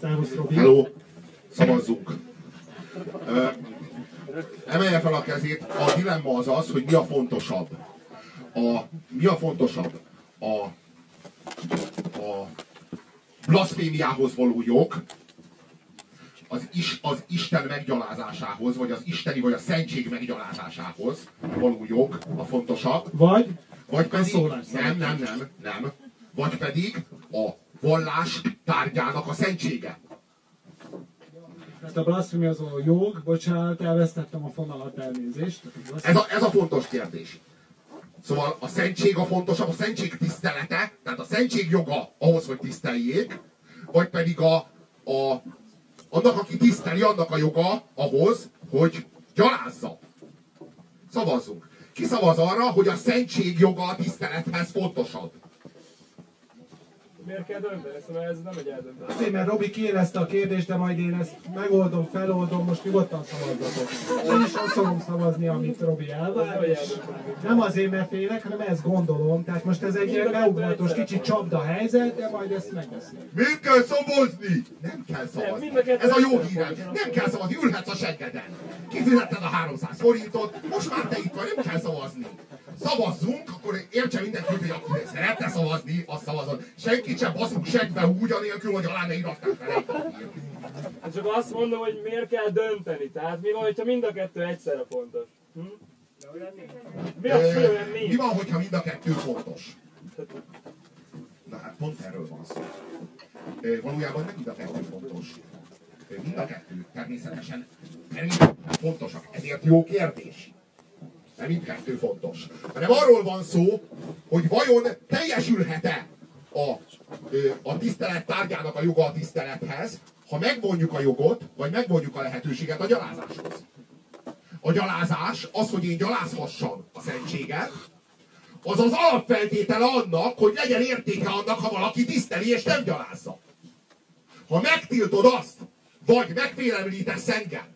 Szervusz, Robi. Hello, szavazzunk. Ö, emelje fel a kezét. A dilemma az az, hogy mi a fontosabb. A, mi a fontosabb? A, a blaszfémiához való jog, az, is, az Isten meggyalázásához, vagy az isteni, vagy a szentség meggyalázásához való jog a fontosabb. Vagy Vagy pedig, nem, nem, nem, nem. Vagy pedig a vallás tárgyának a szentsége. hát a blasfémi az a jog, bocsánat, elvesztettem a fonalat elnézést. Tehát a Ez a, ez a fontos kérdés. Szóval a szentség a fontosabb, a szentség tisztelete, tehát a szentség joga ahhoz, hogy tiszteljék, vagy pedig a, a, annak, aki tiszteli, annak a joga ahhoz, hogy gyalázza. Szavazzunk. Ki szavaz arra, hogy a szentség joga a tisztelethez fontosabb? Miért kell dönteni? Szóval ez nem egy eldöntés. Azért, mert Robi kiélezte a kérdést, de majd én ezt megoldom, feloldom, most nyugodtan szavazzatok. Én is azt fogom szavazni, amit Robi elvár, és nem azért, mert félek, hanem ezt gondolom. Tehát most ez egy ilyen beugratos, kicsit csapda helyzet, de majd ezt megbeszéljük. Miért kell szavazni? Nem kell szavazni. Ez a jó hírem. Nem kell szavazni, ülhetsz a seggeden. Kifizetted a 300 forintot, most már te itt vagy, nem kell szavazni. Szavazzunk, akkor értse mindenki, hogy aki szeretne szavazni, azt szavazod. Senkit sem baszunk segbe úgy, anélkül, hogy alá ne iratnánk fel. Hát csak azt mondom, hogy miért kell dönteni. Tehát mi van, hogyha mind a kettő egyszerre fontos? Hm? Mi a fő, Ö, mi? Van, hogyha mind a kettő fontos? Na hát pont erről van szó. Valójában nem mind a kettő fontos. Mind a kettő természetesen szerintem fontosak. Ezért jó kérdés. Nem mindkettő fontos. Hanem arról van szó, hogy vajon teljesülhet-e a, a tisztelet tárgyának a joga a tisztelethez, ha megvonjuk a jogot, vagy megvonjuk a lehetőséget a gyalázáshoz. A gyalázás, az, hogy én gyalázhassam a szentséget, az az alapfeltétele annak, hogy legyen értéke annak, ha valaki tiszteli és nem gyalázza. Ha megtiltod azt, vagy megfélemlítesz engem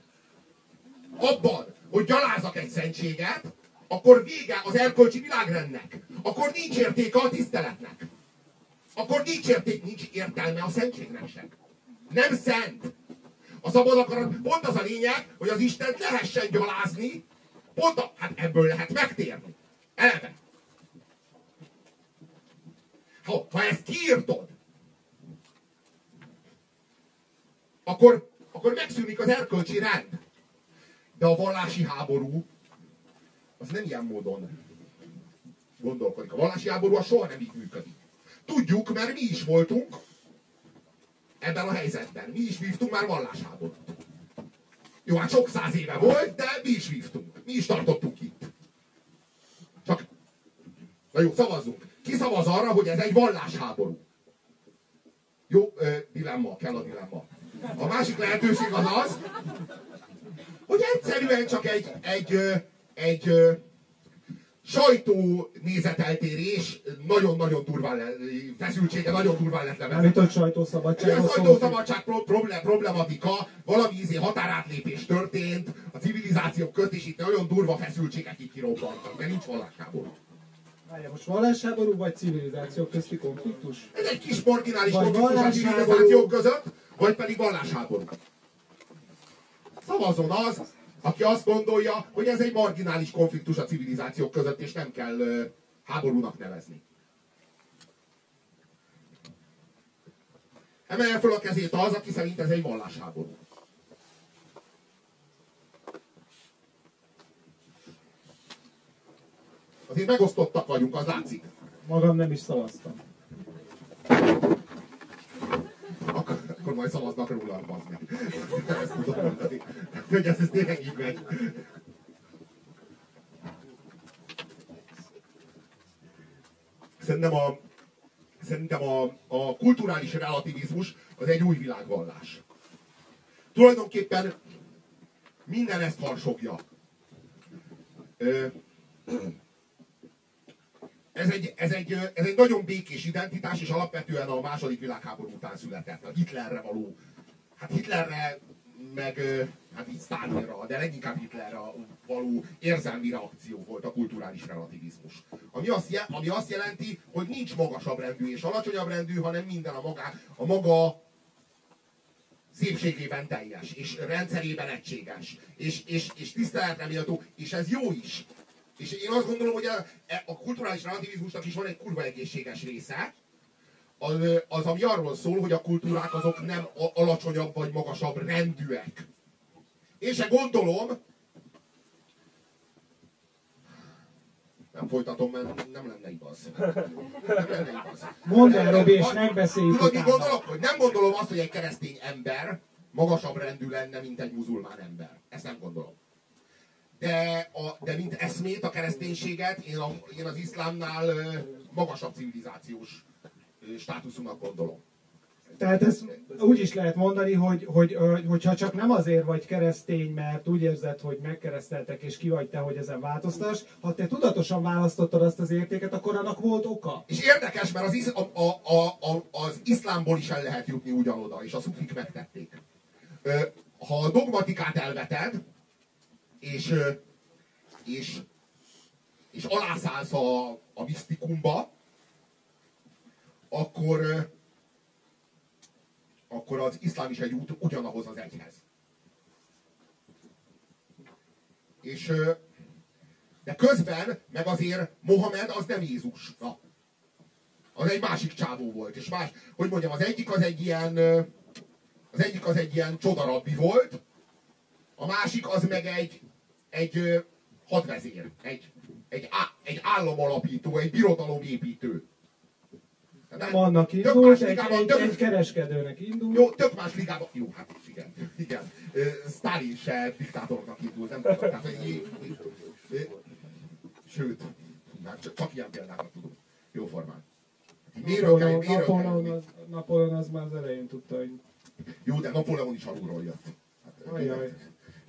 abban, hogy gyalázak egy szentséget, akkor vége az erkölcsi világrendnek. Akkor nincs értéke a tiszteletnek. Akkor nincs érték, nincs értelme a szentségnek sem. Nem szent. A szabad akarat pont az a lényeg, hogy az Istent lehessen gyalázni, pont a, hát ebből lehet megtérni. Eleve. Ha, ha ezt kiírtod, akkor, akkor megszűnik az erkölcsi rend. De a vallási háború az nem ilyen módon gondolkodik. A vallási háború az soha nem így működik. Tudjuk, mert mi is voltunk ebben a helyzetben. Mi is vívtunk már vallásháborút. Jó, hát sok száz éve volt, de mi is vívtunk. Mi is tartottunk itt. Csak, na jó, szavazzunk. Ki szavaz arra, hogy ez egy vallásháború? Jó, ö, dilemma, kell a dilemma. A másik lehetőség az az, hogy egyszerűen csak egy, egy, egy ö, sajtó nézeteltérés nagyon-nagyon durván, le- feszültsége nagyon durván lett levezetve. Mármint, hogy Egy sajtószabadságról szól. sajtószabadság pro- proble- problematika, valami izé határátlépés történt a civilizációk közt, és itt nagyon durva feszültségek így kirobbantak, de nincs vallásháború. Várjál, most vallásháború vagy civilizáció közti konfliktus? Ez egy kis marginális konfliktus a civilizációk között, vagy pedig vallásháború. Szavazon az, aki azt gondolja, hogy ez egy marginális konfliktus a civilizációk között, és nem kell háborúnak nevezni. Emelje fel a kezét az, aki szerint ez egy vallásháború. Azért megosztottak vagyunk, az látszik. Magam nem is szavaztam. Akkor, majd szavaznak róla, bazd meg. Ezt tudom mondani. Hogy ez, ez tényleg így megy. Szerintem a, szerintem a, a kulturális relativizmus az egy új világvallás. Tulajdonképpen minden ezt harsogja. Ö, ez egy, ez, egy, ez egy nagyon békés identitás, és alapvetően a második világháború után született. A Hitlerre való, hát Hitlerre, meg hát így Stalinra, de leginkább Hitlerre való érzelmi reakció volt a kulturális relativizmus. Ami azt, ami azt jelenti, hogy nincs magasabb rendű és alacsonyabb rendű, hanem minden a maga, a maga szépségében teljes, és rendszerében egységes, és, és, és tiszteletre méltó, és ez jó is. És én azt gondolom, hogy a, a kulturális relativizmusnak is van egy kurva egészséges része, az, az, ami arról szól, hogy a kultúrák azok nem alacsonyabb vagy magasabb rendűek. Én se gondolom, nem folytatom, mert nem lenne igaz. Nem lenne igaz. Mondd el, Robi, és megbeszéljük Tudod, mit gondolok? Hogy nem gondolom azt, hogy egy keresztény ember magasabb rendű lenne, mint egy muzulmán ember. Ezt nem gondolom. De, a, de mint eszmét, a kereszténységet én, a, én az iszlámnál magasabb civilizációs státuszúnak gondolom. Tehát ezt úgy is lehet mondani, hogy, hogy, hogyha csak nem azért vagy keresztény, mert úgy érzed, hogy megkereszteltek és ki vagy te, hogy ezen változtass, ha te tudatosan választottad azt az értéket, akkor annak volt oka. És érdekes, mert az, isz, a, a, a, az iszlámból is el lehet jutni ugyanoda, és a szufik megtették. Ha a dogmatikát elveted, és, és, és alászállsz a, a misztikumba, akkor, akkor az iszlám is egy út ugyanahoz az egyhez. És, de közben, meg azért Mohamed az nem Jézus. Na. Az egy másik csávó volt. És más, hogy mondjam, az egyik az egy ilyen, az egyik az egy ilyen csodarabbi volt, a másik az meg egy, egy hadvezér, egy, egy, á, egy államalapító, egy birodalomépítő. Nem annak indult, egy, egy, tök... egy kereskedőnek indult. Jó, tök más ligában. Jó, hát igen. igen. Stalin se diktátornak indult, nem tudom. Tehát, hogy, sőt, hát csak ilyen példákat tudunk. Jó formán. Miről kell, miről Napóleon, az, Napóleon az már az elején tudta, hogy... Jó, de Napóleon is alulról jött. Hát, Ajaj.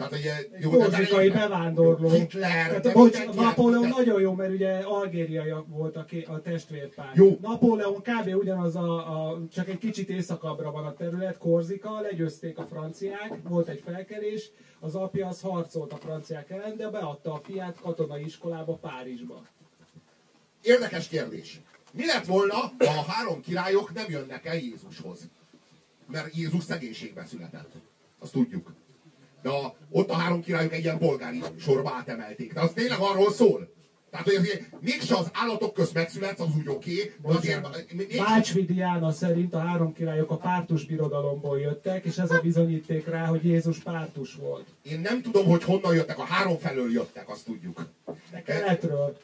Tehát ugye, jó, korzikai bevándorló. Hitler. Tehát, bocs, Napóleon de... nagyon jó, mert ugye algériai volt a, a testvérpár. Jó. Napóleon kb. ugyanaz a, a, csak egy kicsit északabbra van a terület, Korzika, legyőzték a franciák, volt egy felkerés, az apja az harcolt a franciák ellen, de beadta a fiát katonai iskolába Párizsba. Érdekes kérdés. Mi lett volna, ha a három királyok nem jönnek el Jézushoz? Mert Jézus szegénységbe született. Azt tudjuk. De a, ott a három királyok egy ilyen polgári sorba átemelték. De az tényleg arról szól. Tehát, hogy azért mégse az állatok közt megszületsz, az úgy oké, okay, azért... Mégse... Bácsvi Diana szerint a három királyok a pártus birodalomból jöttek, és ez a bizonyíték rá, hogy Jézus pártus volt. Én nem tudom, hogy honnan jöttek, a három felől jöttek, azt tudjuk. De keletről.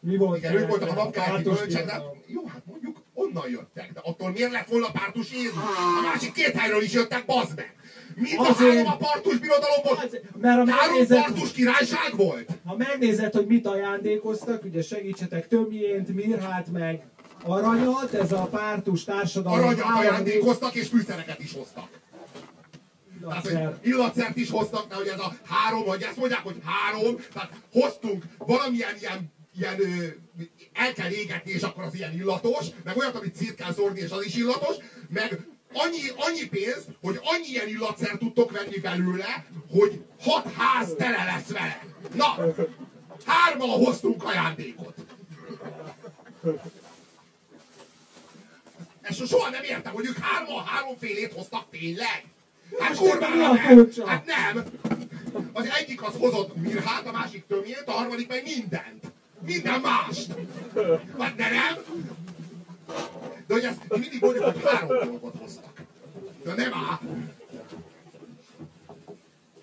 Mi volt Igen, ők voltak a napkelti bölcsek, de jó, hát mondjuk onnan jöttek. De attól miért lett volna pártus Jézus? A másik két helyről is jöttek, bazd meg! Mint a három a partus birodalomból? Mert a három megnézed, partus királyság volt? Ha megnézed, hogy mit ajándékoztak, ugye segítsetek tömjént, mirhát meg aranyat, ez a pártus társadalom... Aranyat ajándékoztak és fűszereket is hoztak. Tehát, illatszert is hoztak, de hogy ez a három, hogy ezt mondják, hogy három, tehát hoztunk valamilyen ilyen, ilyen ö, el kell égetni, és akkor az ilyen illatos, meg olyat, amit szét kell szórni, és az is illatos, meg annyi, annyi pénz, hogy annyi ilyen illatszer tudtok venni belőle, hogy hat ház tele lesz vele. Na, hárman hoztunk ajándékot. Ezt soha nem értem, hogy ők hárman háromfélét hoztak tényleg. Hát kurvára nem. Hát nem. Az egyik az hozott mirhát, a másik tömjét, a harmadik meg mindent. Minden mást. Hát de nem. De hogy ezt mindig mondjuk, hogy három dolgot hoztak. De nem áll.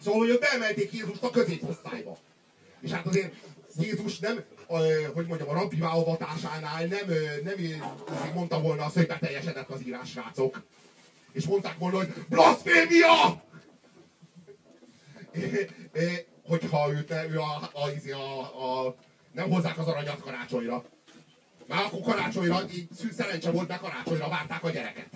Szóval, hogy beemelték Jézust a középosztályba. És hát azért Jézus nem, hogy mondjam, a rabbi válogatásánál nem, nem mondta volna azt, hogy beteljesedett az írás, srácok. És mondták volna, hogy blasfémia! Hogyha őt, ő a, a, a, a, nem hozzák az aranyat karácsonyra. Már akkor karácsonyra, így szerencse volt, mert karácsonyra várták a gyereket.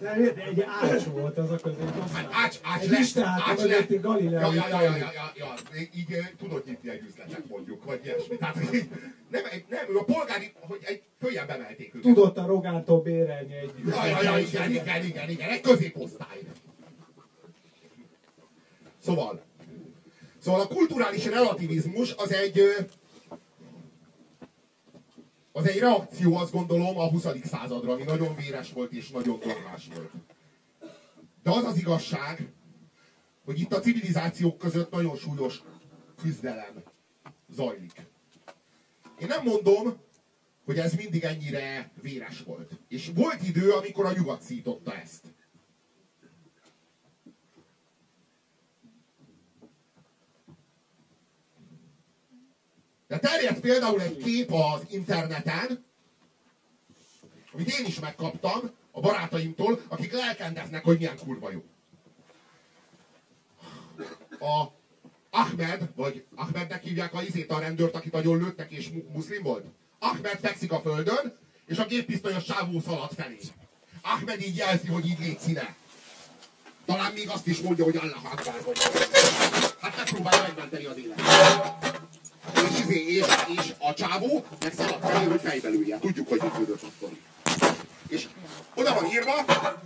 De egy ács volt az a középposztály. Hát ács, ács lett, ács lett. Ja, ja, ja, ja, ja, ja, ja. Így tudod nyitni egy üzletet mondjuk, vagy ilyesmi. Tehát így, nem, nem, a polgári, hogy egy följebb emelték őket. Tudott a Rogántól bérelni egy Ja, ja, ja, igen, igen, igen, igen, egy középosztály. Szóval, szóval a kulturális relativizmus az egy, az egy reakció, azt gondolom, a 20. századra, ami nagyon véres volt és nagyon dogmás volt. De az az igazság, hogy itt a civilizációk között nagyon súlyos küzdelem zajlik. Én nem mondom, hogy ez mindig ennyire véres volt. És volt idő, amikor a nyugat szította ezt. De terjedt például egy kép az interneten, amit én is megkaptam a barátaimtól, akik lelkendeznek, hogy milyen kurva jó. A Ahmed, vagy Ahmednek hívják a izét a rendőrt, akit nagyon lőttek és muszlim volt. Ahmed fekszik a földön, és a géppisztolyos sávú szalad felé. Ahmed így jelzi, hogy így légy színe. Talán még azt is mondja, hogy Allah Akbar, hát megpróbálja megmenteni az életet. És, izé, és, és a csávó meg szalad felé, hogy fejbelülje. Tudjuk, hogy működött akkor. És oda van írva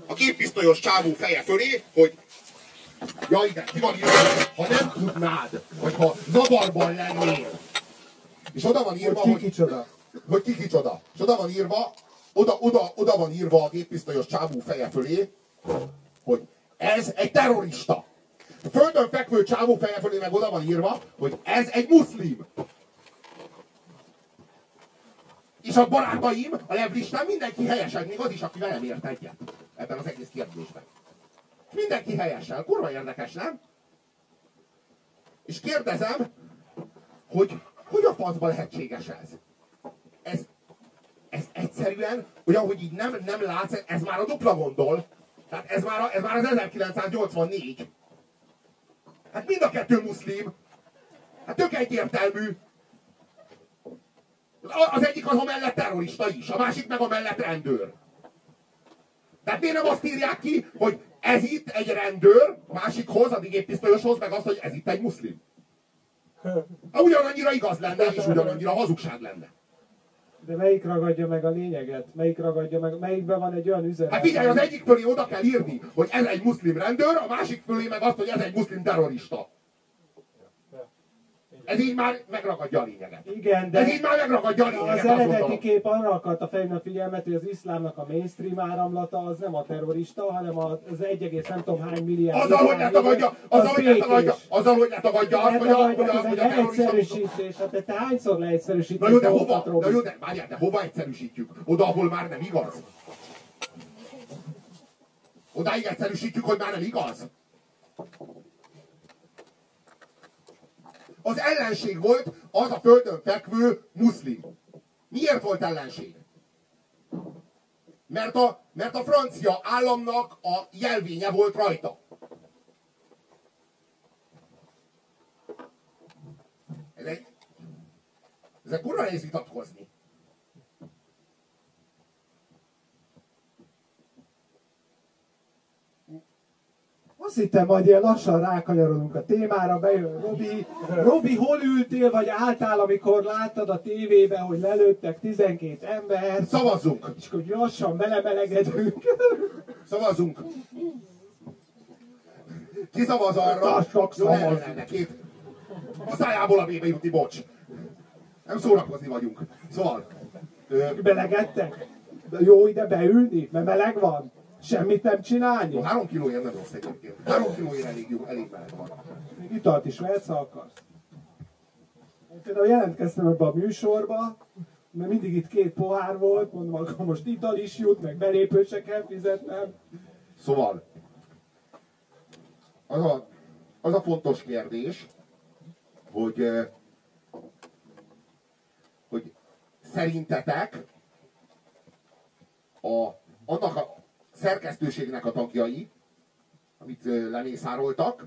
a géppisztolyos csávó feje fölé, hogy Ja igen, ki van írva, ha nem tudnád, vagy ha zavarban lennél. És oda van írva, hogy ki kicsoda. Hogy ki kicsoda. És oda van írva, oda, oda, oda van írva a géppisztolyos csávó feje fölé, hogy ez egy terrorista. A földön fekvő csávó feje fölé meg oda van írva, hogy ez egy muszlim. És a barátaim, a levlistán mindenki helyesen, még az is, aki velem ért egyet ebben az egész kérdésben. Mindenki helyesen. Kurva érdekes, nem? És kérdezem, hogy hogy a faszba lehetséges ez? Ez, ez egyszerűen olyan, hogy így nem, nem látsz, ez már a dupla gondol. Tehát ez már, a, ez már az 1984. Hát mind a kettő muszlim. Hát tök egyértelmű. Az egyik az a mellett terrorista is, a másik meg a mellett rendőr. Tehát miért nem azt írják ki, hogy ez itt egy rendőr, másikhoz, a géppisztolyoshoz, meg azt, hogy ez itt egy muszlim. Ha ugyanannyira igaz lenne, és ugyanannyira hazugság lenne. De melyik ragadja meg a lényeget? Melyik ragadja meg? Melyikben van egy olyan üzenet? Hát figyelj, az egyik fölé oda kell írni, hogy ez egy muszlim rendőr, a másik fölé meg azt, hogy ez egy muszlim terrorista. Ez így már megragadja a lényeget. Igen, de Ez így már megragadja a lényeget. az eredeti kép arra akarta felhívni a figyelmet, hogy az iszlámnak a mainstream áramlata az nem a terrorista, hanem az 1, nem tudom hány milliárd. Azzal, hogy letagadja, azzal, hogy békés. letagadja, azzal, hogy letagadja azt, hogy a, hogy a, hogy a terrorista... hát te hányszor leegyszerűsítés? Na jó, de hova, na jó, de várjál, de hova egyszerűsítjük? Oda, ahol már nem igaz? Odáig egyszerűsítjük, hogy már nem igaz? Az ellenség volt az a földön fekvő muszlim. Miért volt ellenség? Mert a, mert a francia államnak a jelvénye volt rajta. Ez egy, ezek kurva nehéz vitatkozni. Azt hittem, majd ilyen lassan rákanyarodunk a témára, bejön Robi. Robi, hol ültél, vagy álltál, amikor láttad a tévében, hogy lelőttek 12 ember, Szavazzunk! és hogy lassan belemelegedünk. Szavazzunk! Ki szavaz arra? Jó, két. A szájából a bébe jutni, bocs. Nem szórakozni vagyunk. Szóval, ö, Belegedtek? Jó ide beülni, mert meleg van. Semmit nem csinálni. jó, három kilóért nem rossz egyébként. Három kilóért elég jó, elég meleg van. Még italt is vehetsz, ha akarsz. Én például jelentkeztem ebbe a műsorba, mert mindig itt két pohár volt, mondom, akkor most ital is jut, meg belépő se kell fizetnem. Szóval, az a, az a fontos kérdés, hogy, ö, hogy szerintetek a, annak a szerkesztőségnek a tagjai, amit lemészároltak,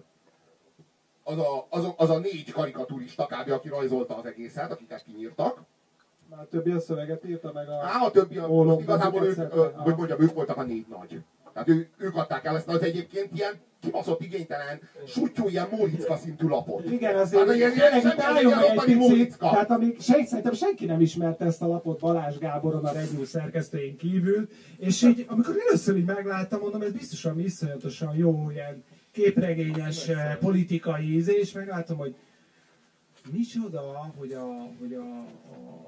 az a, az, a, az a négy karikaturista kb. aki rajzolta az egészet, akiket kinyírtak. Már a többi a szöveget írta meg a... Á, a többi, a, igazából ők, hogy mondjam, ők voltak a négy nagy. Tehát ő, ők adták el ezt az egyébként ilyen kibaszott igénytelen, sutyó ilyen Móriczka szintű lapot. Igen, azért Hát, ilyen- tényleg semmi ilyen meg egy picit, Móriczka. tehát amíg, sen, szerintem senki nem ismerte ezt a lapot Balázs Gáboron a Bull szerkesztőjén kívül, és így, amikor először így megláttam, mondom, ez biztosan iszonyatosan jó, ilyen képregényes eh, politikai íze, és meglátom, hogy micsoda, hogy, a, hogy a,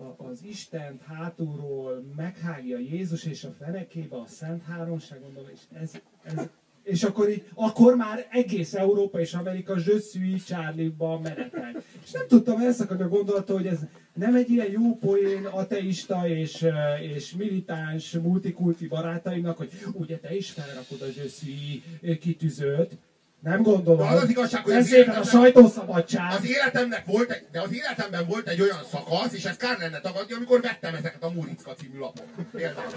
a, az Istent hátulról meghágja Jézus és a fenekébe a Szent Háromság, mondom, és ez, ez, És akkor így, akkor már egész Európa és Amerika zsösszűi Charlie-ba menetel. És nem tudtam elszakadni a gondolattól, hogy ez nem egy ilyen jó poén ateista és, eh, és militáns multikulti barátainak, hogy ugye te is felrakod a zsösszűi kitűzőt, nem gondolom. De az az igazság, hogy az Ezért a életemben- sajtószabadság. Az életemnek volt egy, de az életemben volt egy olyan szakasz, és ezt kár lenne tagadni, amikor vettem ezeket a Múricka című lapot. Például.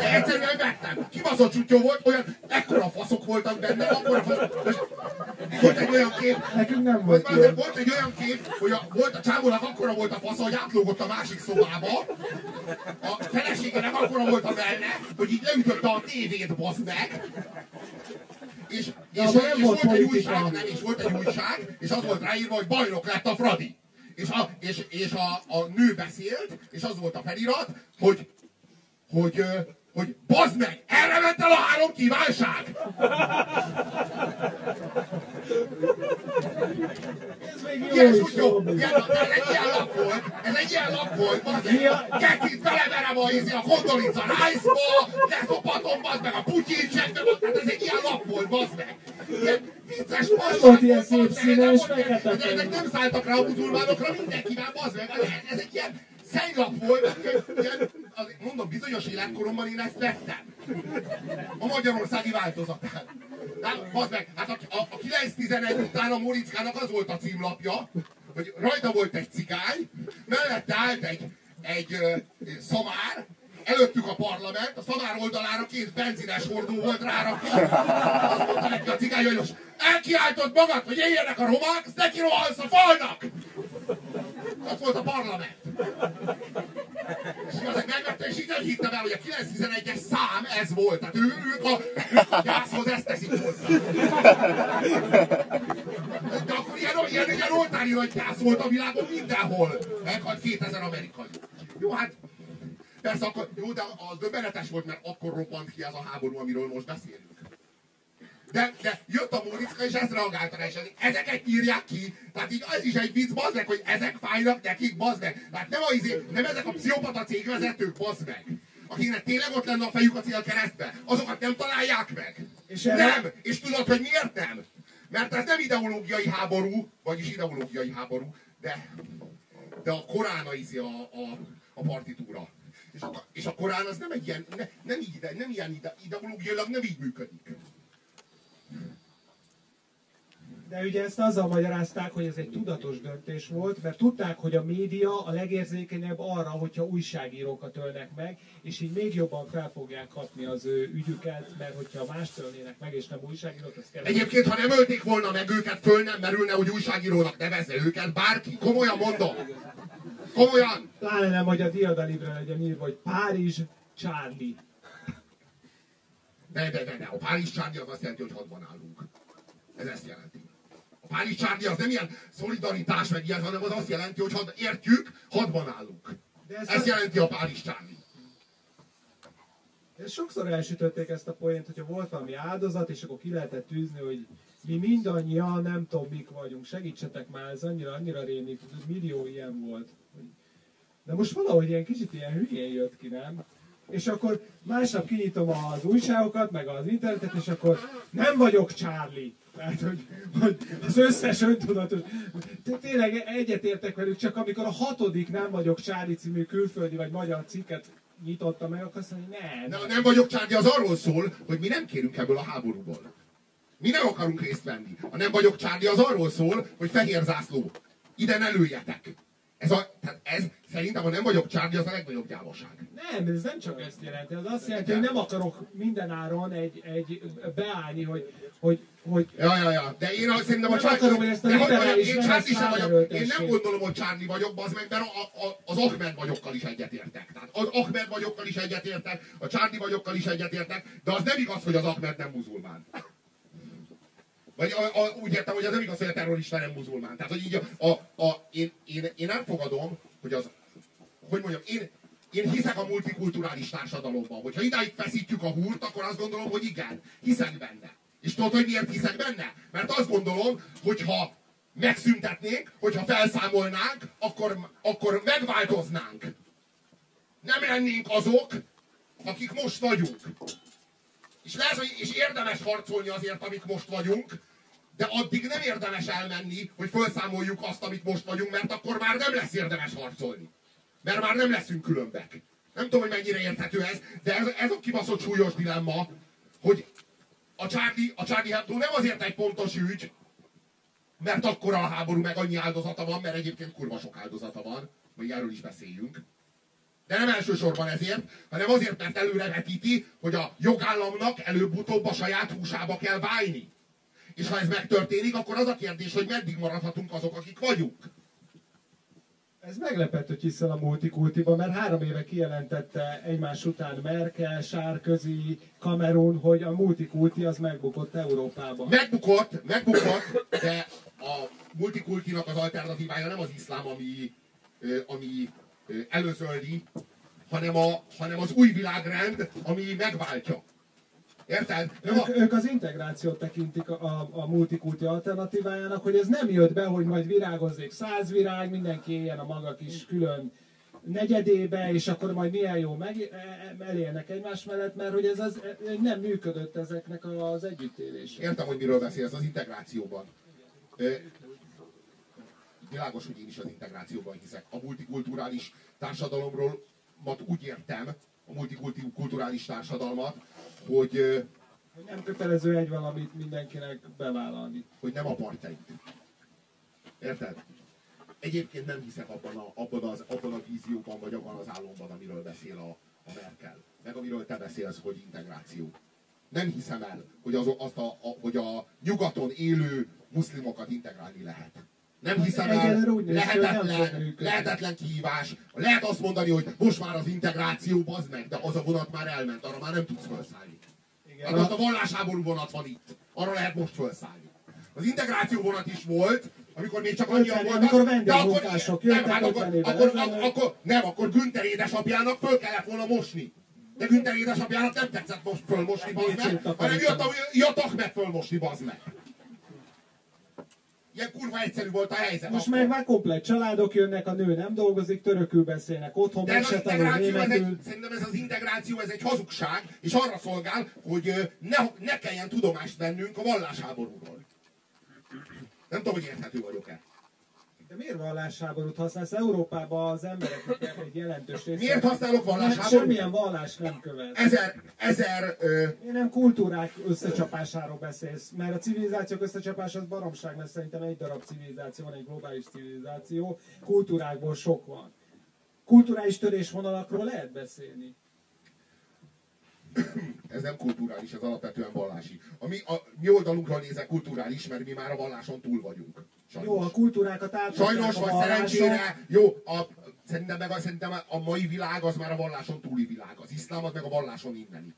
De egyszerűen vettem. Kibaszott csútyó volt, olyan, ekkora faszok voltak benne, akkora faszok. Most Volt egy olyan kép, Nekünk nem volt, volt volt egy olyan kép, hogy a, volt a csávónak akkora volt a fasz, hogy átlógott a másik szobába. A feleségének akkora volt a benne, hogy így leütötte a tévét, bazd meg. És, és, nem és volt egy újság, nem, és volt egy újság, és az volt ráírva, hogy bajnok lett a Fradi. És a, és, és a, a nő beszélt, és az volt a felirat, hogy, hogy, hogy bazd meg, erre ment el a három kívánság! Ez még jó úgy ilyen, ez egy ilyen lap volt, ez egy ilyen lap volt, Kecit beleverem a, izé, a Kondolica Rice-ba, leszopatom, bazd meg a Putyin csekbe, tehát ez egy ilyen lap volt, bazd meg. Ilyen vicces fasság volt ilyen szép színes, fekete de Ezek nem szálltak rá a muzulmánokra mindenkivel, bazd meg, ez egy ilyen szennylap volt, ilyen, mondom, bizonyos életkoromban én ezt vettem. A magyarországi változatát. Hát, bazd meg, hát a, a, a 9-11 után a Morickának az volt a címlapja, hogy rajta volt egy cigány, mellette állt egy, egy ö, szamár, előttük a parlament, a szamár oldalára két benzines hordó volt rárakva. Azt mondta neki a cigány, hogy most elkiáltod magad, hogy éljenek a romák, azt neki a falnak! Ott volt a parlament. És igazán megvette, és így nem hittem el, hogy a 911-es szám ez volt. Tehát ő, ők, a, ők a gyászhoz ezt teszik hozzá. De akkor ilyen, ilyen, ilyen oltári nagy gyász volt a világon mindenhol. Meghalt 2000 amerikai. Jó, hát persze akkor, jó, de az döbbenetes volt, mert akkor robbant ki ez a háború, amiről most beszélünk. De, de jött a Mónicka, és ezt reagálta ez- ezeket írják ki. Tehát így ez is egy vicc, bazd meg, hogy ezek fájnak nekik, bazd meg. Tehát nem, a, izé, nem ezek a pszichopata cégvezetők, bazd meg. Akiknek tényleg ott lenne a fejük a célkeresztbe, azokat nem találják meg. És erre- Nem! És tudod, hogy miért nem? Mert ez nem ideológiai háború, vagyis ideológiai háború, de, de a Korán a, izé, a, a, a partitúra. És a, és a Korán az nem egy ilyen, ne, nem, így, nem ilyen ide, ideológiailag nem így működik. De ugye ezt azzal magyarázták, hogy ez egy tudatos döntés volt, mert tudták, hogy a média a legérzékenyebb arra, hogyha újságírókat ölnek meg, és így még jobban fel fogják kapni az ő ügyüket, mert hogyha más ölnének meg, és nem újságírót, az kell. Egyébként, ha nem ölték volna meg őket, föl nem merülne, hogy újságírónak nevezze őket bárki. Komolyan mondom. Komolyan. Pláne nem, hogy a diadalivre legyen írva, hogy Párizs, Charlie. De, de, de, de. A Párizs Csárdi az azt jelenti, hogy hadban állunk. Ez ezt jelenti. Csárdi az nem ilyen szolidaritás, meg ilyen, hanem az azt jelenti, hogy had, értjük, hadban állunk. De ez Ez a- jelenti a Párizs Csárdi. Ez sokszor elsütötték ezt a poént, hogyha volt valami áldozat, és akkor ki lehetett tűzni, hogy mi mindannyian nem tudom mik vagyunk, segítsetek már, ez annyira, annyira rémlik, millió ilyen volt. De most valahogy ilyen kicsit ilyen hülyén jött ki, nem? És akkor másnap kinyitom az újságokat, meg az internetet, és akkor nem vagyok Charlie. Tehát, hogy, hogy az összes öntudatos... Té- Tényleg egyetértek velük, csak amikor a hatodik nem vagyok Charlie című külföldi vagy magyar cikket nyitotta meg, akkor azt mondja, nem. A nem vagyok Csárdi az arról szól, hogy mi nem kérünk ebből a háborúból. Mi nem akarunk részt venni. A nem vagyok Csárdi az arról szól, hogy fehér zászló. Ide ne lőjetek. Ez, a, tehát ez szerintem a nem vagyok Csárdi az a legnagyobb gyávaság. Nem, ez nem csak ezt jelenti, az azt jelenti, hogy nem akarok mindenáron egy, egy beállni, hogy, hogy, hogy Ja, ja, ja. De én szerintem a Nem Csárdi... akarom, hogy ezt a de liberális én Csárdi sem vagyok. Én nem gondolom, hogy Csárdi vagyok, az meg, mert a, a, az Ahmed vagyokkal is egyetértek. Tehát az Ahmed vagyokkal is egyetértek, a Csárdi vagyokkal is egyetértek, de az nem igaz, hogy az Ahmed nem muzulmán. Vagy a, a, úgy értem, hogy az nem igaz, hogy a terrorista nem muzulmán. Tehát, hogy így a, a, a, én, én, én nem fogadom, hogy az, hogy mondjam, én, én hiszek a multikulturális társadalomban. Hogyha idáig feszítjük a húrt, akkor azt gondolom, hogy igen, hiszek benne. És tudod, hogy miért hiszek benne? Mert azt gondolom, hogyha megszüntetnénk, hogyha felszámolnánk, akkor, akkor megváltoznánk. Nem lennénk azok, akik most vagyunk. És lehet, hogy és érdemes harcolni azért, amik most vagyunk, de addig nem érdemes elmenni, hogy felszámoljuk azt, amit most vagyunk, mert akkor már nem lesz érdemes harcolni. Mert már nem leszünk különbek. Nem tudom, hogy mennyire érthető ez, de ez, ez a kibaszott súlyos dilemma, hogy a Charlie, a Charlie Hebdo nem azért egy pontos ügy, mert akkor a háború meg annyi áldozata van, mert egyébként kurva sok áldozata van, hogy erről is beszéljünk. De nem elsősorban ezért, hanem azért, mert előrevetíti, hogy a jogállamnak előbb-utóbb a saját húsába kell válni. És ha ez megtörténik, akkor az a kérdés, hogy meddig maradhatunk azok, akik vagyunk. Ez meglepett, hogy hiszel a multikultiba, mert három éve kijelentette egymás után Merkel, Sárközi, Kamerun, hogy a multikulti az megbukott Európában. Megbukott, megbukott, de a multikultinak az alternatívája nem az iszlám, ami, ami előzöli, hanem, a, hanem az új világrend, ami megváltja. Érted? Ők, ők az integrációt tekintik a, a, a multikulti alternatívájának, hogy ez nem jött be, hogy majd virágozzék száz virág, mindenki éljen a maga kis külön negyedébe, és akkor majd milyen jó meg, e, e, elélnek egymás mellett, mert hogy ez az, e, nem működött ezeknek az együttélés. Értem, hogy miről beszélsz az integrációban. Világos, hogy én is az integrációban hiszek. A multikulturális társadalomról mat úgy értem, a multikulturális társadalmat, hogy, hogy nem kötelező egy valamit mindenkinek bevállalni. Hogy nem apartheid. Érted? Egyébként nem hiszek abban a, abban, az, abban a vízióban, vagy abban az álomban, amiről beszél a, a Merkel. Meg amiről te beszélsz, hogy integráció. Nem hiszem el, hogy, az, azt a, a, hogy a nyugaton élő muszlimokat integrálni lehet. Nem hiszem el, lehetetlen, lehetetlen kihívás. Lehet azt mondani, hogy most már az integráció, bazd meg, de az a vonat már elment, arra már nem tudsz felszállni. Hát most a vallásháború vonat van itt. Arra lehet most felszállni. Az integráció vonat is volt, amikor még csak annyian voltak. Amikor de akkor, nem, hát akkor, akkor, akkor, akkor, nem, akkor Günther édesapjának föl kellett volna mosni. De Günther édesapjának nem tetszett most fölmosni, bazd meg, hanem jött, a, jött Ahmed fölmosni, bazd meg. Ilyen kurva egyszerű volt a helyzet. Most akkor. meg már komplet családok jönnek, a nő nem dolgozik, törökül beszélnek, otthon meg se tanul egy, szerintem ez az integráció, ez egy hazugság, és arra szolgál, hogy ne, ne kelljen tudomást vennünk a vallásháborúról. Nem tudom, hogy érthető vagyok-e. De miért vallásháborút használsz? Európában az embereknek egy jelentős része... Miért használok vallásháborút? Semmilyen vallás nem követ. Ezer, ezer... Ö... Én nem kultúrák összecsapásáról beszélsz, mert a civilizációk összecsapása az baromság, mert szerintem egy darab civilizáció van, egy globális civilizáció, kultúrákból sok van. Kulturális törésvonalakról lehet beszélni ez nem kulturális, ez alapvetően vallási. A mi, a mi oldalunkról nézek kulturális, mert mi már a valláson túl vagyunk. Sajnos. Jó, a kultúrákat át. Sajnos, vagy szerencsére, jó, a, szerintem, meg a, szerintem a mai világ az már a valláson túli világ. Az iszlám az meg a valláson inneni.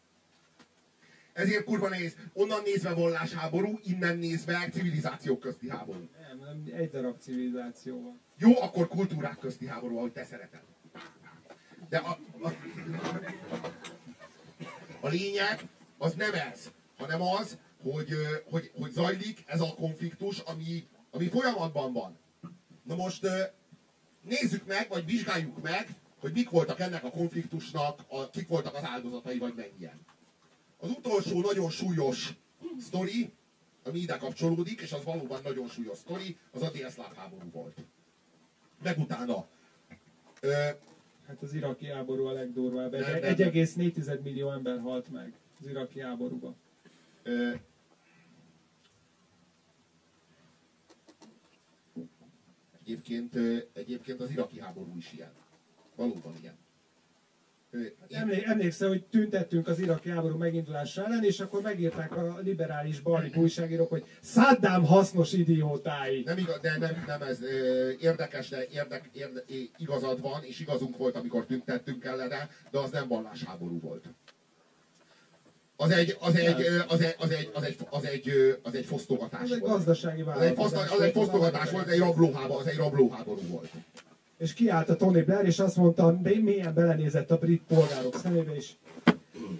Ezért kurva nehéz. Onnan nézve vallásháború, innen nézve civilizációk közti háború. Nem, nem egy darab civilizáció van. Jó, akkor kultúrák közti háború, ahogy te szereted. De a, a, a lényeg az nem ez, hanem az, hogy, hogy, hogy zajlik ez a konfliktus, ami, ami folyamatban van. Na most nézzük meg, vagy vizsgáljuk meg, hogy mik voltak ennek a konfliktusnak, a, kik voltak az áldozatai, vagy mennyien. Az utolsó nagyon súlyos sztori, ami ide kapcsolódik, és az valóban nagyon súlyos sztori, az a délszláv háború volt. Meg utána. Hát az iraki háború a legdurvább. 1,4 millió ember halt meg az iraki háborúban. Ö, Egyébként, egyébként az iraki háború is ilyen. Valóban ilyen. Emlékszel, hogy tüntettünk az iraki háború megindulása ellen, és akkor megírták a liberális balli újságírók, hogy Saddam hasznos idiótái. Nem igaz, de nem, nem ez érdekes, de érdek, érde, igazad van, és igazunk volt, amikor tüntettünk ellene, de az nem vallásháború volt. Az egy, az egy, az egy, az egy, az egy, az egy, az egy fosztogatás az egy gazdasági az egy, az egy fosztogatás volt, egy rablóháború, az egy rablóháború volt. És kiállt a Tony Blair, és azt mondta, mélyen belenézett a brit polgárok szemébe, és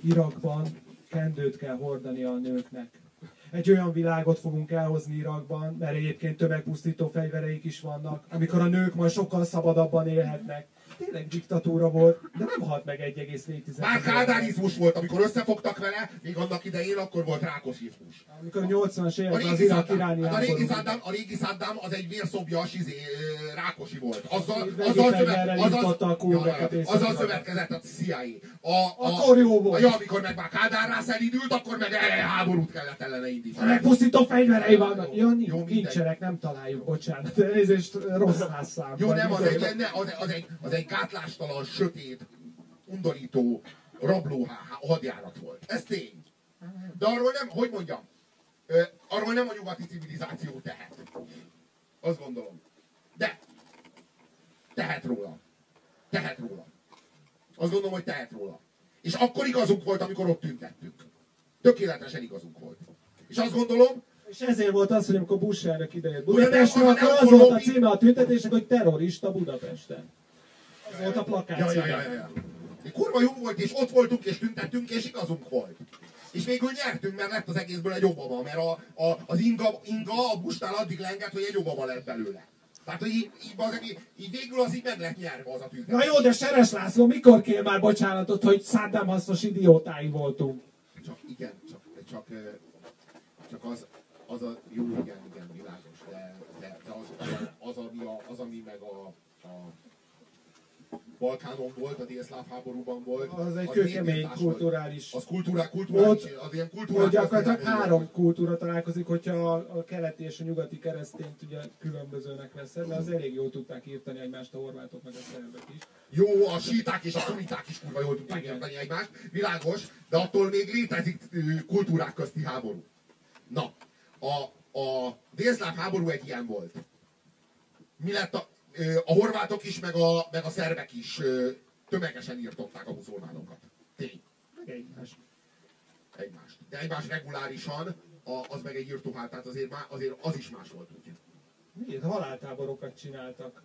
Irakban kendőt kell hordani a nőknek. Egy olyan világot fogunk elhozni Irakban, mert egyébként tömegpusztító fegyvereik is vannak, amikor a nők majd sokkal szabadabban élhetnek, tényleg diktatúra volt, de nem halt meg 1,4 Már kádárizmus volt, amikor összefogtak vele, még annak idején akkor volt rákosizmus. Amikor 80-as A években az irak iráni hát a, régi. Saddam, a régi Saddam az egy vérszobjas izé, rákosi volt. Azzal, Így azzal, fegyverrel szövet, írtotta a azzal, kurdokat ja, azzal szövetkezett a CIA. A, a, Akkor jó volt. Ja, amikor meg már Kádár rászelidült, akkor meg háborút kellett ellene A indítani. megpusztító fegyverei vannak. Jó, mindegy. nincsenek, nem találjuk, bocsánat. Elnézést, rossz házszám. Jó, nem, az egy, az, az, egy, az egy gátlástalan, sötét, undorító, rabló hadjárat volt. Ez tény. De arról nem, hogy mondjam, arról nem a nyugati civilizáció tehet. Azt gondolom. De tehet róla. Tehet róla. Azt gondolom, hogy tehet róla. És akkor igazunk volt, amikor ott tüntettük. Tökéletesen igazunk volt. És azt gondolom, És ezért volt az, hogy amikor Bush elnök idejött Budapestre, akkor az volt a címe a tüntetésnek, hogy terrorista Budapesten. Az volt a plakát Ja, ja, ja, ja, ja. Kurva jó volt, és ott voltunk, és tüntettünk, és igazunk volt. És végül nyertünk, mert lett az egészből egy Obama, mert a, a, az inga, inga a Bushnál addig lengett, hogy egy Obama lett belőle. Tehát, hogy így, így, az, így, így végül az így meg lett nyerve az a tüntetés. Na jó, de Seres László, mikor kér már bocsánatot, hogy Saddam hasznos idiótái voltunk? Csak igen, csak, csak, csak az, az a jó, igen, igen, világos, de, de, de az, az, az, ami, a, az, ami meg a, a Balkánon volt, a délszláv háborúban volt. Az egy kőkemény kulturális... Az kultúrá, kulturális, Ott- az ilyen kultúrák... Hogy gyakorlatilag három volt. kultúra találkozik, hogyha a, a keleti és a nyugati keresztényt ugye különbözőnek veszed, mert az elég jól tudták írtani egymást a horvátok meg a szerbek is. Jó, a síták és a szuniták is kurva jól tudták Igen. érteni egymást, világos, de attól még létezik kultúrák közti háború. Na, a, a délszláv háború egy ilyen volt. Mi lett a, a horvátok is, meg a, meg a szerbek is tömegesen írtották a muzulmánokat. Tény. Meg egymás. Egymást. De egymás regulárisan, a, az meg egy írtóhát, tehát azért, má, azért az is más volt úgy. Miért? Haláltáborokat csináltak.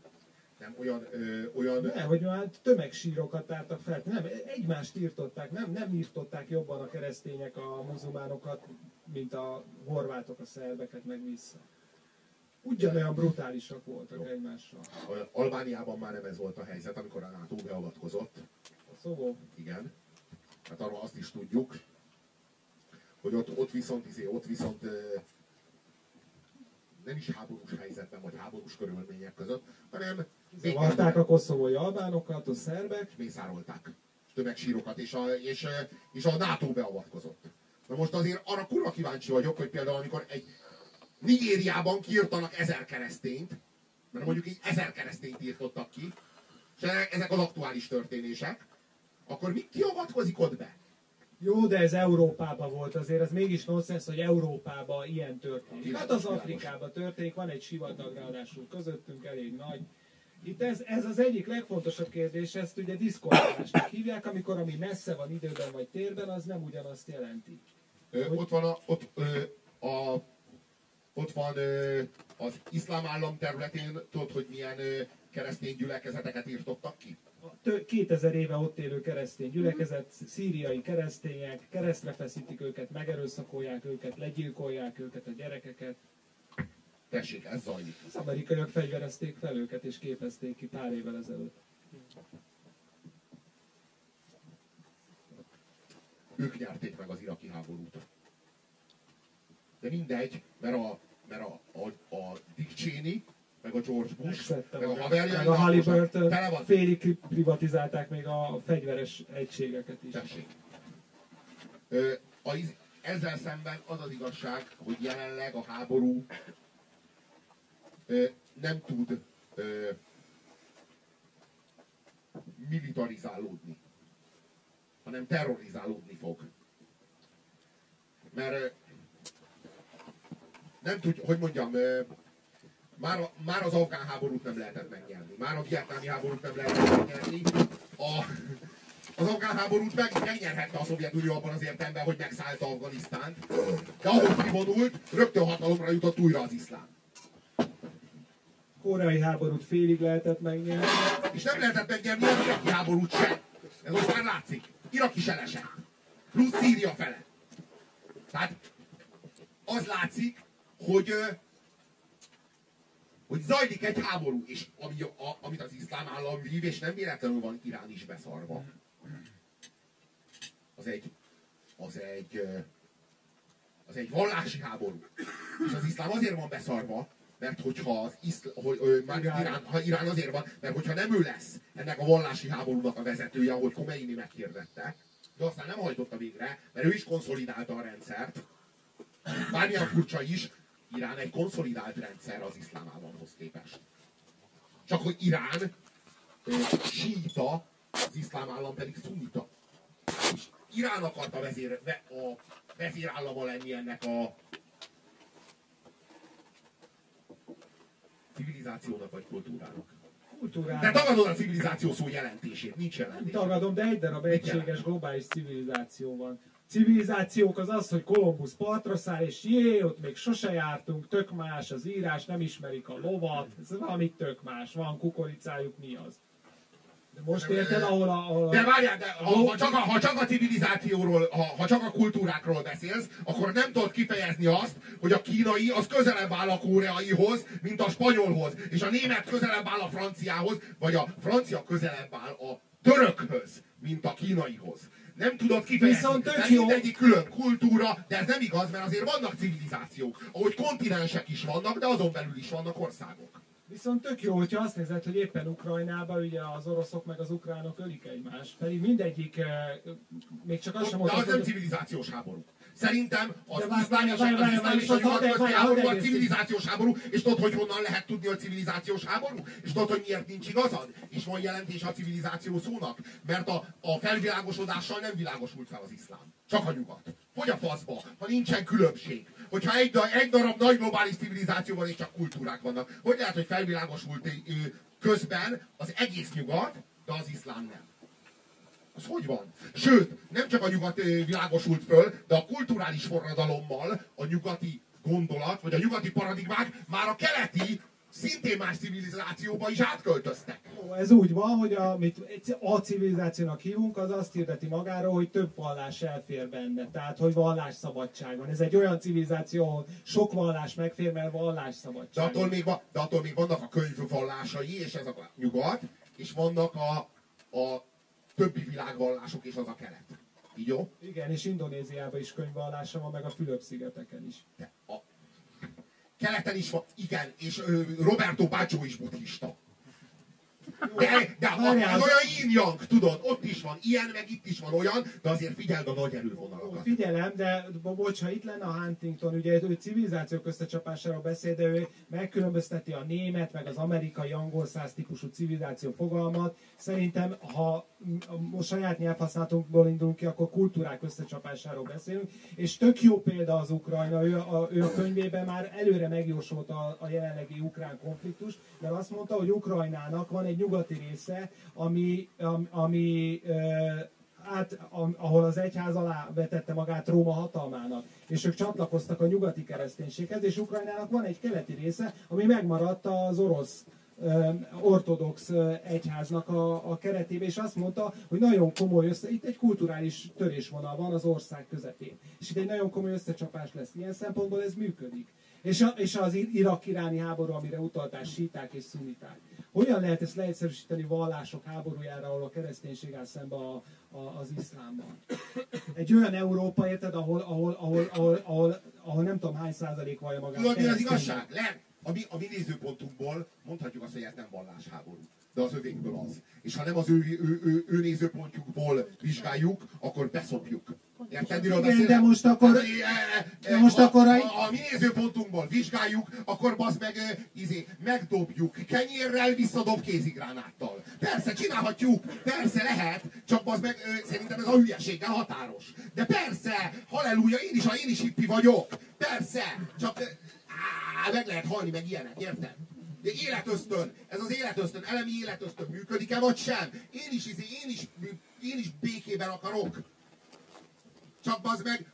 Nem olyan, ö, olyan Ne, hogy már tömegsírokat tártak fel. Nem, egymást írtották, nem, nem írtották jobban a keresztények a muzulmánokat, mint a horvátok a szerbeket meg vissza. Ugyanolyan brutálisak voltak egymással. Albániában már nem ez volt a helyzet, amikor a NATO beavatkozott. A szobó. Igen. Hát arról azt is tudjuk, hogy ott, ott viszont, izé, ott viszont nem is háborús helyzetben, vagy háborús körülmények között, hanem Zavarták a koszovói albánokat, a szerbek. és mészárolták tömegsírokat, és a, és, és a NATO beavatkozott. Na most azért arra kurva kíváncsi vagyok, hogy például amikor egy Nigériában kiirtanak ezer keresztényt, mert mondjuk így ezer keresztényt írtottak ki, és ezek az aktuális történések, akkor mi kiavatkozik ott be? Jó, de ez Európában volt azért, ez mégis nonsens, hogy Európában ilyen történik. Hát az. Afrikában történik, van egy sivatag ráadásul közöttünk, elég nagy. Itt ez, ez az egyik legfontosabb kérdés, ezt ugye diszkordálásnak hívják, amikor ami messze van időben vagy térben, az nem ugyanazt jelenti. Ö, ott van a, ott, ö, a, ott van az iszlám állam területén, tudod, hogy milyen keresztény gyülekezeteket írtottak ki? A tő- 2000 éve ott élő keresztény gyülekezet, szíriai keresztények, keresztre feszítik őket, megerőszakolják őket, legyilkolják őket, a gyerekeket. Tessék, ez zajlik. Az amerikaiak fegyverezték fel őket és képezték ki pár évvel ezelőtt. Ők nyerték meg az iraki háborút. De mindegy, mert a, mert a, a, a Dick Cheney, meg a George Bush, meg a magát. haverjai, Meg a Halliburton félig privatizálták még a fegyveres egységeket is. Tessék. Ö, a, ezzel szemben az az igazság, hogy jelenleg a háború ö, nem tud ö, militarizálódni, hanem terrorizálódni fog. Mert nem tudja, hogy mondjam, már, a- már az afgán háborút nem lehetett megnyerni, már a vietnámi háborút nem lehetett megnyerni, a, az afgán háborút meg, megnyerhette a Szovjetunió abban az értelemben, hogy megszállta Afganisztánt, de ahogy kivonult, rögtön hatalomra jutott újra az iszlám. Koreai háborút félig lehetett megnyerni. És nem lehetett megnyerni az iraki háborút sem. Ez most már látszik. Iraki se lesett. Plusz Szíria fele. Tehát az látszik, hogy, ö, hogy zajlik egy háború, és ami, a, amit az iszlám állam vív, és nem véletlenül van Irán is beszarva. Az egy, az egy, az egy vallási háború. És az iszlám azért van beszarva, mert hogyha az iszl, hogy, hogy, már Irán. Irán, ha Irán azért van, mert hogyha nem ő lesz ennek a vallási háborúnak a vezetője, ahogy Khomeini meghirdette, de aztán nem hajtotta végre, mert ő is konszolidálta a rendszert, bármilyen furcsa is, Irán egy konszolidált rendszer az iszlám államhoz képest. Csak hogy Irán síta, az iszlám állam pedig szunita. És Irán akarta vezér, a vezérállama lenni ennek a civilizációnak vagy kultúrának. Kultúrának. De tagadod a civilizáció szó jelentését, nincs jelentés. Tagadom, de egy darab egységes globális civilizáció van civilizációk az az, hogy Kolumbusz partra száll, és jé, ott még sose jártunk, tök más az írás, nem ismerik a lovat, ez valami tök más, van kukoricájuk, mi az? De most érted, ahol a... Ahol a... De várjál, de ha, ha, csak a, ha csak a civilizációról, ha, ha csak a kultúrákról beszélsz, akkor nem tudod kifejezni azt, hogy a kínai az közelebb áll a koreaihoz, mint a spanyolhoz, és a német közelebb áll a franciához, vagy a francia közelebb áll a törökhöz, mint a kínaihoz nem tudod kifejezni. Viszont tök jó. Mindegyik külön kultúra, de ez nem igaz, mert azért vannak civilizációk, ahogy kontinensek is vannak, de azon belül is vannak országok. Viszont tök jó, hogyha azt nézed, hogy éppen Ukrajnában ugye az oroszok meg az ukránok ölik egymást. Pedig mindegyik, eh, még csak azt sem mondom. De az nem civilizációs háború. Szerintem az iszlám és, az iszlám és a nyugat háború a civilizációs háború, és tudod, hogy honnan lehet tudni a civilizációs háború? És tudod, hogy miért nincs igazad? És van jelentés a civilizáció szónak? Mert a, a felvilágosodással nem világosult fel az iszlám. Csak a nyugat. Hogy a faszba, ha nincsen különbség? Hogyha egy, egy darab nagy globális civilizáció van, és csak kultúrák vannak, hogy lehet, hogy felvilágosult közben az egész nyugat, de az iszlám nem? Az hogy van? Sőt, nem csak a nyugat világosult föl, de a kulturális forradalommal a nyugati gondolat, vagy a nyugati paradigmák már a keleti szintén más civilizációba is átköltöztek. Ez úgy van, hogy amit a civilizációnak hívunk, az azt hirdeti magáról, hogy több vallás elfér benne. Tehát, hogy vallásszabadság van. Ez egy olyan civilizáció, ahol sok vallás megfér, mert vallásszabadság. De attól még, de attól még vannak a könyvvallásai, és ez a nyugat, és vannak a, a többi világvallások, és az a kelet. Így jó? Igen, és Indonéziában is könyvvallása van, meg a Fülöp-szigeteken is. De a keleten is van, igen, és Roberto Baggio is buddhista. De, de az olyan yin tudod, ott is van ilyen, meg itt is van olyan, de azért figyeld a nagy erővonalakat. Figyelem, de bocs, ha itt lenne a Huntington, ugye ő civilizációk összecsapásáról beszél, de ő megkülönbözteti a német, meg az amerikai angol száz típusú civilizáció fogalmat. Szerintem, ha most saját nyelvhasználatunkból indulunk ki, akkor kultúrák összecsapásáról beszélünk, és tök jó példa az Ukrajna, ő a, ő a könyvében már előre megjósolta a, a jelenlegi ukrán konfliktus, mert azt mondta, hogy Ukrajnának van egy nyugati része, ami, ami, át, ahol az egyház alá vetette magát Róma hatalmának, és ők csatlakoztak a nyugati kereszténységhez, és Ukrajnának van egy keleti része, ami megmaradt az orosz ortodox egyháznak a, a keretében, és azt mondta, hogy nagyon komoly össze, itt egy kulturális törésvonal van az ország közepén, és itt egy nagyon komoly összecsapás lesz. Ilyen szempontból ez működik. És, a, és az irak-iráni háború, amire utaltál, síták és szuniták. Hogyan lehet ezt leegyszerűsíteni vallások háborújára, ahol a kereszténység áll szembe a, a, az iszlámban? Egy olyan Európa, érted, ahol, ahol, ahol, ahol, ahol, ahol nem tudom hány százalék vallja magát. Tudod, mi az igazság? Le, a mi, a mi nézőpontunkból mondhatjuk azt, hogy ez nem vallásháború de az övékből az. És ha nem az ő, ő, ő, ő nézőpontjukból vizsgáljuk, akkor beszopjuk. Érted, miről Igen, de most akkor... De most ha, akkor... Ha, a mi nézőpontunkból vizsgáljuk, akkor bazd meg, izé, megdobjuk. Kenyérrel visszadob kézigránáttal. Persze, csinálhatjuk, persze lehet, csak bazd meg, szerintem ez a hülyeséggel határos. De persze, halleluja, én is, én is hippi vagyok. Persze, csak á, meg lehet halni, meg ilyenek, érted? De életösztön, ez az életösztön, elemi életösztön működik-e, vagy sem? Én is, izé, én is, én is békében akarok. Csak az meg,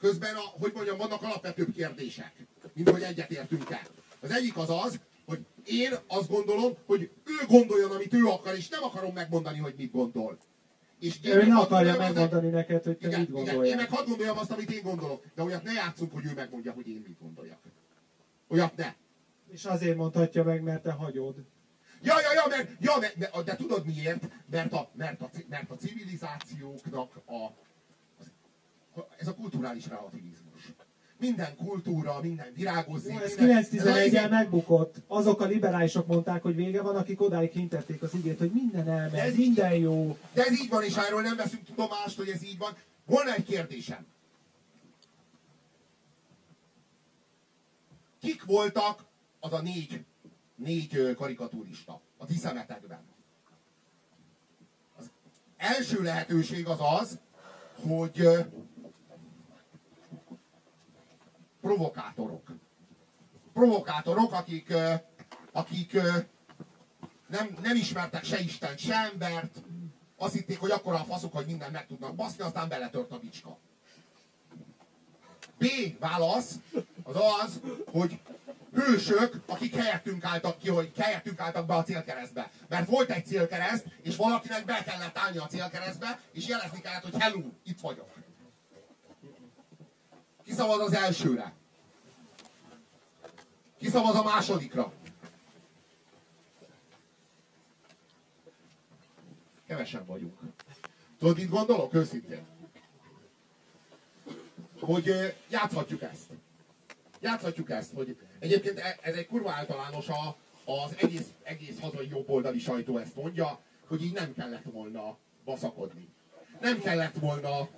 közben, a, hogy mondjam, vannak alapvetőbb kérdések, mint hogy egyetértünk-e. Az egyik az az, hogy én azt gondolom, hogy ő gondoljon, amit ő akar, és nem akarom megmondani, hogy mit gondol. És én ő ne akarja megmondani az... neked, hogy te igen, mit gondoljál. én meg hadd gondoljam azt, amit én gondolok, de olyat ne játszunk, hogy ő megmondja, hogy én mit gondoljak. Olyat ne. És azért mondhatja meg, mert te hagyod. Ja, ja, ja, mert, ja mert, de tudod miért? Mert a, mert a, mert a civilizációknak a, ez a kulturális relativizmus. Minden kultúra, minden virágozik. Jó, ez minden, 9-11-el megbukott. Azok a liberálisok mondták, hogy vége van, akik odáig hintették az igét, hogy minden De elmegy, ez minden jó. De ez így van, és erről nem veszünk tudomást, hogy ez így van. Volna egy kérdésem. Kik voltak az a négy, négy ö, karikaturista a ti szemetekben? Az első lehetőség az az, hogy provokátorok. Provokátorok, akik, akik nem, nem ismertek se Isten, se embert, azt hitték, hogy akkor a faszok, hogy mindent meg tudnak baszni, aztán beletört a bicska. B válasz az az, hogy hősök, akik helyettünk álltak ki, hogy helyettünk álltak be a célkeresztbe. Mert volt egy célkereszt, és valakinek be kellett állni a célkeresztbe, és jelezni kellett, hogy hello, itt vagyok. Ki szavaz az elsőre? Ki szavaz a másodikra? Kevesen vagyunk. Tudod, mit gondolok? Őszintén. Hogy játszhatjuk ezt. Játszhatjuk ezt, hogy egyébként e- ez egy kurva általános a, az egész, egész hazai jobboldali sajtó ezt mondja, hogy így nem kellett volna baszakodni. Nem kellett volna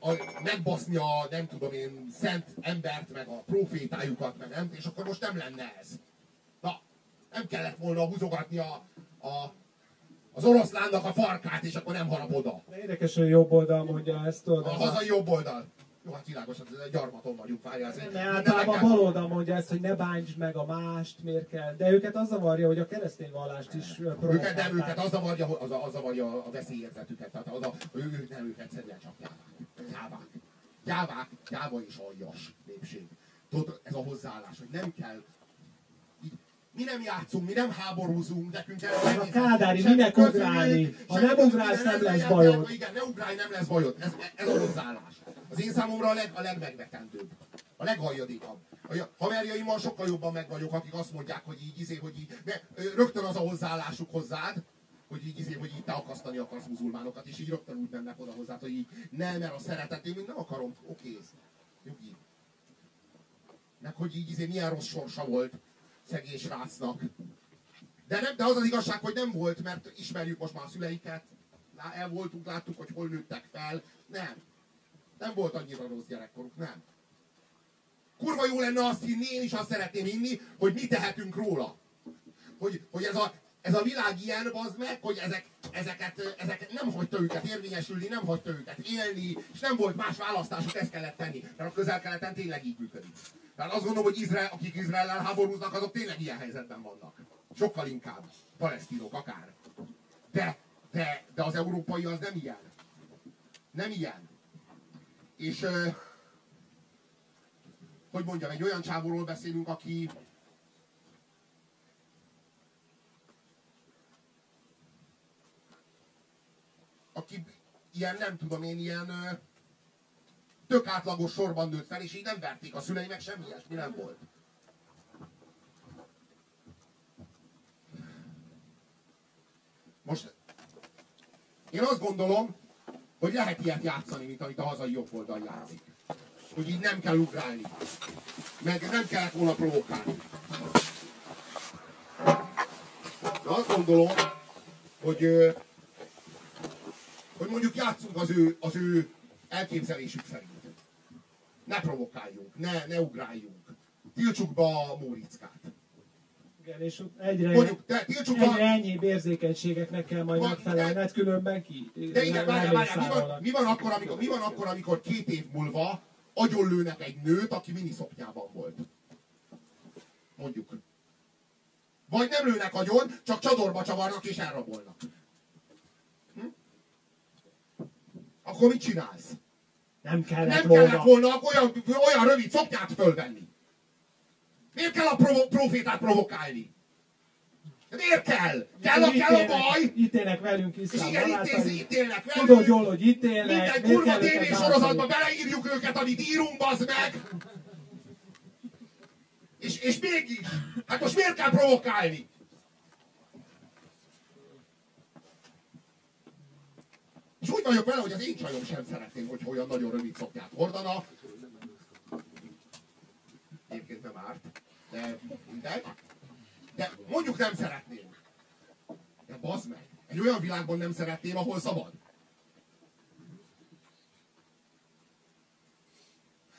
a, megbaszni a, nem tudom én, szent embert, meg a profétájukat, meg nem, és akkor most nem lenne ez. Na, nem kellett volna húzogatni a, a, az oroszlánnak a farkát, és akkor nem harap oda. De érdekes, hogy jobb oldal mondja ezt, tudod. A hazai jobb oldal. Jó, hát világos, hát ez egy gyarmaton vagyunk, várjál. ez Ne, általában a bal oldal mondja ezt, hogy ne bántsd meg a mást, miért kell. De őket az zavarja, hogy a keresztény vallást is ö, Őket nem, provokálták. őket az zavarja, az, a- az zavarja a veszélyérzetüket. Tehát az a, ő, nem, ők egyszerűen csak gyávák. Gyávák. Gyávák, gyáva és aljas népség. Tudod, ez a hozzáállás, hogy nem kell mi nem játszunk, mi nem háborúzunk, nekünk Ez a kádári, minek ugrálni? Ha nem ugrálsz, nem lesz bajod. Igen, ne ugrálj, nem lesz bajod. Ez, ez a hozzáállás. Az én számomra a, leg, a legmegvetendőbb. A leghajadékabb. A haverjaimmal sokkal jobban meg vagyok, akik azt mondják, hogy így izé, hogy így, de rögtön az a hozzáállásuk hozzád, hogy így izé, hogy így te akasztani akarsz muzulmánokat, és így rögtön úgy mennek oda hozzád, hogy így nem, mert a szeretet, én nem akarom, oké, nyugi. Meg hogy így izé, milyen rossz sorsa volt szegény srácnak. De, nem, de az az igazság, hogy nem volt, mert ismerjük most már a szüleiket, el voltunk, láttuk, hogy hol nőttek fel. Nem. Nem volt annyira rossz gyerekkoruk, nem. Kurva jó lenne azt hinni, én is azt szeretném hinni, hogy mi tehetünk róla. Hogy, hogy ez, a, ez a világ ilyen, bazd meg, hogy ezek, ezeket, ezek nem hagyta őket érvényesülni, nem hagyta őket élni, és nem volt más választásuk, ezt kellett tenni. Mert a közel-keleten tényleg így működik. Tehát azt gondolom, hogy Izrael, akik Izraellel háborúznak, azok tényleg ilyen helyzetben vannak. Sokkal inkább. Palesztinok akár. De, de, de az európai az nem ilyen. Nem ilyen. És hogy mondjam, egy olyan csávóról beszélünk, aki aki ilyen, nem tudom én, ilyen ö, tök átlagos sorban nőtt fel, és így nem verték a szülei, meg semmi ilyesmi nem volt. Most én azt gondolom, hogy lehet ilyet játszani, mint amit a hazai jobb oldal játszik. Hogy így nem kell ugrálni. Meg nem kellett volna provokálni. De azt gondolom, hogy, hogy mondjuk játszunk az ő, az ő elképzelésük szerint. Ne provokáljunk, ne, ne ugráljunk. Tiltsuk be a Móriczkát. Igen, és egyre, Mondjuk, de tiltsuk egyre ennyibb érzékenységeknek kell majd Van- megfelelned, különben ki. De igen, várjál, várjál, mi van, mi, van akkor, amikor, mi van akkor, amikor két év múlva agyonlőnek egy nőt, aki miniszoknyában volt? Mondjuk. Vagy nem lőnek agyon, csak csadorba csavarnak és elrabolnak. Hm? Akkor mit csinálsz? Nem kellett Nem volna. kellett volna olyan, olyan rövid szoknyát fölvenni. Miért kell a provo- profétát provokálni? Miért kell? Kell a, kell a baj? Ítélnek velünk És iszlám igen, barátaink. ítélsz, ítélnek velünk. Tudod jól, hogy ítélnek. Minden kurva tévésorozatba beleírjuk őket, amit írunk, bazd meg! És, és mégis! Hát most miért kell provokálni? És úgy vagyok vele, hogy az én csajom sem szeretném, hogy olyan nagyon rövid szoknyát hordana. Egyébként nem árt, de mindegy. De mondjuk nem szeretném. De bazd meg, egy olyan világban nem szeretném, ahol szabad.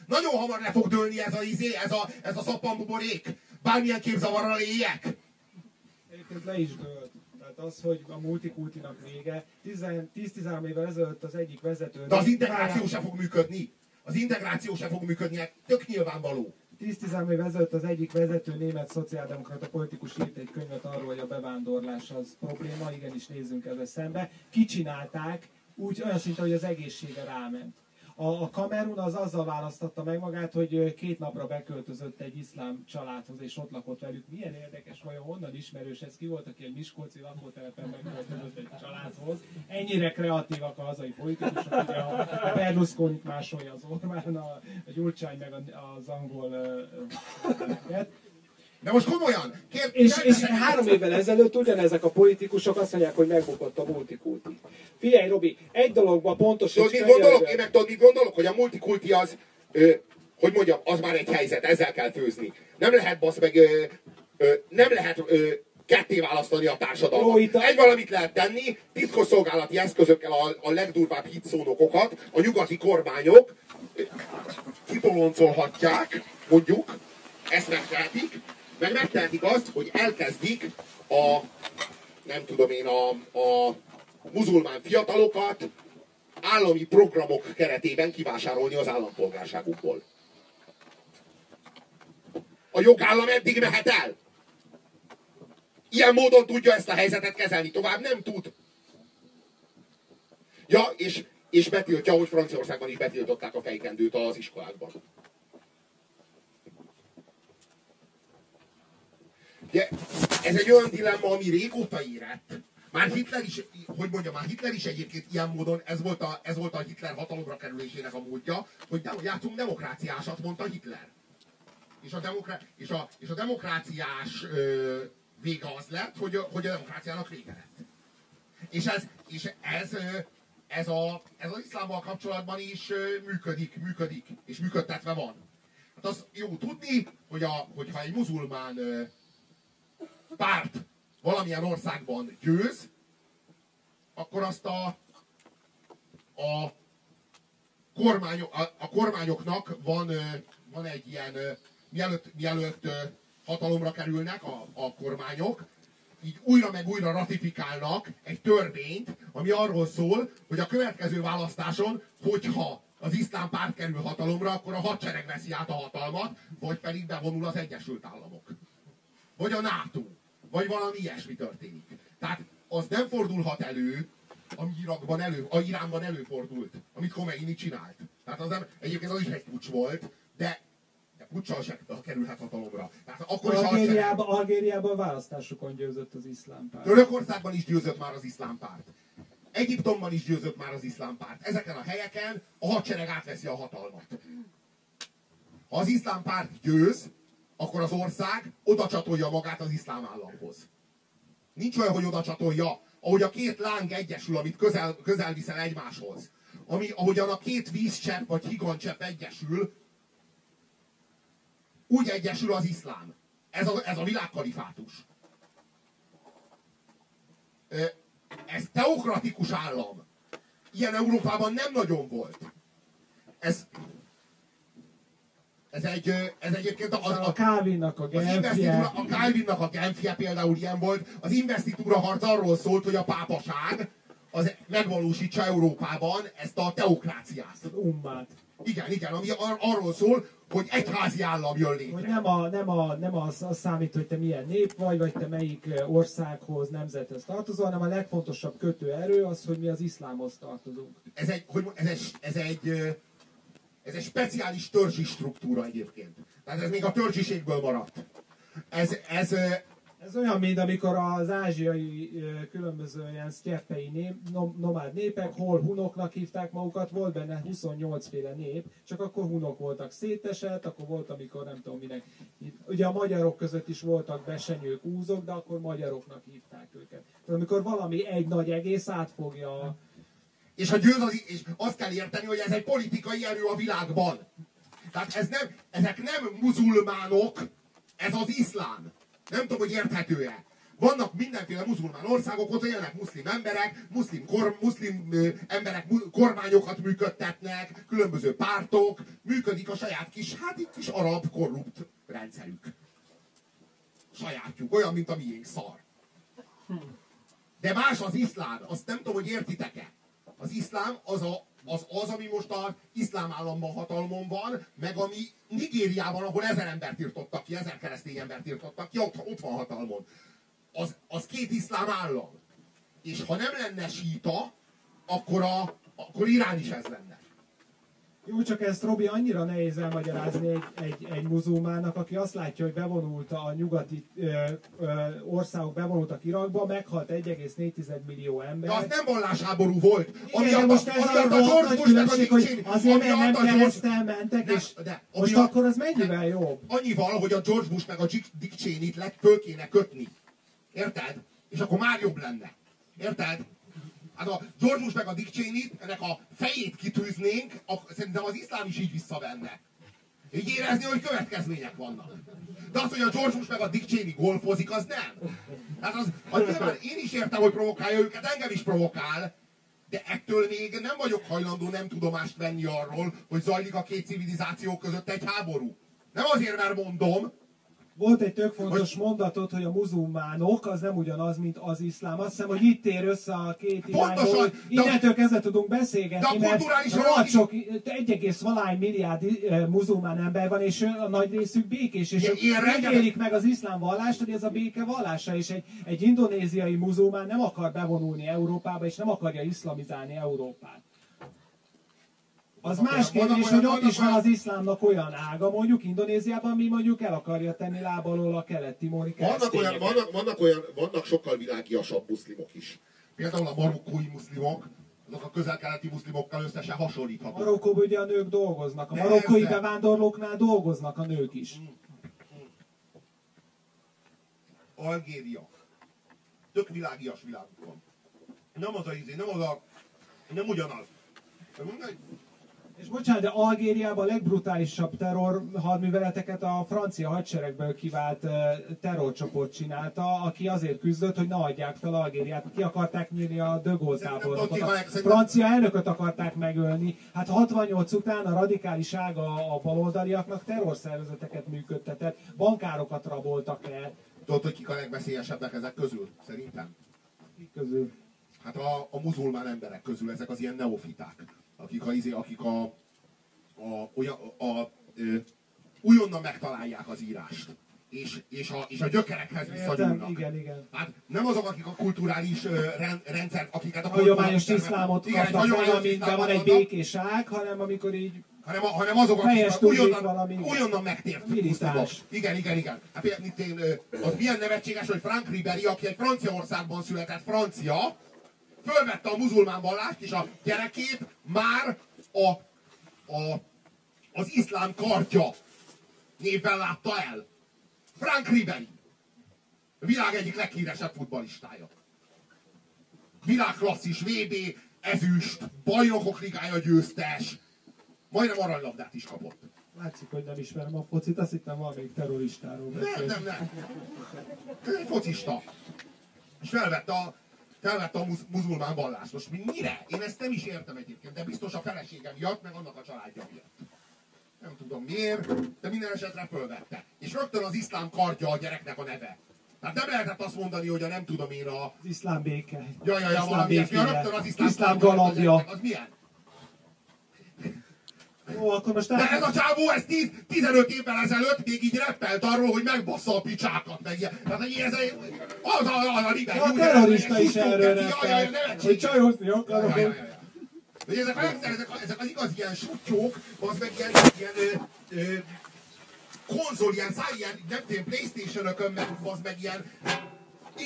Nagyon hamar le fog dőlni ez a izé, ez a, ez a szappanbuborék. Bármilyen képzavarral éljek. Egyébként le is dőlt. Az, hogy a multikultinak vége, 10-13 évvel ezelőtt az egyik vezető... De az integráció se fog működni. Az integráció se fog működni, hát tök nyilvánvaló. 10-13 évvel ezelőtt az egyik vezető német szociáldemokrata politikus írt egy könyvet arról, hogy a bevándorlás az probléma, igenis nézzünk ezzel szembe. Kicsinálták, úgy olyan szinte, hogy az egészsége ráment. A, Kamerun az azzal választotta meg magát, hogy két napra beköltözött egy iszlám családhoz, és ott lakott velük. Milyen érdekes, vajon honnan ismerős ez? Ki volt, aki egy Miskolci lakótelepen beköltözött egy családhoz? Ennyire kreatívak a hazai politikusok, ugye a, a Berlusconi másolja az Orbán, a, Gyurcsány meg az angol uh, de most komolyan! Kér, és, és három évvel ezelőtt ugyanezek a politikusok azt mondják, hogy megbukott a multikulti. Figyelj, Robi, egy dologban pontos, tudod, mit gondolok? Én meg tudod, mit gondolok? Hogy a multikulti az, ö, hogy mondjam, az már egy helyzet, ezzel kell főzni. Nem lehet, basz meg, ö, ö, nem lehet ö, ketté választani a társadalmat. Jó, a... Egy valamit lehet tenni, titkosszolgálati eszközökkel a, a legdurvább hitszónokokat, a nyugati kormányok kitoloncolhatják, mondjuk, ezt megtehetik, meg megtehetik azt, hogy elkezdik a, nem tudom én, a, a muzulmán fiatalokat állami programok keretében kivásárolni az állampolgárságukból. A jogállam eddig mehet el. Ilyen módon tudja ezt a helyzetet kezelni, tovább nem tud. Ja, és, és betiltja, hogy Franciaországban is betiltották a fejkendőt az iskolákban. Ugye, ez egy olyan dilemma, ami régóta érett. Már Hitler is, hogy mondja, már Hitler is egyébként ilyen módon, ez volt a, ez volt a Hitler hatalomra kerülésének a módja, hogy de, játszunk demokráciásat, mondta Hitler. És a, demokra, és a, és a demokráciás ö, vége az lett, hogy, hogy a demokráciának vége lett. És ez, és ez, ez, a, ez az iszlámmal kapcsolatban is működik, működik, és működtetve van. Hát az jó tudni, hogy a, hogyha egy muzulmán párt valamilyen országban győz, akkor azt a, a, kormányok, a, a kormányoknak van, van egy ilyen, mielőtt, mielőtt hatalomra kerülnek a, a kormányok, így újra meg újra ratifikálnak egy törvényt, ami arról szól, hogy a következő választáson, hogyha az iszlám párt kerül hatalomra, akkor a hadsereg veszi át a hatalmat, vagy pedig bevonul az Egyesült Államok. Vagy a NATO vagy valami ilyesmi történik. Tehát az nem fordulhat elő, ami Irakban elő, a Iránban előfordult, amit Khomeini csinált. Tehát az nem, egyébként az is egy pucs volt, de de puccsal se kerülhet hatalomra. Tehát akkor is Algériában. Algériában választásokon győzött az iszlám párt. Törökországban is győzött már az iszlám párt. Egyiptomban is győzött már az iszlám párt. Ezeken a helyeken a hadsereg átveszi a hatalmat. Ha az iszlám párt győz, akkor az ország oda csatolja magát az iszlám államhoz. Nincs olyan, hogy oda csatolja, ahogy a két láng egyesül, amit közel, közel viszel egymáshoz. Ami, ahogyan a két vízcsepp vagy higancsepp egyesül, úgy egyesül az iszlám. Ez a, ez a világkalifátus. Ez teokratikus állam. Ilyen Európában nem nagyon volt. Ez ez, egy, ez egyébként az, a, a Calvinnak a Genfje. A Calvinnak a Genfje például ilyen volt. Az investitúra harc arról szólt, hogy a pápaság az megvalósítsa Európában ezt a teokráciát. Ummát. Igen, igen, ami ar- arról szól, hogy egyházi állam jön létre. Hogy nem, a, nem, a, nem az, az számít, hogy te milyen nép vagy, vagy te melyik országhoz, nemzethez tartozol, hanem a legfontosabb kötőerő az, hogy mi az iszlámhoz tartozunk. Ez egy, hogy, ez egy, ez egy ez egy speciális törzsi struktúra egyébként. Tehát ez még a törzsiségből maradt. Ez, ez, Ez olyan, mint amikor az ázsiai különböző ilyen sztyeppei nép, nomád népek, hol hunoknak hívták magukat, volt benne 28 féle nép, csak akkor hunok voltak szétesett, akkor volt, amikor nem tudom minek. Ugye a magyarok között is voltak besenyők, úzok, de akkor magyaroknak hívták őket. Tehát amikor valami egy nagy egész átfogja és, a győz az, és azt kell érteni, hogy ez egy politikai erő a világban. Tehát ez nem, ezek nem muzulmánok, ez az iszlám. Nem tudom, hogy érthető-e. Vannak mindenféle muzulmán országok, ott élnek muszlim emberek, muszlim, kor, muszlim emberek kormányokat működtetnek, különböző pártok, működik a saját kis, hát itt kis arab korrupt rendszerük. Sajátjuk, olyan, mint a miénk szar. De más az iszlám, azt nem tudom, hogy értitek-e. Az iszlám az a, az, az, ami most az iszlám államban hatalmon van, meg ami Nigériában, ahol ezer embert írtottak ki, ezer keresztény embert írtottak ki, ott, ott van hatalmon. Az, az két iszlám állam. És ha nem lenne síta, akkor, a, akkor Irán is ez lenne. Jó, csak ezt Robi annyira nehéz elmagyarázni egy, egy, egy muzulmának, aki azt látja, hogy bevonult a nyugati ö, ö, országok bevonultak Irakba, meghalt 1,4 millió ember. De az nem vallásháború volt. Ami Igen, most ez a, a nagy különbség, hogy azért mert nem keresztel mentek, de, és de, most a, akkor az mennyivel jobb? Annyival, hogy a George Bush meg a Dick Cheney-t föl kéne kötni. Érted? És akkor már jobb lenne. Érted? Hát a George Bush meg a Dick cheney ennek a fejét kitűznénk, a, szerintem az iszlám is így visszavenne. Így érezni, hogy következmények vannak. De az, hogy a George Bush meg a Dick Cheney golfozik, az nem. Hát az, az nyilván én is értem, hogy provokálja őket, engem is provokál, de ettől még nem vagyok hajlandó nem tudomást venni arról, hogy zajlik a két civilizáció között egy háború. Nem azért, mert mondom, volt egy tök fontos hogy... mondatot, hogy a muzulmánok az nem ugyanaz, mint az iszlám. Azt hiszem, hogy itt ér össze a két irányból. Innentől kezdve tudunk beszélgetni, de a mert rohadt sok, egy egész valány milliárd eh, muzulmán ember van, és a nagy részük békés, és ők élik meg az iszlám vallást, hogy ez a béke vallása, és egy, egy indonéziai muzulmán nem akar bevonulni Európába, és nem akarja iszlamizálni Európát. Az más kérdés, hogy ott is van az iszlámnak olyan ága, mondjuk Indonéziában, mi mondjuk el akarja tenni lábalól a kelet-timori vannak, olyan, vannak, vannak, olyan, vannak sokkal világiasabb muszlimok is. Például a marokkói muszlimok, azok a közel-keleti muszlimokkal összesen hasonlíthatók. Marokkóban ugye a nők dolgoznak. A marokkói bevándorlóknál dolgoznak a nők is. Mm. Mm. Algéria. Tök világias világunk van. Nem az a izé, nem az a... Nem ugyanaz. És bocsánat, de Algériában a legbrutálisabb terror hadműveleteket a francia hadseregből kivált terrorcsoport csinálta, aki azért küzdött, hogy ne adják fel Algériát. Ki akarták nyílni a Dögol tábornokot. A francia elnököt akarták megölni. Hát 68 után a radikális ága a baloldaliaknak terrorszervezeteket működtetett, bankárokat raboltak el. Tudod, hogy kik a legbeszélyesebbek ezek közül, szerintem? Kik közül? Hát a, a muzulmán emberek közül, ezek az ilyen neofiták akik a, izé, akik a, a, olyan, a, a, a újonnan megtalálják az írást. És, és, a, és a gyökerekhez visszanyúlnak. Igen, igen. Hát nem azok, akik a kulturális uh, rendszert, akiket a hagyományos iszlámot igen, kapnak meg, amintben van egy békés ág, hanem amikor így hanem, hanem azok, akik újonnan, újonnan megtért Igen, igen, igen. Hát például, az milyen nevetséges, hogy Frank Ribéry, aki egy Franciaországban született francia, fölvette a muzulmán vallást, és a gyerekét már a, a, az iszlám kardja névvel látta el. Frank Ribery. A világ egyik leghíresebb futbalistája. Világklasszis, VB, ezüst, bajnokok ligája győztes. Majdnem aranylabdát is kapott. Látszik, hogy nem ismerem a focit, azt hittem valamelyik terroristáról Nem, nem, nem. Ez egy focista. És felvette a felvette a muz, muzulmán vallást. Most mire? Én ezt nem is értem egyébként, de biztos a felesége miatt, meg annak a családja miatt. Nem tudom miért, de minden esetre fölvette. És rögtön az iszlám kardja a gyereknek a neve. Tehát nem lehetett azt mondani, hogy a nem tudom én a... Az iszlám béke. Ja, ja, ja, valami rögtön az iszlám, iszlám galambja. Az milyen? Jó, akkor most De ez a csávó, ez 10, 15 évvel ezelőtt még így reppelt arról, hogy megbassza a picsákat, meg ilyen. Tehát, hogy ez az a, a, a, a Ribery. A terrorista is erről reppelt, hogy csajozni akarok. Hogy ezek, a, ezek, ezek az igaz ilyen sutyók, az meg ilyen, ilyen ö, ö, konzol, ilyen száj, ilyen, nem tudom, Playstation-ökön, meg, az meg ilyen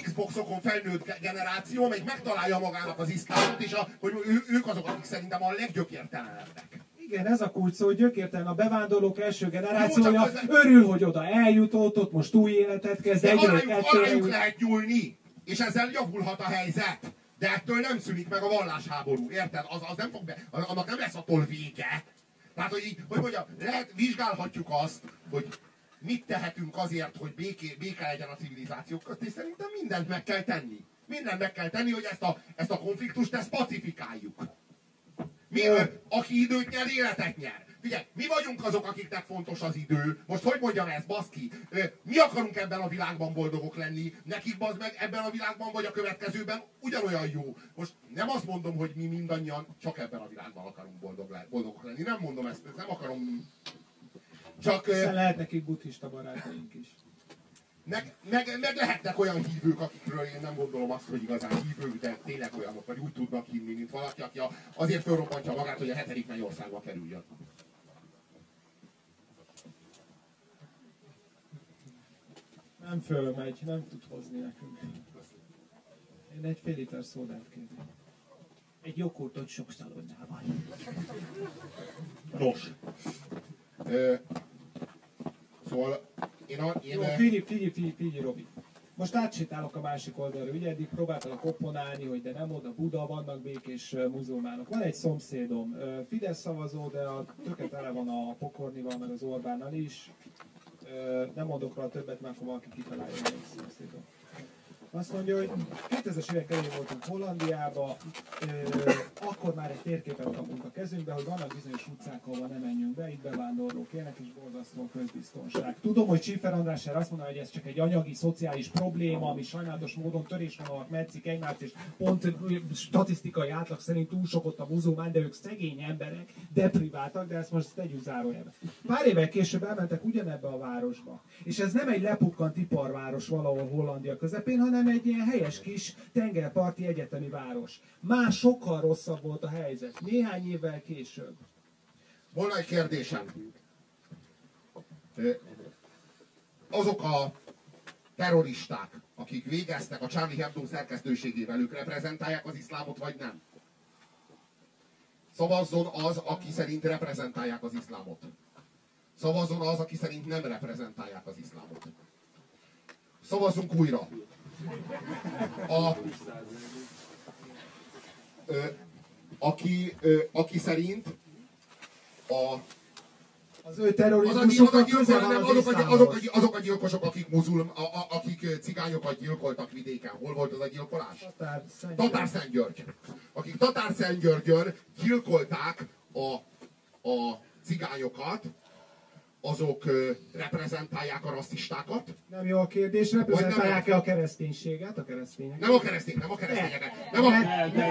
Xboxokon felnőtt generáció, amelyik megtalálja magának az iszlámot, és a, hogy ő, ők azok, akik szerintem a leggyökértelenebbek. Igen, ez a kulcs szó, hogy gyökértelen a bevándorlók első generációja, örül, hogy oda eljutott, ott most új életet kezd, egyre kettőre lehet nyúlni, és ezzel javulhat a helyzet. De ettől nem szűnik meg a vallásháború, érted? Az, az nem fog be, annak nem lesz attól vége. Tehát, hogy, így, hogy mondjam, lehet, vizsgálhatjuk azt, hogy mit tehetünk azért, hogy béké, béke legyen a civilizációk közt, és szerintem mindent meg kell tenni. Mindent meg kell tenni, hogy ezt a, ezt a konfliktust, ezt pacifikáljuk. Mi, ö, aki időt nyer, életet nyer. Figyelj, mi vagyunk azok, akiknek fontos az idő. Most hogy mondjam ezt, baszki? Mi akarunk ebben a világban boldogok lenni. Nekik bazd meg ebben a világban vagy a következőben ugyanolyan jó. Most nem azt mondom, hogy mi mindannyian csak ebben a világban akarunk boldog le, boldogok lenni. Nem mondom ezt, ezt nem akarom. Csak ö, Hiszen lehet nekik buddhista barátaink is. Meg, meg, meg lehetnek olyan hívők, akikről én nem gondolom azt, hogy igazán hívők, de tényleg olyanok, vagy úgy tudnak hinni, mint valaki, aki azért fölrobbantja magát, hogy a hetedik mennyországba kerüljön. Nem fölmegy, nem tud hozni nekünk. Én egy fél liter szódát kérek. Egy joghurtot sok szalonnával. Nos. Ö, szóval én, a, én Jó, figyelj, figyelj, figyelj, figyelj, Robi. Most átsétálok a másik oldalra, ugye eddig próbáltalak opponálni, hogy de nem oda Buda, vannak békés muzulmánok. Van egy szomszédom, Fidesz szavazó, de a töke tele van a Pokornival, meg az Orbánnal is. Nem mondok rá többet, mert akkor valaki kitalálja, egy szomszédom. Azt mondja, hogy 2000-es évek elején voltunk Hollandiába, akkor már egy térképet kapunk a kezünkbe, hogy vannak bizonyos utcák, ahova nem menjünk be, itt bevándorlók élnek, és borzasztó közbiztonság. Tudom, hogy Schiffer András azt mondaná, hogy ez csak egy anyagi, szociális probléma, ami sajnálatos módon törésvonalak metszik egymást, és pont statisztikai átlag szerint túl sok ott a muzulmán, de ők szegény emberek, depriváltak, de ezt most tegyük zárójelbe. Pár évvel később elmentek ugyanebbe a városba. És ez nem egy lepukkant iparváros valahol Hollandia közepén, hanem egy ilyen helyes kis tengerparti egyetemi város. Már sokkal rosszabb volt a helyzet. Néhány évvel később. volna egy kérdésem. Azok a terroristák, akik végeztek a Charlie Hebdo szerkesztőségével, ők reprezentálják az iszlámot, vagy nem? Szavazzon az, aki szerint reprezentálják az iszlámot. Szavazzon az, aki szerint nem reprezentálják az iszlámot. Szavazzunk újra. A, ö, aki, ö, aki szerint a Az ő az a, az a terrorizmusoknak köze gyilkosok, van nem, az azok, a, azok, a, azok a gyilkosok, akik muzulm, a, a, akik cigányokat gyilkoltak vidéken. Hol volt az a gyilkolás? Tatár Szentgyörgy. Akik Tatár Szentgyörgyön gyilkolták a, a cigányokat, azok reprezentálják a rasszistákat. Nem jó a kérdés, reprezentálják-e a kereszténységet, a keresztényeket? Nem a keresztény, nem a keresztényeket. Nem a,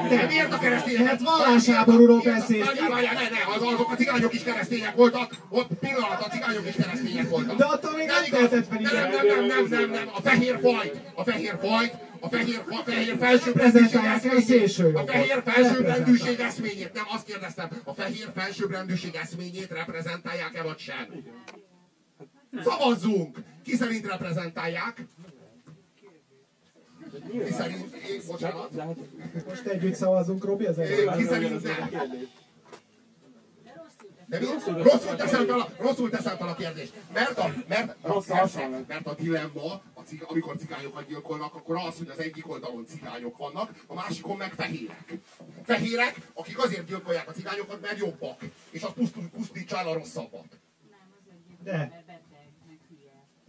de miért a keresztényeket? Hát vallásháborúról beszélsz. Várjál, várjál, ne, ne, az- azok a cigányok is keresztények voltak, ott pillanat, a cigányok is keresztények voltak. De attól még nem tehetett fel nem, nem, nem, nem, nem, nem, a fehér fajt, a fehér fajt, a fehér, a fehér felsőbbrendűség eszményét, a fehér felsőbbrendűség eszményét, nem azt kérdeztem, a fehér felsőbbrendűség eszményét reprezentálják-e vagy sem? Szavazzunk! Ki szerint reprezentálják? Ki szerint, én, bocsánat, Most együtt szavazunk, Robi, az ki szerint nem? De mi? Rosszul teszem fel a, rosszul teszem fel a kérdést. Mert a, mert, Rossz persze, mert a dilemma, a cig, amikor cigányokat gyilkolnak, akkor az, hogy az egyik oldalon cigányok vannak, a másikon meg fehérek. Fehérek, akik azért gyilkolják a cigányokat, mert jobbak. És az pusztul, pusztítsa el a rosszabbat. De.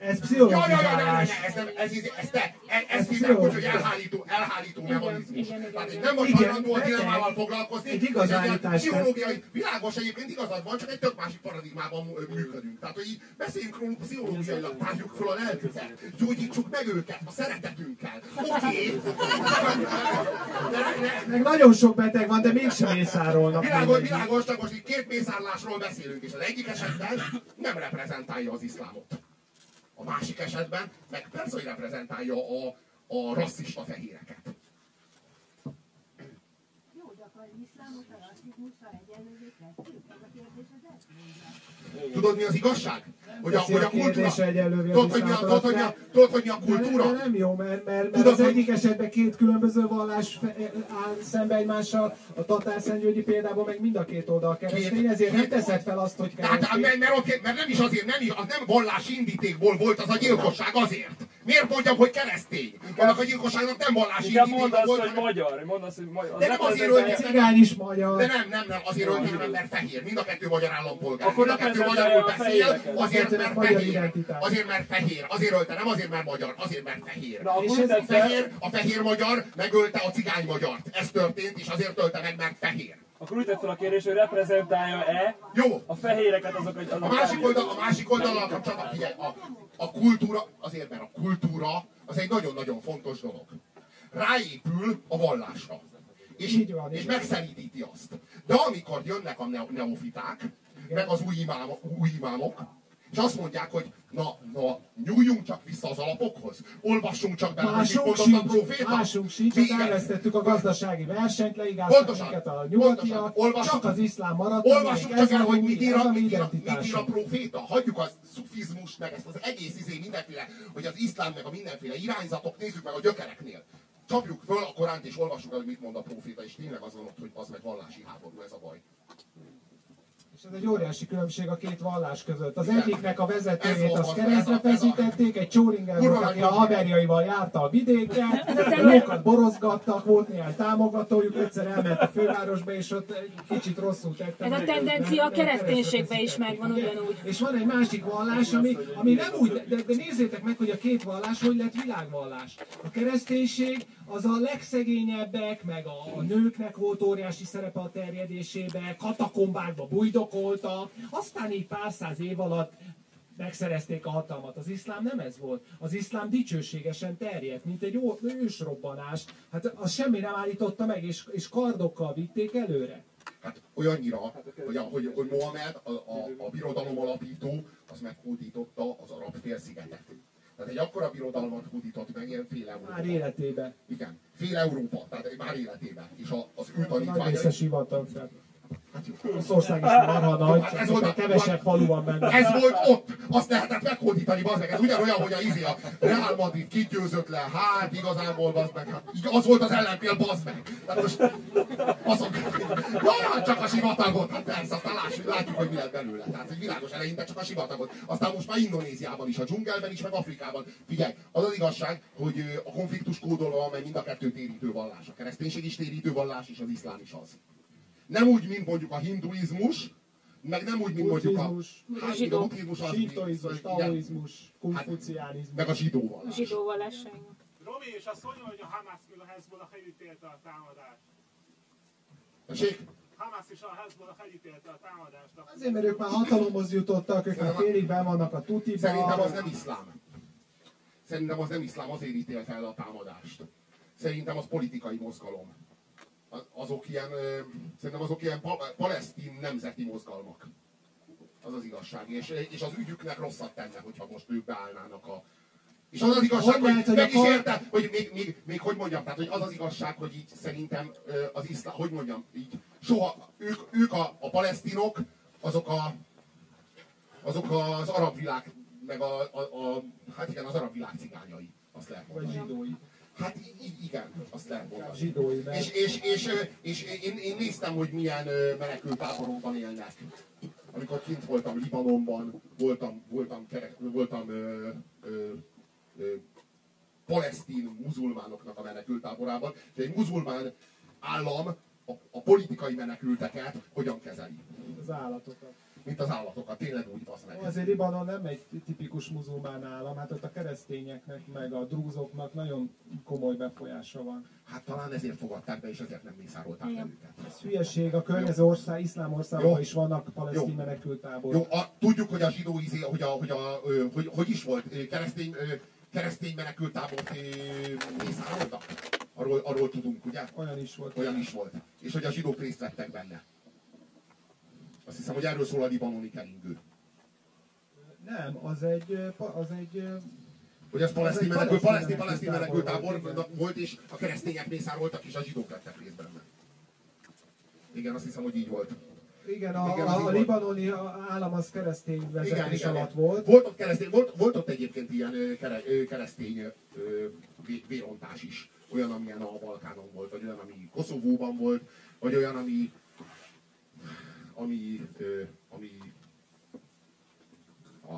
Ez Ja, ja, ja, ne, ne, pszichologizálás. ne, ez, nem, ez, ez, ez, te, ez, ez Ez hívják úgy, hogy elhárító, elhárító mechanizmus. igen, igen, Tehát igen. nem vagy Igen, hajlandó a dilemmával foglalkozni. Egy igaz állítás, Pszichológiai, világos egyébként igazad van, csak egy tök másik paradigmában működünk. Tehát, hogy így beszéljünk róluk pszichológiailag, tárjuk fel a lelküket, gyógyítsuk meg őket a szeretetünkkel. Oké. Meg nagyon sok beteg van, de mégsem mészárolnak. Világos, világos, csak most itt két mészárlásról beszélünk, és az egyik esetben nem reprezentálja az iszlámot. A másik esetben meg persze, hogy reprezentálja a, a rasszista fehéreket. Jó, de akkor az iszlámot a rasszizmussal egyenlővé tesszük? Ez a kérdés az ezt mondja. Tudod, mi az igazság? Hogy a, hogy a kultúra... Tudod, hogy mi a, iszlámtól, tudod, hogy mi a, aztán- tudod, hogy mi a De, kultúra? de nem jó, mert, mert, mert Tudod, az hogy- egyik esetben két különböző vallás fe- áll szembe egymással, a tatár szentgyörgyi példában meg mind a két oldal keresztény, Két- ezért nem két- teszed fel azt, hogy Tehát, keresztény. mert, mert, ott, mert nem is azért, nem az nem vallási indítékból volt az a gyilkosság azért. Miért mondjam, hogy keresztény? Annak a gyilkosságnak nem vallási indítéka azt, volt, hogy hanem- magyar. Mondd azt, hogy magyar. De nem azért ölje- Cigány is magyar. De nem, nem, nem, azért ölte meg, mert fehér. Mind a kettő magyar állampolgár. Akkor Mind a kettő magyarul a beszél, azért, mert fehér. Azért, mert fehér. Azért ölte, nem azért, mert magyar. Azért, mert fehér. Na, akkor És úgy ez A tedd fel, fehér, a fehér magyar megölte a cigány magyart. Ez történt, és azért ölte meg, mert fehér. Akkor úgy fel a kérdés, hogy reprezentálja-e Jó, a fehéreket azok, azok A másik, oldal, a másik oldalal kapcsolatban, figyelj, a, a kultúra, azért mert a kultúra az egy nagyon-nagyon fontos dolog. Ráépül a vallásra. És, Így van, és megszelítíti azt. De amikor jönnek a neo- neofiták, meg az új imámok, új imámok, és azt mondják, hogy na, na, nyúljunk csak vissza az alapokhoz, olvassunk csak bele, hogy mit Másunk mondott a sincs, proféta. másunk sincs, csak Igen. elvesztettük a gazdasági versenyt, leigáztak minket a nyugatiak, Olvassuk- csak az iszlám maradt. Olvassuk csak el, hogy mi- mit ír, a, a mi mit, ír, a- mit ír a proféta. Hagyjuk a szufizmust, meg ezt az egész izé mindenféle, hogy az iszlám, meg a mindenféle irányzatok, nézzük meg a gyökereknél. Csapjuk föl a Koránt és olvassuk el, hogy mit mond a proféta, és tényleg az van ott, hogy az meg vallási háború, ez a baj. És ez egy óriási különbség a két vallás között. Az egyiknek a Ez vezetőjét az- keresztre feszítették, egy Csóringer aki a haverjaival járta a vidéken, jókat borozgattak, volt néhány támogatójuk, egyszer elment a fővárosba, és ott egy kicsit rosszul tette. Ez a tendencia a kereszténységben is megvan ugyanúgy. És van egy másik vallás, ami, ami nem úgy, de, de nézzétek meg, hogy a két vallás hogy lett világvallás. A kereszténység az a legszegényebbek, meg a, a nőknek volt óriási szerepe a terjedésébe, katakombákba bujdokoltak, aztán így pár száz év alatt megszerezték a hatalmat. Az iszlám nem ez volt. Az iszlám dicsőségesen terjedt, mint egy ősrobbanás. Hát az semmi nem állította meg, és, és kardokkal vitték előre. Hát olyannyira, hogy, a, hogy, hogy Mohamed, a, a, a birodalom alapító, az meghódította az arab félszigetet. Tehát egy akkora birodalmat hódított meg, ilyen fél Európa. Már életében. Igen, fél Európa, tehát már életében. És a, az ő tanítványai... Hát. Oroszország is marha nagy, Hát ez volt a- egy kevesebb falu van benne. Ez volt ott, azt lehetett meghódítani, bazd meg. Ez ugyanolyan, hogy a, izé, a Real Madrid kigyőzött le, hát igazából, bazd meg. Hát, az volt az ellenfél, bazd meg. Tehát most, azok, ja, csak a sivatagot, hát persze, aztán lássuk, látjuk, hogy mi lett belőle. Tehát, hogy világos eleinte csak a sivatagot. Aztán most már Indonéziában is, a dzsungelben is, meg Afrikában. Figyelj, az az igazság, hogy a konfliktus kódolva van, mert mind a kettő térítő vallás. A kereszténység is térítő vallás, és az iszlám is az. Nem úgy, mint mondjuk a hinduizmus, meg nem úgy, mint mondjuk a... Buddhizmus, Hát, zsidó. a buddhizmus az... Sintoizmus, taoizmus, konfuciánizmus. meg a zsidó A vallás. zsidó vallásainak. Robi, és azt mondja, hogy a Hamas meg a Hezbollah elítélte a támadást. Tessék? Hamas és a Hezbollah elítélte a támadást. A Azért, mert ők már hatalomhoz jutottak, ők már félig ben vannak a tutiba. Szerintem az nem iszlám. Szerintem az nem iszlám, azért ítélte el a támadást. Szerintem az politikai mozgalom. Azok ilyen, szerintem azok ilyen pa- palesztin nemzeti mozgalmak. Az az igazság. És, és az ügyüknek rosszat tenne, hogyha most ők beállnának a... És az az igazság, Hogy hogy, lehet, hogy meg is érte, hogy még, még, még, hogy mondjam, tehát hogy az az igazság, hogy így szerintem az iszlám, hogy mondjam, így soha, ők, ők a, a palesztinok, azok a, azok az arab világ, meg a, a, a, hát igen, az arab világ cigányai, azt lehet Vagy mondani. zsidói. Hát igen, azt lehet mondani. Zsidói, mert- És, és, és, ö, és én, én néztem, hogy milyen menekült táborokban élnek. Amikor kint voltam Libanonban, voltam, voltam, kere, voltam ö, ö, ö, palesztin muzulmánoknak a menekültáborában, és egy muzulmán állam a, a politikai menekülteket hogyan kezeli. Az állatokat. Mint az állatokat, tényleg úgy az meg. Azért Libanon nem egy tipikus muzulmán állam, hát ott a keresztényeknek, meg a drúzoknak nagyon komoly befolyása van. Hát talán ezért fogadták be, és ezért nem mészárolták el őket. Ez hülyeség, a környező ország, iszlám országban is vannak palesztin Jó. menekültáborok. Jó, a, tudjuk, hogy a zsidó izé, hogy, a, hogy, a, hogy, hogy is volt, keresztény, keresztény menekültábort mészároltak? Arról, arról tudunk, ugye? Olyan is volt. Olyan is volt. És hogy a zsidók részt vettek benne. Azt hiszem, hogy erről szól a libanoni keringő. Nem, az egy, az egy Hogy ez palesztin menekül, palesztin palesztin, menekültábor menekültábor volt, igen. és a keresztények mészároltak, és a zsidók vettek részt benne. Igen, azt hiszem, hogy így volt. Igen, a, Igen, az a, a libanoni állam az keresztény vezetés alatt volt. Volt ott, keresztény, volt, volt ott egyébként ilyen kere, keresztény vérontás is. Olyan, amilyen a Balkánon volt, vagy olyan, ami Koszovóban volt, vagy olyan, ami ami, ami a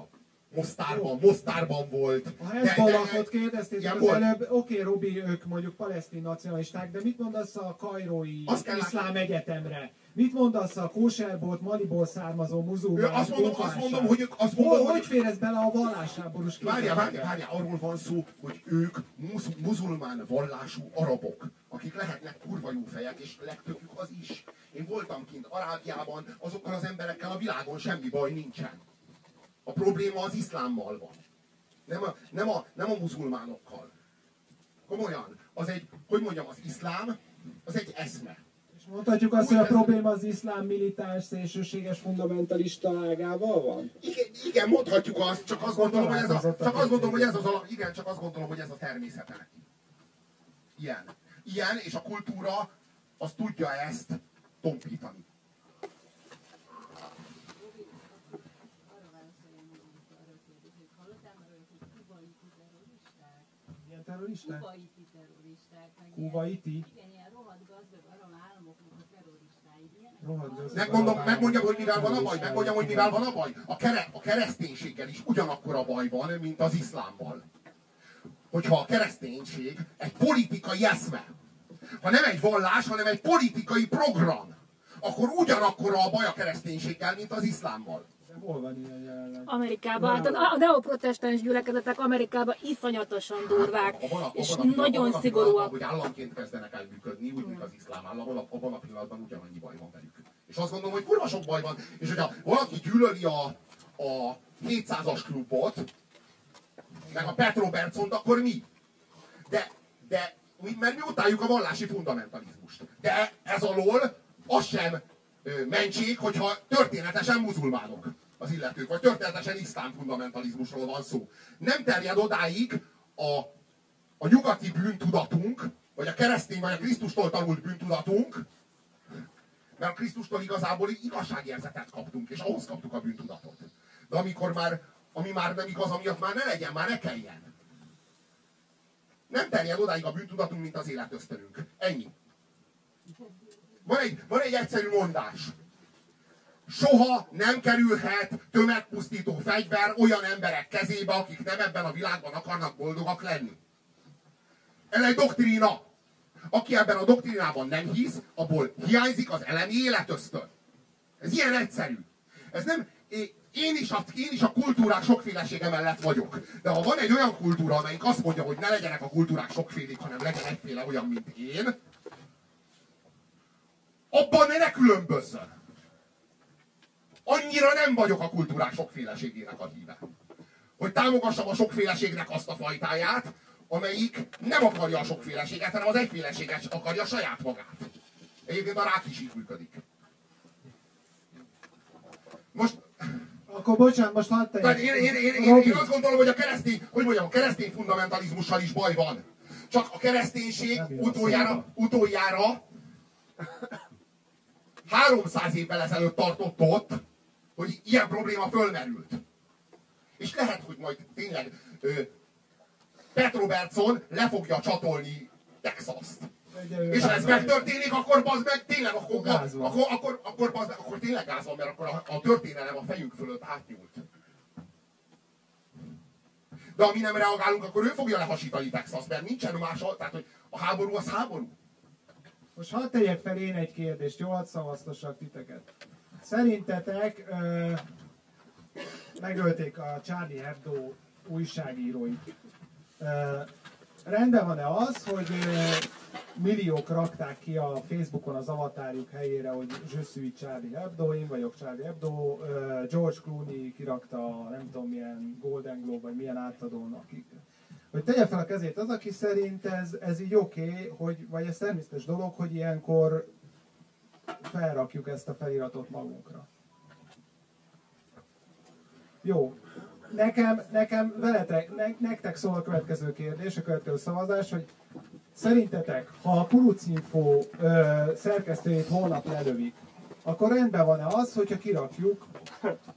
Mostárban, Mostárban volt. A De- de- Hezbollahot kérdeztétek az előbb, oké, Robi, ők mondjuk palesztin nacionalisták, de mit mondasz a kairói iszlám egyetemre? Mit mondasz a kóserból, Maliból származó Ő, muzulmán azt, mondom, azt mondom, hogy ők azt Hol, mondom, hogy hogy fér ez bele a vallásháborús képzeletbe? várjál, várjál, arról van szó, hogy ők musz, muzulmán vallású arabok, akik lehetnek kurva jó fejek, és legtöbbük az is. Én voltam kint Arábiában, azokkal az emberekkel a világon semmi baj nincsen. A probléma az iszlámmal van. Nem a, nem a, nem a muzulmánokkal. Komolyan. Az egy, hogy mondjam, az iszlám, az egy eszme. Mondhatjuk azt, hogy a probléma az iszlám militáns, szélsőséges, fundamentalista ágával van? Igen, igen, mondhatjuk azt, csak azt gondolom, hogy ez a, csak azt gondolom, hogy ez az alap, igen, csak azt gondolom, hogy ez a természete neki. Ilyen. Ilyen, és a kultúra az tudja ezt tompítani. Arra válaszoljam, hogy arra kérdés, Megmondom, megmondjam, hogy mivel van a baj? Megmondjam, hogy mivel van a baj? A, kere, a kereszténységgel is ugyanakkor a baj van, mint az iszlámmal. Hogyha a kereszténység egy politikai eszme, ha nem egy vallás, hanem egy politikai program, akkor ugyanakkor a baj a kereszténységgel, mint az iszlámmal. Hol van ilyen jelenleg? Amerikában, hát a, a neoprotestáns gyülekezetek Amerikában iszonyatosan durvák, Abban a- és abban a- nagyon abban a szigorúak. hogy államként kezdenek el működni, úgy, mint az iszlám állam, abban a- abban a pillanatban ugyanannyi baj van velük. És azt gondolom, hogy kurva sok baj van. És hogyha valaki gyűlöli a, a 700-as klubot, meg a Pet Robertsont, akkor mi? De, de mi, mert mi utáljuk a vallási fundamentalizmust. De ez alól az sem mentség, hogyha történetesen muzulmánok az illetők, vagy történetesen iszlám fundamentalizmusról van szó. Nem terjed odáig a, a nyugati bűntudatunk, vagy a keresztény, vagy a Krisztustól tanult bűntudatunk, mert a Krisztustól igazából igazságérzetet kaptunk, és ahhoz kaptuk a bűntudatot. De amikor már, ami már nem igaz, amiatt már ne legyen, már ne kelljen. Nem terjed odáig a bűntudatunk, mint az életösztönünk. Ennyi. Van egy, van egy egyszerű mondás. Soha nem kerülhet tömegpusztító fegyver olyan emberek kezébe, akik nem ebben a világban akarnak boldogak lenni. Ez egy doktrína. Aki ebben a doktrínában nem hisz, abból hiányzik az elemi életösztön. Ez ilyen egyszerű. Ez nem, én is, a, én is a kultúrák sokfélesége mellett vagyok. De ha van egy olyan kultúra, amelyik azt mondja, hogy ne legyenek a kultúrák sokfélék, hanem legyen egyféle olyan, mint én, abban ne különbözzön. Annyira nem vagyok a kultúrák sokféleségének a híve. Hogy támogassam a sokféleségnek azt a fajtáját, amelyik nem akarja a sokféleséget, hanem az egyféleséget akarja saját magát. Egyébként a rák is így működik. Most, Akkor bocsánat, most hadd tehát én, én, én, én, én azt gondolom, hogy a keresztény, hogy mondjam, a keresztény fundamentalizmussal is baj van. Csak a kereszténység utoljára, utoljára 300 évvel ezelőtt tartott ott, hogy ilyen probléma fölmerült. És lehet, hogy majd tényleg ö, Robertson le fogja csatolni Texas-t. És ha ez megtörténik, akkor bazd meg, tényleg, akkor, van. akkor, akkor, akkor, bazd akkor tényleg gáz van, mert akkor a, a történelem a fejünk fölött átnyúlt. De ami nem reagálunk, akkor ő fogja lehasítani Texas, mert nincsen más, tehát hogy a háború az háború. Most hadd tegyek fel én egy kérdést, jó, hadd szavaztassak titeket. Szerintetek ö, megölték a Charlie Hebdo újságíróit. Ö, rendben van-e az, hogy ö, milliók rakták ki a Facebookon az avatárjuk helyére, hogy je suis Charlie Hebdo, én vagyok Charlie Hebdo, ö, George Clooney kirakta nem tudom milyen Golden Globe, vagy milyen átadón, hogy tegye fel a kezét az, aki szerint ez, ez így oké, okay, hogy, vagy ez természetes dolog, hogy ilyenkor felrakjuk ezt a feliratot magunkra. Jó. Nekem, nekem veletek, ne, nektek szól a következő kérdés, a következő szavazás, hogy szerintetek, ha a Kurucinfo szerkesztőjét holnap lelövik, akkor rendben van-e az, hogyha kirakjuk,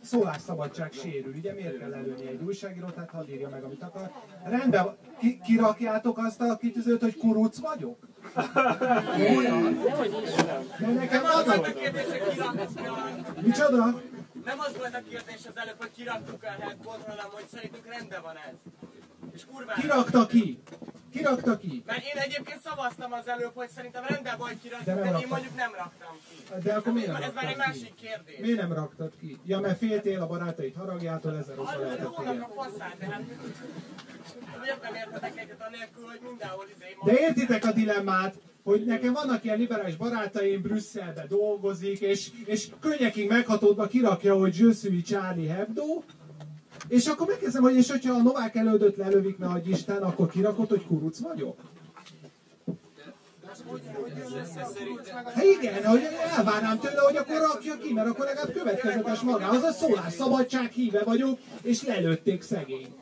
szólásszabadság sérül, ugye miért kell előni egy újságírót, tehát hadd írja meg, amit akar. Rendben, ki, kirakjátok azt a kitűzőt, hogy kuruc vagyok? Olyan? De nekem Nem az az volt a... a kérdés, hogy kiraktuk Micsoda? Nem az volt a kérdés az előbb, hogy kiraktuk el headboard, hanem hogy szerintünk rendben van ez. És kurvára. Kirakta ki? Kirakta ki? Mert én egyébként szavaztam az előbb, hogy szerintem rendben van, hogy kiraktuk, De de, én raktam. mondjuk nem raktam ki. De akkor miért nem Ez már egy másik kérdés. Miért nem raktad ki? Ja, mert féltél a barátaid haragjától, ezer oka Hallod, lehetett a faszát, de hát... Miért nem értetek egyet anélkül, hogy mindenhol izé De értitek a dilemmát, hogy nekem vannak ilyen liberális barátaim, Brüsszelbe dolgozik, és, és könnyekig meghatódva kirakja, hogy suis Charlie Hebdo, és akkor megkezdem, hogy és hogyha a Novák elődöt lelövik, ne adj Isten, akkor kirakod, hogy kuruc vagyok? Hát igen, hogy elvárnám tőle, hogy akkor rakja ki, mert akkor legalább következetes magához. A szólásszabadság híve vagyok, és lelőtték szegény.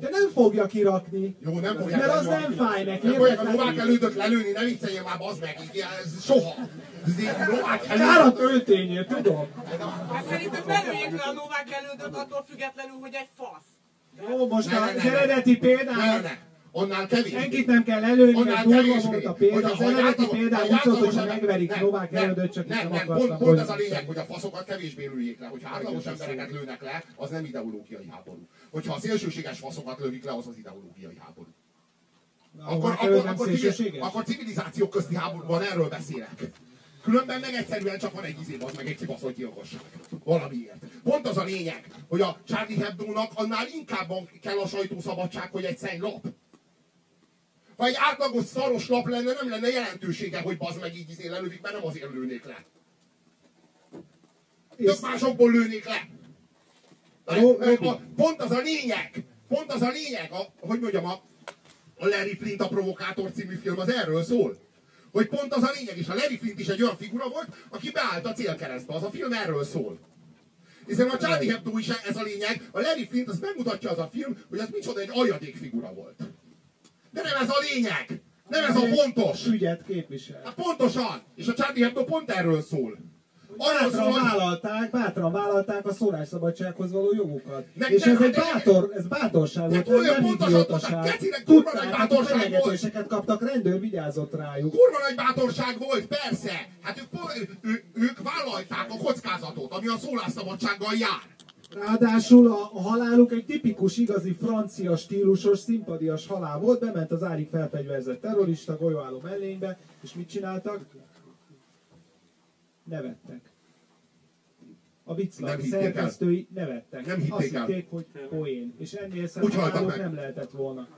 De nem fogja kirakni. Jó, nem fogják Mert az nem fáj neki. Nem fogják a? Novák elődöt lelőni, ne vicceljél már, bazd meg, ez soha. Ez így Novák Kár a töltényét, tudom. Hát szerintem belőjék le a Novák elődöt attól függetlenül, hogy egy fasz. Jó, most Ne, ne, az ne, ne. eredeti Ne, példán ne, annál kevés. senkit nem kell előni, Annál mert durva volt a példa. Az eredeti ha úgy szólt, ember- megverik nem, Novák nem, elődöt, csak nem, nem nem, pont, pont ez a hogy- lényeg, hogy a faszokat kevésbé lőjék le. Hogyha átlagos embereket lőnek le, az nem ideológiai háború. Hogyha a szélsőséges faszokat lövik le, az az ideológiai háború. Akkor, akkor, akkor, civil, akkor civilizációk közti háborúban erről beszélek. Különben meg egyszerűen csak van egy izé, az meg egy kibaszott gyilkosság. Valamiért. Pont az a lényeg, hogy a Charlie Hebdo-nak annál inkább kell a sajtószabadság, hogy egy lap. Ha egy átlagos szaros lap lenne, nem lenne jelentősége, hogy bazd meg így izé lelövik, mert nem azért lőnék le. Tök másokból lőnék le. A- Pont az a lényeg, pont az a lényeg, a, hogy mondjam, a, a Larry Flint a Provokátor című film az erről szól. Hogy pont az a lényeg, és a Larry Flint is egy olyan figura volt, aki beállt a célkeresztbe. Az a film erről szól. Hiszen a Charlie Hebdo is ez a lényeg, a Larry Flint az megmutatja az a film, hogy az micsoda egy aljadék figura volt. De nem ez a lényeg! Nem ez a fontos! Ügyet képvisel. Hát pontosan! És a Charlie Hebdo pont erről szól. Bátran vállalták, bátran vállalták a szólásszabadsághoz való jogukat. Ne- és ez egy bátor, ez bátorság volt, olyan nem gecinek kurva nagy Tudták, bátorság volt. kaptak, rendőr vigyázott rájuk. kurva nagy bátorság volt, persze! Hát ők, ő, ők vállalták a kockázatot, ami a szólásszabadsággal jár. Ráadásul a, a haláluk egy tipikus, igazi francia stílusos, szimpadias halál volt, bement az árig felfegyverzett terrorista golyóálló mellénybe, és mit csináltak? Nevettek. A el. szerkesztői nevettek. Nem hitték Azt el. hitték, hogy poén. És ennél meg. nem lehetett volna.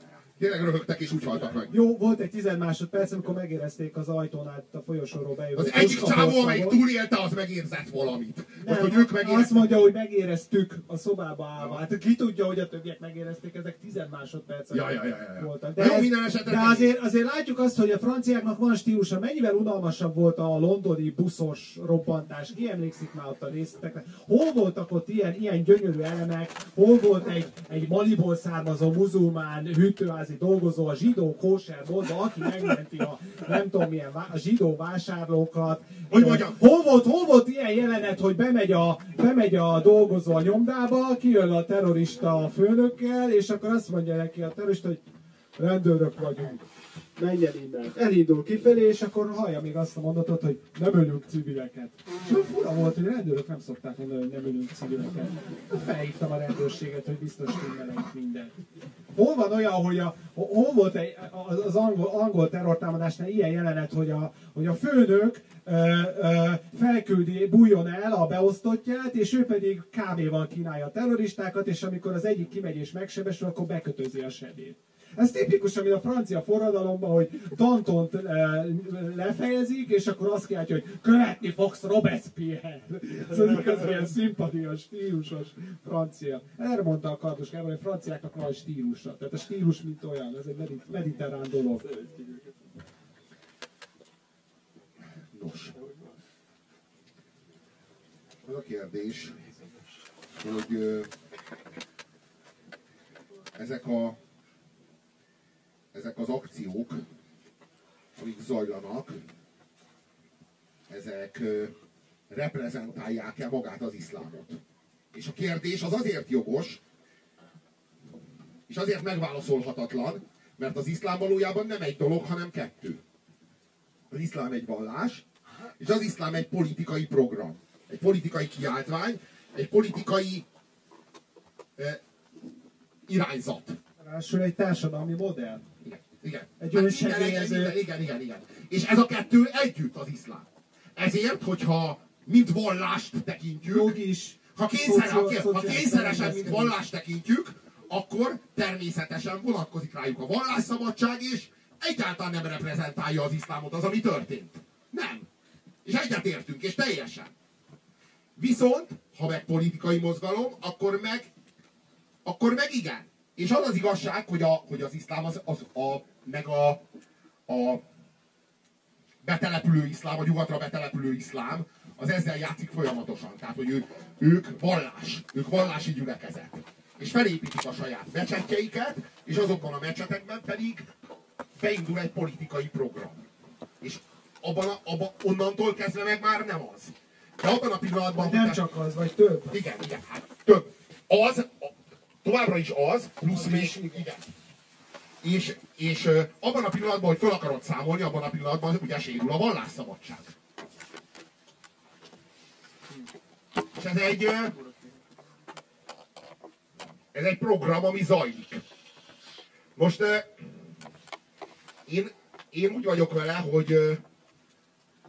Tényleg röhögtek és úgy haltak meg. Jó, volt egy 10 másodperc, amikor megérezték az ajtón át a folyosóról bejövő Az egyik csávó, amelyik túlélte, az megérzett valamit. Nem, hogy ők azt megéreztek. mondja, hogy megéreztük a szobába állva. Hát ki tudja, hogy a többiek megérezték, ezek 10 másodpercek Ja, ja, ja, ja, voltak. Jó, ez, minden esetre- de azért, azért látjuk azt, hogy a franciáknak van stílusa. Mennyivel unalmasabb volt a londoni buszos robbantás. Ki emlékszik már ott a részletekre? Hol voltak ott ilyen, ilyen gyönyörű elemek? Hol volt egy, egy Maliból származó muzulmán hűtőházi dolgozó, a zsidó kóser boltba, aki megmenti a nem tudom milyen vá- a zsidó vásárlókat. Hogy mondjam? Hol volt, hol volt ilyen jelenet, hogy bemegy a, bemegy a dolgozó a nyomdába, kijön a terrorista a főnökkel, és akkor azt mondja neki a terrorista, hogy rendőrök vagyunk. Menjen innen. Elindul kifelé, és akkor hallja még azt a mondatot, hogy nem ölünk civileket. És olyan fura volt, hogy a rendőrök nem szokták mondani, hogy nem ölünk civileket. Felhívtam a rendőrséget, hogy biztos timmelek mindent. Hol van olyan, hogy a, hol volt egy, az angol, angol terrortámadásnál ilyen jelenet, hogy a, hogy a főnök ö, ö, felküldi, bújjon el a beosztottját, és ő pedig kávéval kínálja a terroristákat, és amikor az egyik kimegy és megsebesül, akkor bekötözi a sebét. Ez tipikus, ami a francia forradalomban, hogy Dantont e, lefejezik, és akkor azt kiáltja, hogy követni fogsz Robespierre. Ez az igaz, ilyen szimpatias, stílusos francia. Erre mondta a Kardos Gábor, hogy franciáknak van stílusa. Tehát a stílus, mint olyan, ez egy medit- mediterrán dolog. Nos. Az a kérdés, hogy ö, ezek a ezek az akciók, amik zajlanak, ezek, reprezentálják-e magát az iszlámot. És a kérdés az azért jogos, és azért megválaszolhatatlan, mert az iszlám valójában nem egy dolog, hanem kettő. Az iszlám egy vallás, és az iszlám egy politikai program. Egy politikai kiáltvány, egy politikai eh, irányzat. Ráadásul egy társadalmi modell. Igen. Egy Hát önsegélyező- igen, igen, igen, igen. És ez a kettő együtt az iszlám. Ezért, hogyha mint vallást tekintjük, Jog is. ha, kényszer, ha, szocio- ha kényszeresen, mint vallást tekintjük, akkor természetesen vonatkozik rájuk a vallásszabadság, és egyáltalán nem reprezentálja az iszlámot az, ami történt. Nem. És egyetértünk, és teljesen. Viszont, ha meg politikai mozgalom, akkor meg, akkor meg igen. És az az igazság, hogy, a, hogy az iszlám, az, az a, meg a, a betelepülő iszlám, a nyugatra betelepülő iszlám, az ezzel játszik folyamatosan. Tehát, hogy ő, ők vallás, ők vallási gyülekezet. És felépítik a saját mecsetjeiket, és azokban a mecsetekben pedig beindul egy politikai program. És abban a, abban, onnantól kezdve meg már nem az. De abban a pillanatban... Nem hogy- csak az, vagy több. igen, igen, hát több. Az, a, továbbra is az, plusz Az még, igen. És, és abban a pillanatban, hogy fel akarod számolni, abban a pillanatban ugye sérül a vallásszabadság. És ez egy, ez egy program, ami zajlik. Most én, én úgy vagyok vele, hogy,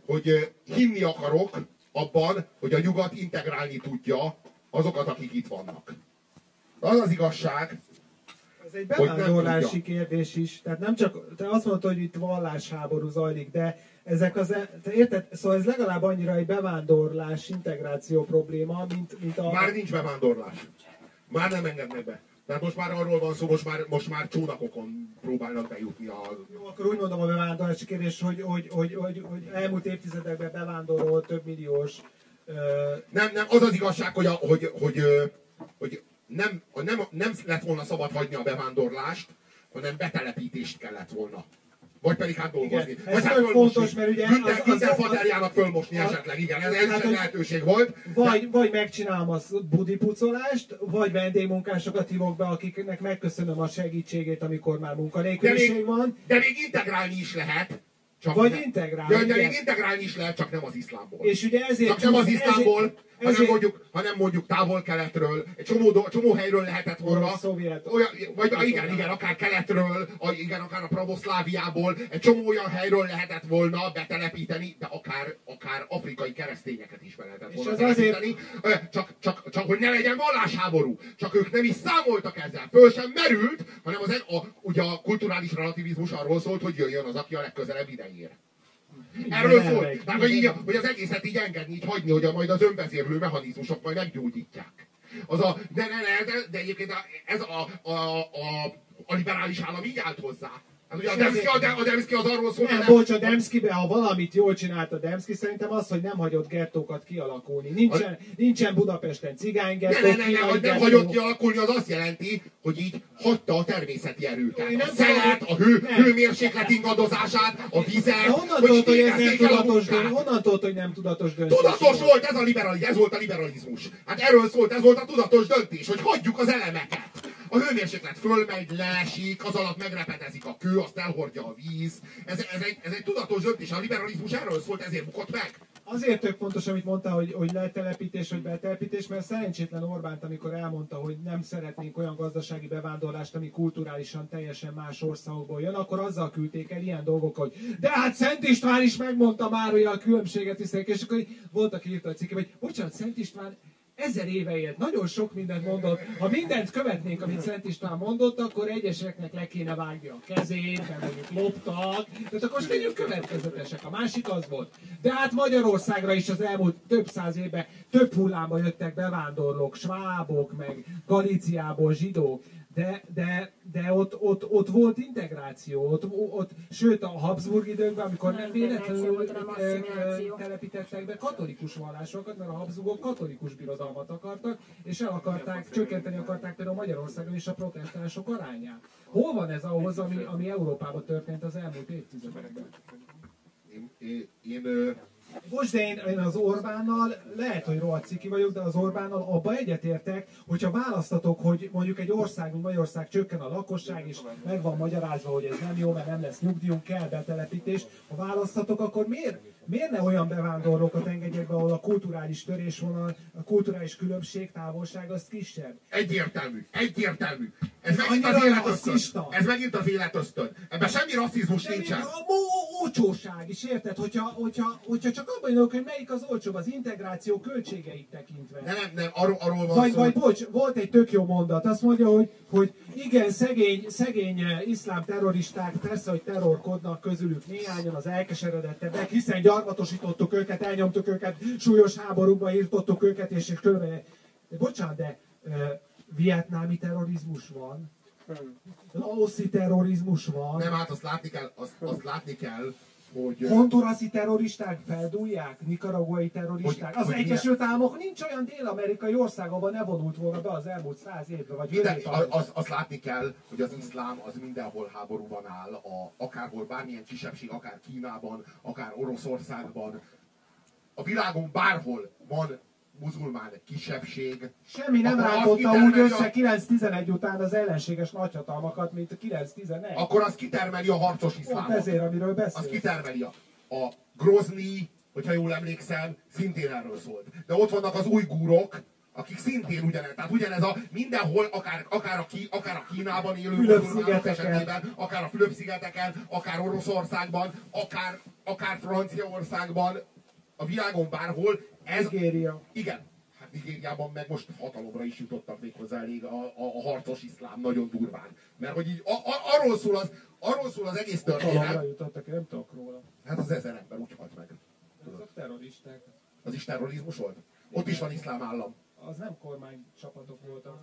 hogy hinni akarok abban, hogy a nyugat integrálni tudja azokat, akik itt vannak. De az az igazság, Ez egy Hogy bevándorlási kérdés is. Tehát nem csak, te azt mondtad, hogy itt vallásháború zajlik, de ezek az, te érted? Szóval ez legalább annyira egy bevándorlás, integráció probléma, mint, mint a... már nincs bevándorlás. Már nem engednek be. Tehát most már arról van szó, most már, most már csónakokon próbálnak bejutni a... Jó, akkor úgy mondom a bevándorlási kérdés, hogy, hogy, hogy, hogy, hogy elmúlt évtizedekben bevándorolt több milliós ö, Nem, nem, az az igazság, hogy, a, hogy, hogy, ö, hogy nem, a- nem, nem lett volna szabad hagyni a bevándorlást, hanem betelepítést kellett volna. Vagy pedig hát dolgozni. Igen, ez hát fölmosni. fontos, mert ugye Günther, az- Günther az- faterjának fölmosni az- esetleg, igen, ez, ez hát, egy lehetőség volt. Vagy, vagy megcsinálom a budipucolást, vagy vendégmunkásokat hívok be, akiknek megköszönöm a segítségét, amikor már De munkanélküliség még, van. de még integrálni is lehet. Csak Vagy ne- integrálni, De, de még integrálni is lehet, csak nem az iszlámból. És ugye ezért... Csak nem az ezért- hanem ezért- mondjuk, hanem mondjuk távol-keletről, egy csomó, csomó helyről lehetett volna, szovjet. olyan, vagy igen, igen, akár keletről, a, igen, akár a pravoszláviából, egy csomó olyan helyről lehetett volna betelepíteni, de akár, akár afrikai keresztényeket is be lehetett És volna az azért- csak, csak, csak, hogy ne legyen vallásháború, csak ők nem is számoltak ezzel, föl sem merült, hanem az, a, ugye a kulturális relativizmus arról szólt, hogy jöjjön az, aki a legközelebb ide ér. Erről szól. Tehát, hogy, így, hogy az egészet így engedni, így hagyni, hogy a, majd az önvezérlő mechanizmusok majd meggyógyítják. Az a, de, ne, de, de egyébként ez a, a, a, a liberális állam így állt hozzá. Hát ugye a Demszki, a, a Demszki az arról szólt, Nem, bocs, a Demszkibe, ha valamit jól csinált a Demszki, szerintem az, hogy nem hagyott gettókat kialakulni. Nincsen, nincsen Budapesten cigánygettó, ne, ne, ne, ne, hogy nem hagyott kialakulni, az azt jelenti, hogy így hagyta a természeti erőket. Én A nem szelet, tudom, a hő, nem. hőmérséklet ingadozását, a vizet, De honnan tudod, hogy ez nem a tudatos döntés? Honnan tudod, hogy nem tudatos döntés? Tudatos volt ez a liberalizmus, ez volt a liberalizmus. Hát erről szólt, ez volt a tudatos döntés, hogy hagyjuk az elemeket. A hőmérséklet fölmegy, leesik, az alatt megrepedezik a kő, azt elhordja a víz. Ez, ez, egy, ez egy tudatos döntés, a liberalizmus erről szólt, ezért bukott meg. Azért tök fontos, amit mondta, hogy, hogy letelepítés, hogy betelepítés, mert szerencsétlen Orbánt, amikor elmondta, hogy nem szeretnénk olyan gazdasági bevándorlást, ami kulturálisan teljesen más országokból jön, akkor azzal küldték el ilyen dolgok, hogy de hát Szent István is megmondta már, hogy a különbséget hiszek, és akkor így volt, aki írta a cikkem, hogy bocsánat, Szent István ezer éve élt, nagyon sok mindent mondott. Ha mindent követnénk, amit Szent István mondott, akkor egyeseknek le kéne vágni a kezét, mert mondjuk loptak. Tehát akkor most legyünk következetesek. A másik az volt. De hát Magyarországra is az elmúlt több száz évben több hullámban jöttek bevándorlók, svábok, meg Galíciából zsidók. De, de, de ott, ott, ott, volt integráció, ott, ott, sőt a Habsburg időkben, amikor nem Nem véletlenül telepítettek be katolikus vallásokat, mert a Habsburgok katolikus birodalmat akartak, és el akarták, csökkenteni akarták például Magyarországon is a protestánsok arányát. Hol van ez ahhoz, ami, ami Európában történt az elmúlt évtizedekben? Én, én, én, Most de én, én az Orbánnal, lehet, hogy rohadt ciki vagyok, de az Orbánnal abba egyetértek, hogyha választatok, hogy mondjuk egy ország, mint Magyarország csökken a lakosság, és meg van magyarázva, hogy ez nem jó, mert nem lesz nyugdíjunk, kell betelepítés, ha választatok, akkor miért, miért ne olyan bevándorlókat engedjek be, ahol a kulturális törésvonal, a kulturális különbség, távolság az kisebb? Egyértelmű, egyértelmű. Ez Ez megint az rasszista. Ez megint az életösztön. Ebben semmi rasszizmus De nincsen. a olcsóság is, érted? Hogyha, hogyha, hogyha csak abban jönök, hogy melyik az olcsóbb az integráció költségeit tekintve. De nem, nem, arról, arról van Vagy, szó. vagy bocs, volt egy tök jó mondat, azt mondja, hogy, hogy igen, szegény, szegény eh, iszlám terroristák, persze, hogy terrorkodnak közülük néhányan az elkeseredettebbek, hiszen gyarmatosítottuk őket, elnyomtuk őket, súlyos háborúba írtottuk őket, és körbe... Bocsánat, de uh, vietnámi terrorizmus van, laoszi terrorizmus van, Nem, hát azt látni kell, azt, azt látni kell, hogy... honduraszi terroristák feldúlják, nikaraguai terroristák. Hogy- Az hogy Egyesült Államok nincs olyan dél-amerikai ország, ahol ne vonult volna be az elmúlt száz évben, vagy Minden, évben. az, azt látni kell, hogy az iszlám az mindenhol háborúban áll, a, akárhol bármilyen kisebbség, akár Kínában, akár Oroszországban. A világon bárhol van muzulmán kisebbség. Semmi nem rántotta úgy a- össze 9-11 után az ellenséges nagyhatalmakat, mint a 9-11. Akkor az kitermeli a harcos Pont iszlámot. ezért, amiről Az beszél. kitermeli a, a Grozny, hogyha jól emlékszem, szintén erről szólt. De ott vannak az ujgúrok, akik szintén ugyanez, tehát ugyanez a mindenhol, akár, akár, a, ki, akár a Kínában élő esetében, akár a Fülöp-szigeteken, akár Oroszországban, akár, akár Franciaországban, a világon bárhol, ez, Nigéria. igen, hát Nigériában meg most hatalomra is jutottak még hozzá elég a, a, a harcos iszlám, nagyon durván. Mert hogy így, a, a, arról, szól az, arról szól az egész történet, jutottak, én nem tudok róla. hát az ezer ember úgy halt meg. Azok terroristák. Az is terrorizmus volt? Ott is van iszlám állam. Az nem kormány csapatok voltak.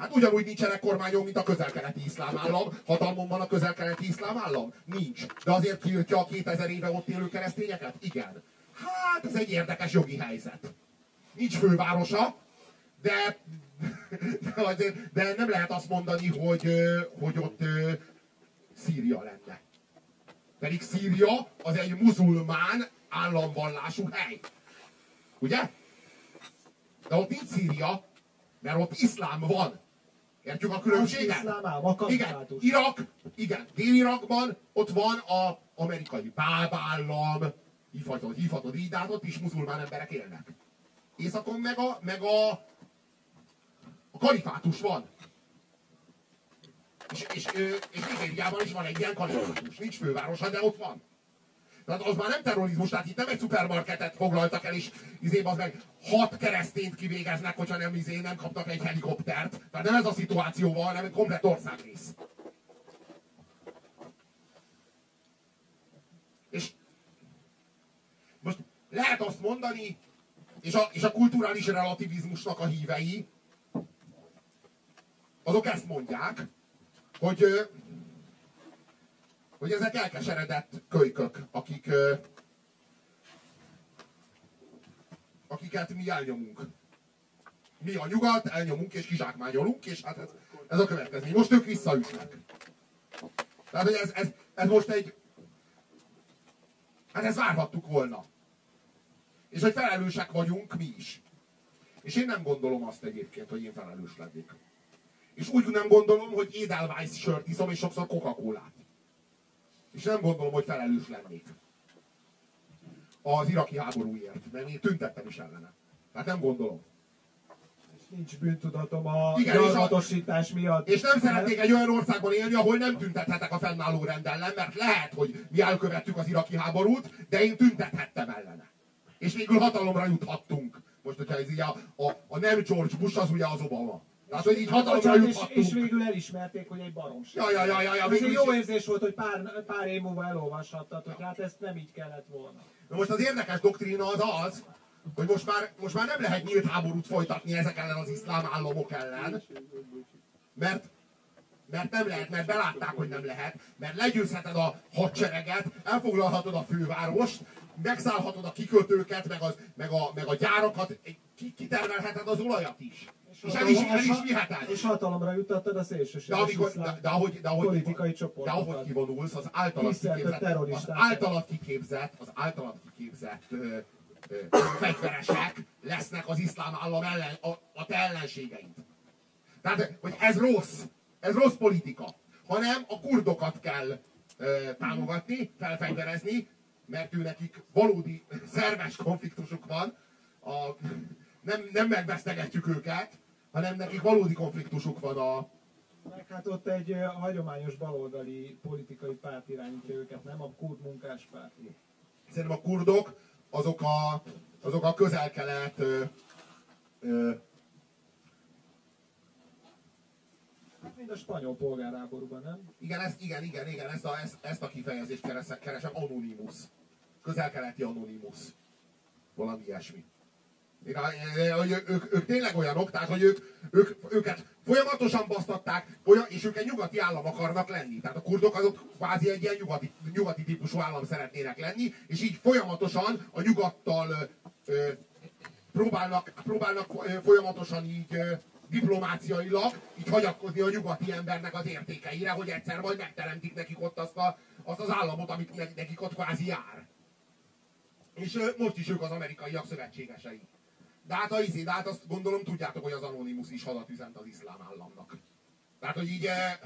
Hát ugyanúgy nincsenek kormányok, mint a közelkeleti iszlám állam. Hatalmon van a közelkeleti iszlám állam? Nincs. De azért tiltja a 2000 éve ott élő keresztényeket? Igen. Hát ez egy érdekes jogi helyzet. Nincs fővárosa, de, de, azért, de nem lehet azt mondani, hogy, hogy ott Szíria lenne. Pedig Szíria az egy muzulmán államvallású hely. Ugye? De ott nincs Szíria, mert ott iszlám van. Értjük a különbséget? Igen. Irak, igen, Dél-Irakban ott van a amerikai bábállam, hívhatod, hívhatod így, de hát ott is muzulmán emberek élnek. Északon meg a, meg a, a kalifátus van. És, és, és Nigériában is van egy ilyen kalifátus. Nincs fővárosa, de ott van. Tehát az már nem terrorizmus, tehát itt nem egy szupermarketet foglaltak el, és izé az meg hat keresztényt kivégeznek, hogyha nem izé nem kapnak egy helikoptert. Tehát nem ez a szituáció van, hanem egy komplet országrész. És most lehet azt mondani, és a, és a kulturális relativizmusnak a hívei, azok ezt mondják, hogy, hogy ezek elkeseredett kölykök, akik, akiket mi elnyomunk. Mi a nyugat, elnyomunk és kizsákmányolunk, és hát ez, ez a következmény. Most ők visszaütnek. Tehát, hogy ez, ez, ez most egy... Hát ezt várhattuk volna. És hogy felelősek vagyunk mi is. És én nem gondolom azt egyébként, hogy én felelős lennék. És úgy nem gondolom, hogy Edelweiss sört iszom, és sokszor Coca-Colát. És nem gondolom, hogy felelős lennék. Az iraki háborúért, mert én tüntettem is ellene. Tehát nem gondolom. Nincs bűntudatom és a- gyarmatosítás miatt. És nem szeretnék egy olyan országban élni, ahol nem tüntethetek a fennálló rend ellen, mert lehet, hogy mi elkövettük az iraki háborút, de én tüntethettem ellene. És végül hatalomra juthattunk. Most, hogyha ez így a, a, a nem George Bush, az ugye az Obama. Tehát, hogy így hatalomra Bocsánat, és, és végül elismerték, hogy egy baromság. Ja, ja, ja, ja, ja, végül egy jó érzés volt, hogy pár, pár év múlva elolvashattad, hogy hát ezt nem így kellett volna. Na most az érdekes doktrína az az, hogy most már, most már nem lehet nyílt háborút folytatni ezek ellen az iszlám államok ellen, mert, mert nem lehet, mert belátták, hogy nem lehet, mert legyőzheted a hadsereget, elfoglalhatod a fővárost, megszállhatod a kikötőket, meg, az, meg, a, meg a gyárakat, ki, kitermelheted az olajat is. És el is, el is viheted. És hatalomra juttattad a De, szélsőséges de, de, ahogy, de, ahogy, politikai de csoportokat. ahogy kivonulsz, az általad kiképzett, az általad kiképzett, az általad kiképzett ö, ö, fegyveresek lesznek az iszlám állam ellen, a, a te ellenségeid. Tehát, hogy ez rossz, ez rossz politika, hanem a kurdokat kell ö, támogatni, felfegyverezni, mert ő nekik valódi szerves konfliktusuk van, a, nem, nem megvesztegetjük őket, hanem nekik valódi konfliktusuk van a, Meg hát ott egy hagyományos baloldali politikai párt irányítja őket, nem a kurd munkáspárti. Szerintem a kurdok azok a, azok a közel-kelet ö, ö, Hát mind a spanyol polgárháborúban, nem? igen, ezt, igen, igen, igen, ezt a, ezt, ezt a kifejezést keresem, keresem, anonimus. Közel-keleti anonimus. Valami ilyesmi. Ők, ők, ők, tényleg olyanok, tehát hogy ők, ők, őket folyamatosan basztatták, olyan, és ők egy nyugati állam akarnak lenni. Tehát a kurdok azok kvázi egy ilyen nyugati, nyugati típusú állam szeretnének lenni, és így folyamatosan a nyugattal ö, próbálnak, próbálnak folyamatosan így ö, diplomáciailag így hagyatkozni a nyugati embernek az értékeire, hogy egyszer majd megteremtik nekik ott azt, a, azt az államot, amit ne- nekik ott kvázi jár. És ö, most is ők az amerikaiak szövetségesei. De hát, a izé, de hát azt gondolom tudjátok, hogy az Anonymous is hadat üzent az iszlám államnak. Tehát, hogy így, eh,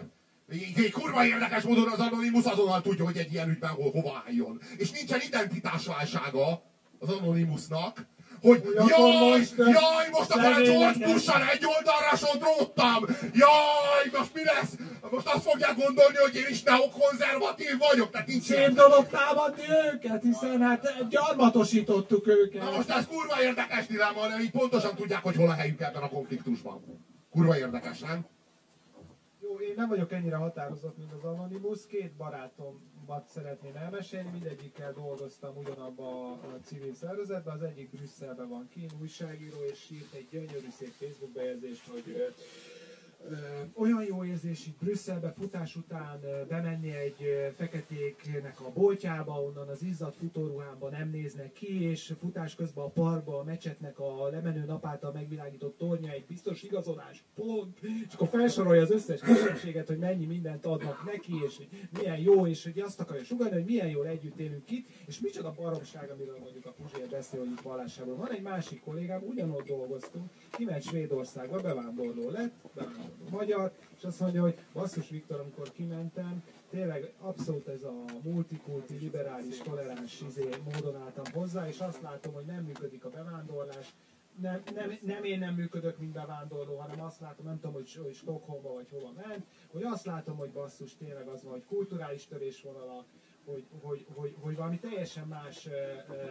így, így kurva érdekes módon az Anonymous azonnal tudja, hogy egy ilyen ügyben hol, hova álljon. És nincsen identitásválsága az Anonymousnak, hogy jaj, jaj, most akkor a George Bush-sal egy oldalra sodródtam! Jaj, most mi lesz? Most azt fogják gondolni, hogy én is neokonzervatív vagyok, tehát nincs Szép dolog támadni őket, hiszen hát gyarmatosítottuk őket. Na most ez kurva érdekes dilemma, de így pontosan tudják, hogy hol a helyük ebben a konfliktusban. Kurva érdekes, nem? Jó, én nem vagyok ennyire határozott, mint az Anonymous. Két barátomat szeretném elmesélni, mindegyikkel dolgoztam ugyanabba a civil szervezetben. Az egyik Brüsszelben van kín, újságíró, és írt egy gyönyörű szép Facebook bejegyzést, hogy olyan jó érzés itt Brüsszelbe futás után bemenni egy feketéknek a boltjába, onnan az izzadt futóruhában nem néznek ki, és futás közben a parkba, a mecsetnek a lemenő nap megvilágított tornya egy biztos igazolás, pont, és akkor felsorolja az összes kisebbséget, hogy mennyi mindent adnak neki, és hogy milyen jó, és hogy azt akarja sugalni, hogy milyen jól együtt élünk itt, és micsoda baromság, amiről mondjuk a Puzsér beszél, hogy itt vallásából. Van egy másik kollégám, ugyanott dolgoztunk, kiment Svédországba, bevándorló lett, bevándorló magyar, és azt mondja, hogy basszus Viktor, amikor kimentem, tényleg abszolút ez a multikulti, liberális, toleráns izé, módon álltam hozzá, és azt látom, hogy nem működik a bevándorlás, nem, nem, nem én nem működök, mint bevándorló, hanem azt látom, nem tudom, hogy, hogy Stockholmba vagy hova ment, hogy azt látom, hogy basszus tényleg az van, hogy kulturális törésvonalak, hogy, hogy, hogy, hogy valami teljesen más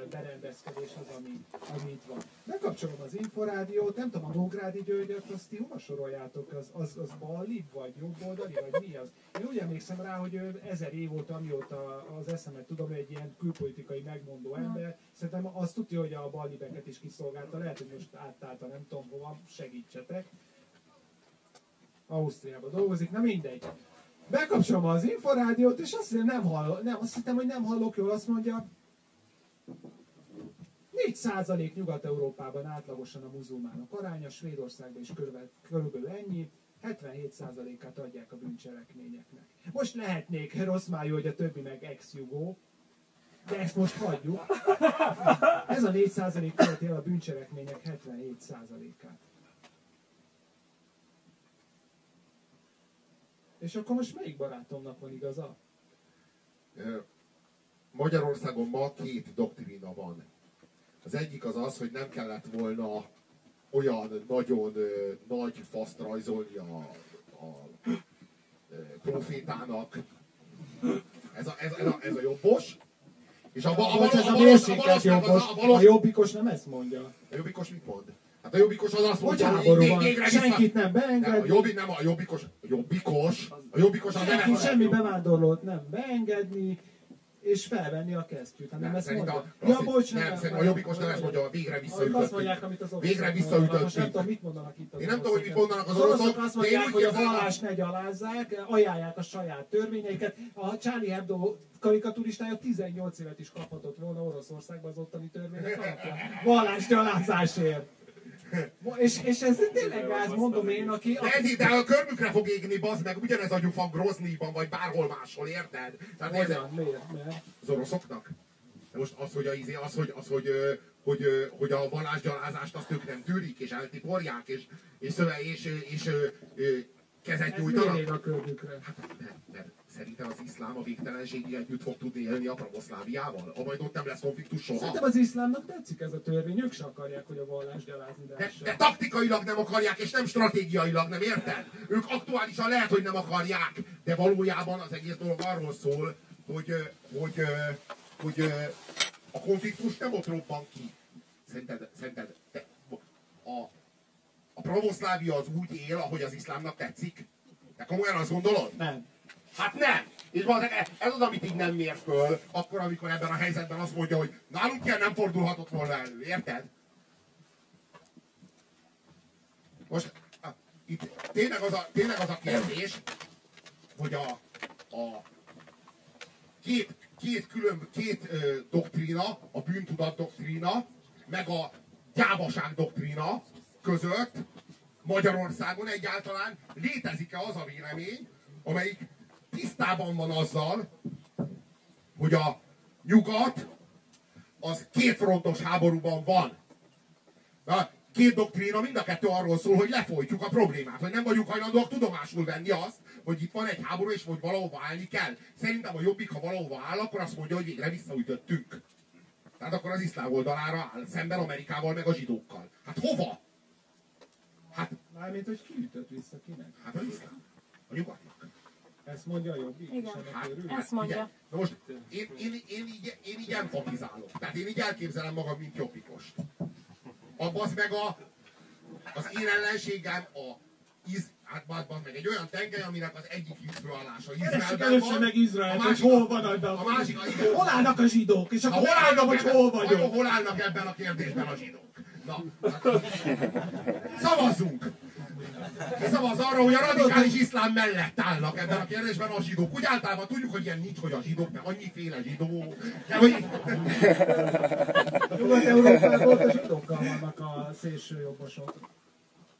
berendezkedés az, ami, ami itt van. Bekapcsolom az Inforádiót, nem tudom, a Nógrádi Györgyöt, azt ti hova soroljátok? Az, az, az ballibb, vagy jobboldali, vagy mi az? Én úgy emlékszem rá, hogy ő ezer év óta, amióta az eszemet tudom, egy ilyen külpolitikai megmondó ember. Szerintem azt tudja, hogy a ballibeket is kiszolgálta. Lehet, hogy most áttálta, nem tudom hova, segítsetek. Ausztriában dolgozik, na mindegy. Bekapcsolom az inforádiót, és azt mondja, nem hall, nem, azt hittem, hogy nem hallok jól, azt mondja, 4% Nyugat-Európában átlagosan a muzulmánok aránya, Svédországban is körülbelül, ennyi, 77%-át adják a bűncselekményeknek. Most lehetnék rossz májú, hogy a többi meg ex-jugó, de ezt most hagyjuk. Ez a 4% követi el a bűncselekmények 77%-át. És akkor most melyik barátomnak van igaza? Magyarországon ma két doktrína van. Az egyik az az, hogy nem kellett volna olyan nagyon ö, nagy faszt rajzolni a, a ö, profétának. Ez a, ez, ez, a, ez a jobbos. És a, a, a, ez a a, mérsékelt valós- a, jobbos. a, A valós- jobbikos nem ezt mondja. a jobbikos mit mond? Hát a jobbikos az azt Hogy mondja, vég- van, végre senkit nem Nem, a beenged, jobbik, nem, a jobbikos, a jobbikos, a jobbikos az nem semmi bevándorlót nem beengedni, és felvenni a kesztyűt. Nem, nem ezt mondja. a- Ja, azt- bocs, nem, szerintem a jobbikos nem ezt mondja, végre Azt visszaütöttük. mondják, amit az Végre visszaütöttük. Most nem tudom, mit mondanak itt az Én nem tudom, hogy mit mondanak az Az oroszok azt mondják, hogy a vallást ne gyalázzák, ajánlják a saját törvényeiket. A Charlie Hebdo karikaturistája 18 évet is kaphatott volna Oroszországban az ottani törvények alapján. Vallásgyalázásért. Mo- És, és ez tényleg gáz, mondom én, aki... De, ez, de a körmükre fog égni, bazd meg, ugyanez a gyufa Groznyban, vagy bárhol máshol, érted? Tehát ez Hogyan? Miért? Mert? az oroszoknak. De most az, hogy a, izé, az, hogy, az, hogy, hogy, hogy a vallásgyalázást azt ők nem tűrik, és eltiporják, és, és, szöve, és, és, és kezet Ez nyújtanak. ég a körmükre? Hát nem, nem. Szerintem az iszlám a végtelenségig együtt fog tudni élni a pravoszláviával. A majd ott nem lesz konfliktus soha. Szerintem az iszlámnak tetszik ez a törvény, ők se akarják, hogy a vallás gyalázni De, de taktikailag nem akarják, és nem stratégiailag, nem érted? Ők aktuálisan lehet, hogy nem akarják, de valójában az egész dolog arról szól, hogy, hogy, hogy ö, a konfliktus nem ott robban ki. Szerinted, szerinted te, a, a pravoszlávia az úgy él, ahogy az iszlámnak tetszik? Te komolyan azt gondolod? Nem. Hát nem! És valószínűleg ez az, amit így nem mér föl, akkor, amikor ebben a helyzetben azt mondja, hogy nálunk ilyen nem fordulhatott volna elő, érted? Most itt tényleg az, a, tényleg az a kérdés, hogy a, a két, két külön, két ö, doktrína, a bűntudat doktrína, meg a gyávaság doktrína között Magyarországon egyáltalán létezik-e az a vélemény, amelyik tisztában van azzal, hogy a nyugat az kétfrontos háborúban van. Na, két doktrína, mind a kettő arról szól, hogy lefolytjuk a problémát, hogy nem vagyunk hajlandóak tudomásul venni azt, hogy itt van egy háború, és hogy valahova állni kell. Szerintem a jobbik, ha valahova áll, akkor azt mondja, hogy végre visszaütöttünk. Tehát akkor az iszlám oldalára áll, szemben Amerikával, meg a zsidókkal. Hát hova? Hát, Mármint, hogy ki ütött vissza kinek? hát az iszlám. A nyugatnak. Ezt mondja a jobbik, Igen. Hát? Ezt mondja. Na most én, én, én, így, én így empatizálok. Tehát én így elképzelem magam, mint jobbikost. Abbasz meg a, az én ellenségem a iz, hát bazd, meg egy olyan tengely, aminek az egyik Keressük Izraelben először van, meg Izraelt, a hogy másik, hol van a a másik, a, igen, Hol állnak a zsidók? És akkor hol állnak, hogy hol vagyok. hol állnak ebben a kérdésben a zsidók? Na, szavazzunk! Ki szavaz arra, hogy a radikális iszlám mellett állnak ebben a kérdésben a zsidók. Úgy általában tudjuk, hogy ilyen nincs, hogy a zsidók, mert annyiféle zsidó. De hogy... Nyugat-Európában a zsidókkal vannak a szélső jobbosok.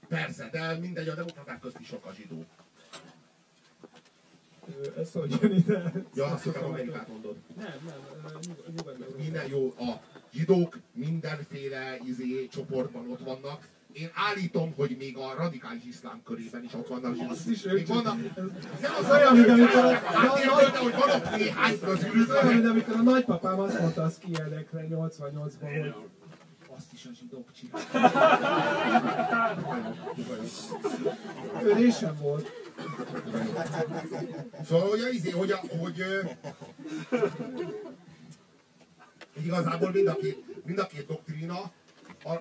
Persze, de mindegy, a demokraták közt is sok a zsidó. Ö, Ez hogy jön ide? Ja, azt hiszem Amerikát mondod. Nem, nem, Nyugat-Európában. Minden jó, a zsidók mindenféle izé, csoportban ott vannak. Én állítom, hogy még a radikális iszlám körében is ott vannak zsidók. Azt is ők vannak, nem az olyan, mint amikor a- Átérdelte, hogy van ott néhány közülük, Ez olyan, mint amikor a nagypapám azt mondta a skiedekre 88-ban, hogy azt is a zsidók csinálják. Ő résem volt. Szóval, hogy, a, izé, hogy, a, hogy igazából mind a két, mind a két doktrína,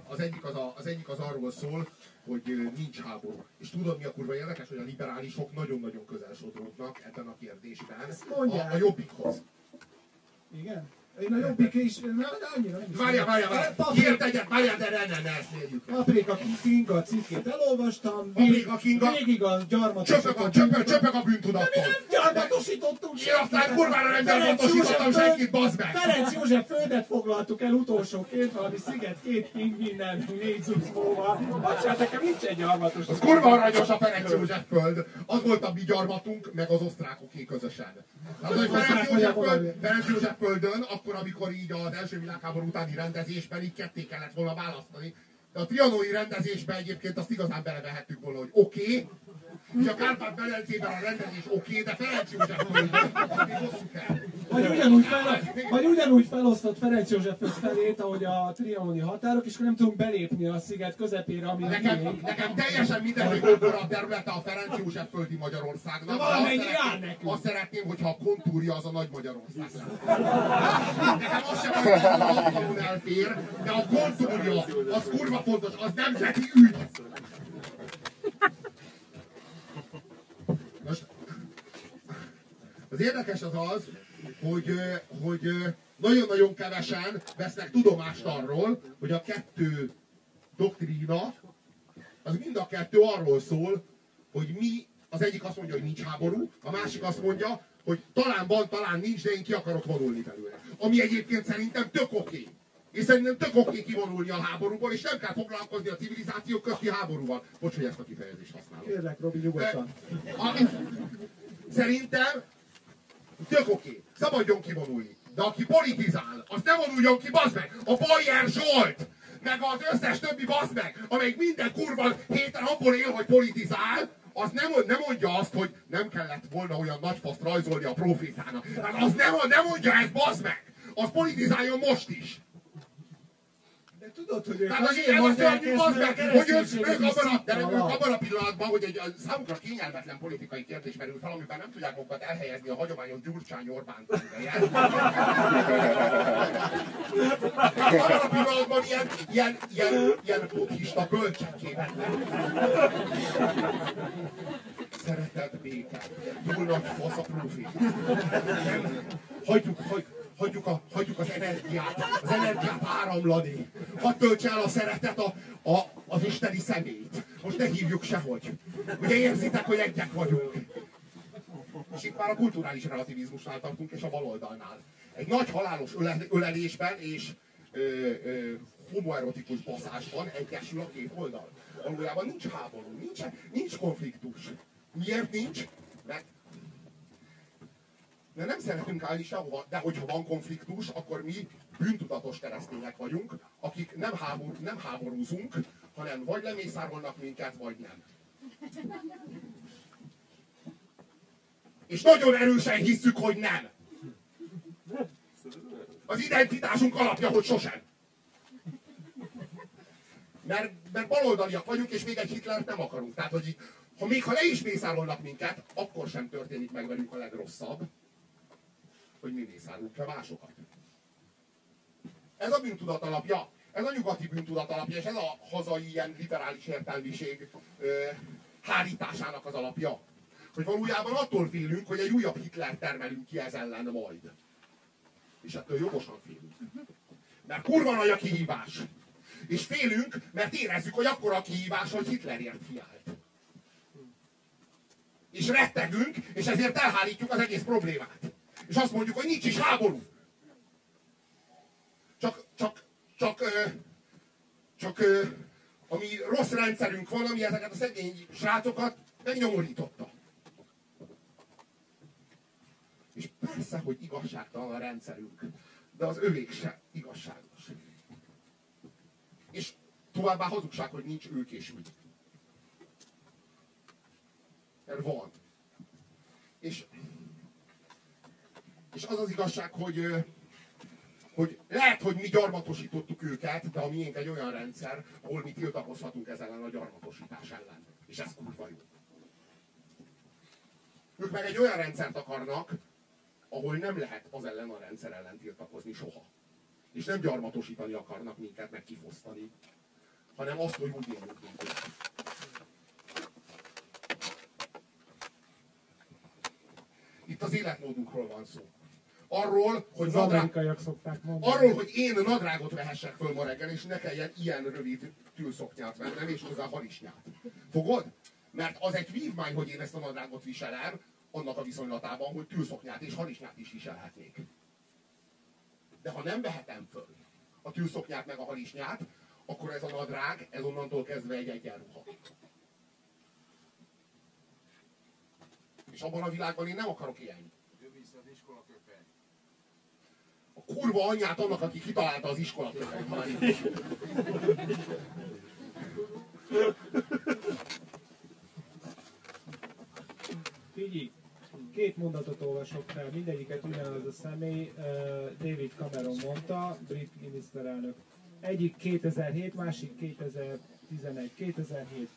az egyik az, a, az egyik az arról szól, hogy nincs háború. És tudod mi a kurva érdekes, hogy a liberálisok nagyon-nagyon közel sodródnak ebben a kérdésben a, a jobbikhoz. Igen? Én a jobbik is, de de annyira nem is. Várjál, várjál, várjál! Kért egyet, várjál, de ne, ne, ne, ezt mérjük. Paprika Kinga cikkét elolvastam, Paprika Kinga? végig a gyarmatosított Csöpög a, csöpög, csöpög a bűntudattól. Nem gyarmatosítottunk Én aztán kurvára nem gyarmatosítottam senkit, bazd meg! Ferenc József földet foglaltuk el utolsóként, valami sziget két pingvinnel, négy zuszmóval. Bocsánat, nekem nincs egy gyarmatos. Az kurva aranyos a Ferenc József föld. Az volt a mi gyarmatunk, meg az osztrákoké közösen. Az, hogy. Ferenc József földön, akkor, amikor így az első világháború utáni rendezésben így ketté kellett volna választani. De a trianoni rendezésben egyébként azt igazán belevehettük volna, hogy oké, okay, Ugye a Kárpát-Medencében a rendezés oké, de Ferenc József. Vagy ugyanúgy, fel, vagy ugyanúgy felosztott Ferenc József föld felét, ahogy a trianoni határok, és akkor nem tudunk belépni a sziget közepére, ami Nekem, miénk. nekem teljesen mindegy, hogy mekkora a területe a Ferenc József földi Magyarországnak. De valamennyi azt jár nekünk. Azt szeretném, hogyha a kontúrja az a nagy Magyarország. Nekem az sem hogy a elfér, de a kontúrja az kurva fontos, az nemzeti ügy. Az érdekes az az, hogy, hogy nagyon-nagyon kevesen vesznek tudomást arról, hogy a kettő doktrína, az mind a kettő arról szól, hogy mi, az egyik azt mondja, hogy nincs háború, a másik azt mondja, hogy talán van, talán nincs, de én ki akarok vonulni belőle. Ami egyébként szerintem tök oké. És szerintem tök oké kivonulni a háborúból, és nem kell foglalkozni a civilizációk közti háborúval. Bocs, hogy ezt a kifejezést használom. Kérlek, Robi, nyugodtan. A, szerintem tök oké, szabadjon kivonulni. De aki politizál, az ne vonuljon ki, bazd meg! A Bayer Zsolt! Meg az összes többi bazd meg, amelyik minden kurva héten abból él, hogy politizál, az nem, nem mondja azt, hogy nem kellett volna olyan nagy faszt rajzolni a profétának. Hát az nem, nem mondja ezt, bazd meg! Az politizáljon most is! Tudod, hogy ők Tehát az azért ilyen az mondják szörnyű, ezt, bazd mert meg, a hogy ők, abban a, de ők abban a pillanatban, hogy egy a számukra kényelmetlen politikai kérdés merül fel, amiben nem tudják magukat elhelyezni a hagyományos Gyurcsány Orbán. Abban a pillanatban ilyen, ilyen, ilyen, ilyen buddhista bölcsekké Szeretet, béke, túl nagy fasz a profi. Hagyjuk, hagy, hagyjuk, a, hagyjuk az energiát, az energiát áramlani. Hadd töltse el a szeretet a, a, az isteni szemét. Most ne hívjuk sehogy. Ugye érzitek, hogy egyek vagyunk. És itt már a kulturális relativizmusnál tartunk, és a baloldalnál. Egy nagy halálos öle, ölelésben és ö, ö, homoerotikus baszásban egyesül a két oldal. Valójában nincs háború, nincs, nincs konfliktus. Miért nincs? Mert mert nem szeretünk állni sehova, de hogyha van konfliktus, akkor mi bűntudatos keresztények vagyunk, akik nem, háború, nem háborúzunk, hanem vagy lemészárolnak minket, vagy nem. És nagyon erősen hisszük, hogy nem. Az identitásunk alapja, hogy sosem. Mert, mert baloldaliak vagyunk, és még egy Hitlert nem akarunk. Tehát, hogy ha még ha le is mészárolnak minket, akkor sem történik meg velünk a legrosszabb, hogy mi mészárolunk le másokat. Ez a bűntudat alapja. Ez a nyugati bűntudat alapja, és ez a hazai ilyen liberális értelmiség ö, hárításának az alapja. Hogy valójában attól félünk, hogy egy újabb Hitler termelünk ki ez ellen majd. És ettől jogosan félünk. Mert kurva nagy a kihívás. És félünk, mert érezzük, hogy akkora a kihívás, hogy Hitlerért kiállt. És rettegünk, és ezért elhárítjuk az egész problémát. És azt mondjuk, hogy nincs is háború. Csak, csak, csak, csak ö, ami rossz rendszerünk van, ami ezeket a szegény srácokat megnyomorította. És persze, hogy igazságtalan a rendszerünk, de az övék se igazságos. És továbbá hazugság, hogy nincs ők és mi. Mert van. És, és az az igazság, hogy, hogy lehet, hogy mi gyarmatosítottuk őket, de a miénk egy olyan rendszer, ahol mi tiltakozhatunk ezzel ellen a gyarmatosítás ellen. És ez kurva jó. Ők meg egy olyan rendszert akarnak, ahol nem lehet az ellen a rendszer ellen tiltakozni soha. És nem gyarmatosítani akarnak minket, meg kifosztani, hanem azt, hogy úgy éljünk, mint ők. Itt az életmódunkról van szó. Arról, hogy Az nadrág, amerikaiak szokták mondani. arról, hogy én nadrágot vehessek föl ma reggel, és ne kelljen ilyen rövid tűlszoknyát vennem, és hozzá harisnyát. Fogod? Mert az egy vívmány, hogy én ezt a nadrágot viselem, annak a viszonylatában, hogy tűlszoknyát és harisnyát is viselhetnék. De ha nem vehetem föl a tűlszoknyát meg a harisnyát, akkor ez a nadrág, ez onnantól kezdve egy egyenruha. És abban a világban én nem akarok élni. A kurva anyját annak, aki kitalálta az itt. Figyelj, két mondatot olvasok fel, mindegyiket ugyanaz a személy, David Cameron mondta, brit miniszterelnök. Egyik 2007, másik 2011. 2007,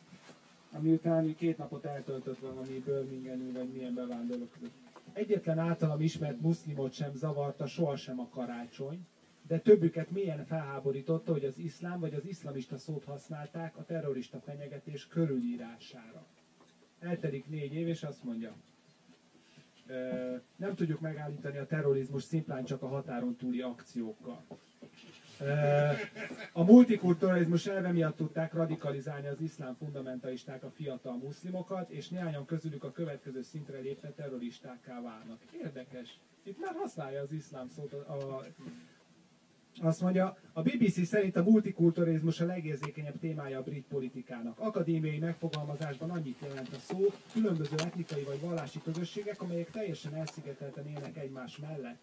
ami után két napot eltöltött valami Birminghamű, vagy milyen bevándorlók között. Egyetlen általam ismert muszlimot sem zavarta sohasem a karácsony, de többüket mélyen felháborította, hogy az iszlám vagy az iszlamista szót használták a terrorista fenyegetés körülírására. Eltelik négy év, és azt mondja, "Ö, nem tudjuk megállítani a terrorizmus szimplán csak a határon túli akciókkal. A multikulturalizmus elve miatt tudták radikalizálni az iszlám fundamentalisták a fiatal muszlimokat, és néhányan közülük a következő szintre lépve terroristákká válnak. Érdekes. Itt már használja az iszlám szót a, a Azt mondja, a BBC szerint a multikulturalizmus a legérzékenyebb témája a brit politikának. Akadémiai megfogalmazásban annyit jelent a szó, különböző etnikai vagy vallási közösségek, amelyek teljesen elszigetelten élnek egymás mellett.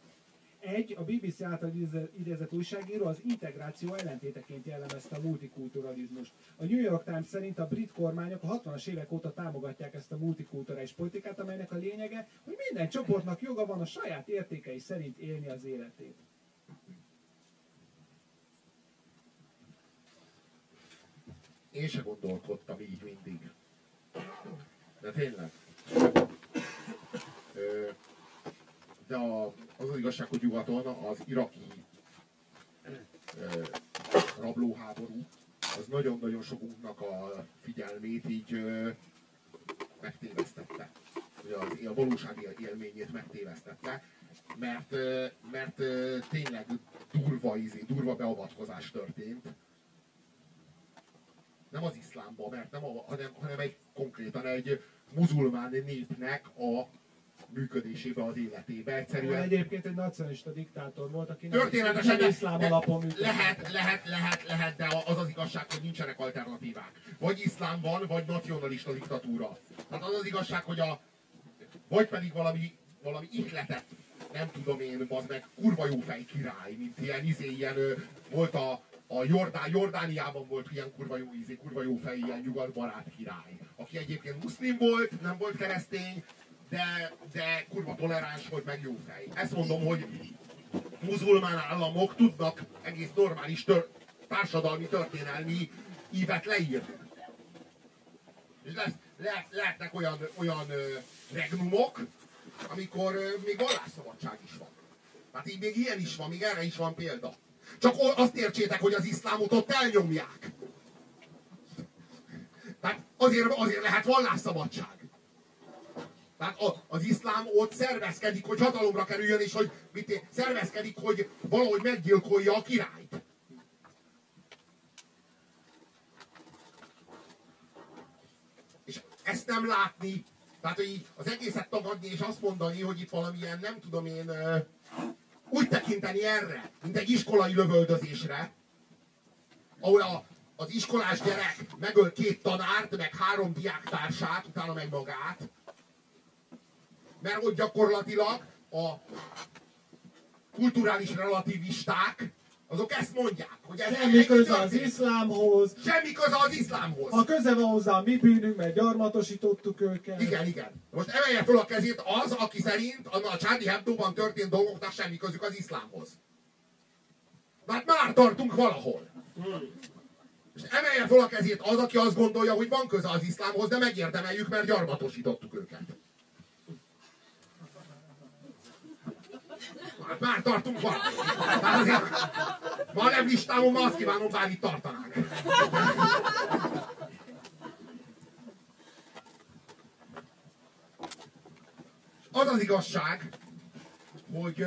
Egy, a BBC által idéze- idézett újságíró az integráció ellentéteként jellemezte a multikulturalizmust. A New York Times szerint a brit kormányok a 60-as évek óta támogatják ezt a multikulturális politikát, amelynek a lényege, hogy minden csoportnak joga van a saját értékei szerint élni az életét. Én se gondolkodtam így mindig. De tényleg. Ö, De a, az az igazság, hogy nyugaton az iraki rablóháború az nagyon-nagyon sokunknak a figyelmét így ö, megtévesztette. Ugye az a valóság élményét megtévesztette, mert, ö, mert ö, tényleg durva, izé, durva beavatkozás történt nem az iszlámba, mert nem a, hanem, hanem egy konkrétan egy muzulmán népnek a működésébe, az életébe. Egyszerűen egyébként egy nacionalista diktátor volt, aki történetesen nem iszlám alapon működött. lehet, lehet, lehet, lehet, de az az igazság, hogy nincsenek alternatívák. Vagy iszlám van, vagy nacionalista diktatúra. Tehát az az igazság, hogy a vagy pedig valami, valami ihletet, nem tudom én, az meg kurva jó fej király, mint ilyen izé, ilyen volt a, a Jordán, Jordániában volt ilyen kurva jó izé, kurva jó fej, ilyen nyugatbarát király, aki egyébként muszlim volt, nem volt keresztény, de, de kurva toleráns volt, meg jó fej. Ezt mondom, hogy muzulmán államok tudnak egész normális tör, társadalmi, történelmi ívet leírni. És lesz, le, lehetnek olyan, olyan ö, regnumok, amikor ö, még vallásszabadság is van. Hát így még ilyen is van, még erre is van példa. Csak azt értsétek, hogy az iszlámot ott elnyomják. Tehát azért, azért lehet vallásszabadság. Tehát az iszlám ott szervezkedik, hogy hatalomra kerüljön, és hogy mit, szervezkedik, hogy valahogy meggyilkolja a királyt. És ezt nem látni, tehát hogy az egészet tagadni és azt mondani, hogy itt valamilyen, nem tudom én, úgy tekinteni erre, mint egy iskolai lövöldözésre, ahol a, az iskolás gyerek megöl két tanárt, meg három diáktársát, utána meg magát, mert hogy gyakorlatilag a kulturális relativisták, azok ezt mondják, hogy ez Semmi köze az iszlámhoz. Semmi köze az iszlámhoz. Ha köze van hozzá a mi bűnünk, mert gyarmatosítottuk őket. Igen, igen. Most emelje fel a kezét az, aki szerint a, a Charlie Hebdo-ban történt dolgoknak semmi közük az iszlámhoz. Hát már tartunk valahol. És emelje fel a kezét az, aki azt gondolja, hogy van köze az iszlámhoz, de megérdemeljük, mert gyarmatosítottuk őket. Hát már tartunk valahol. Hát azért, ma nem listámon, ma azt kívánom, bár itt tartanánk. Az az igazság, hogy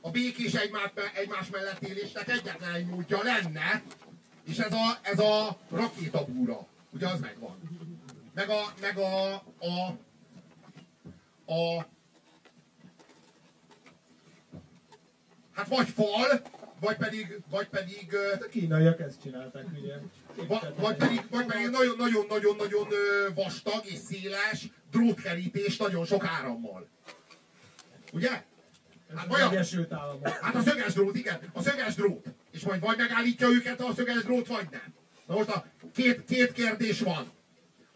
a békés egymás, egymás mellett élésnek egyetlen egy módja lenne, és ez a, ez a rakétabúra. Ugye az megvan. Meg a, meg a, a, a hát vagy fal, vagy pedig, vagy pedig ö, A kínaiak ezt csinálták, ugye. Va- vagy pedig, vagy pedig nagyon-nagyon-nagyon-nagyon vastag és széles drótkerítés nagyon sok árammal. Ugye? Hát, Egyesült Államok. hát a szöges drót, igen, a szöges drót. És majd vagy megállítja őket a szöges drót, vagy nem. Na most a két, két kérdés van.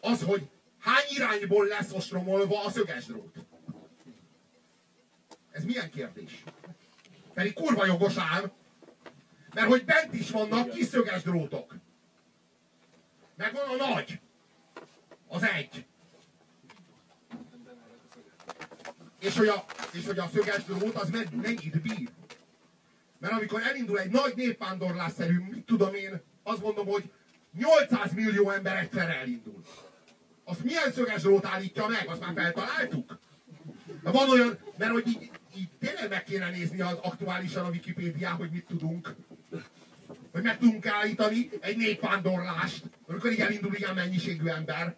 Az, hogy hány irányból lesz ostromolva a szöges drót? Ez milyen kérdés? Pedig kurva jogos ám, mert hogy bent is vannak kis szöges drótok. Meg van a nagy. Az egy. És hogy a, és hogy a szöges drót az men- mennyit bír. Mert amikor elindul egy nagy népvándorlásszerű, mit tudom én, azt mondom, hogy 800 millió ember egyszerre elindul. Azt milyen szöges drót állítja meg? Azt már feltaláltuk? Van olyan, mert hogy így, így tényleg meg kéne nézni az aktuálisan a Wikipédián, hogy mit tudunk. Hogy meg tudunk állítani egy népvándorlást, amikor így elindul ilyen mennyiségű ember.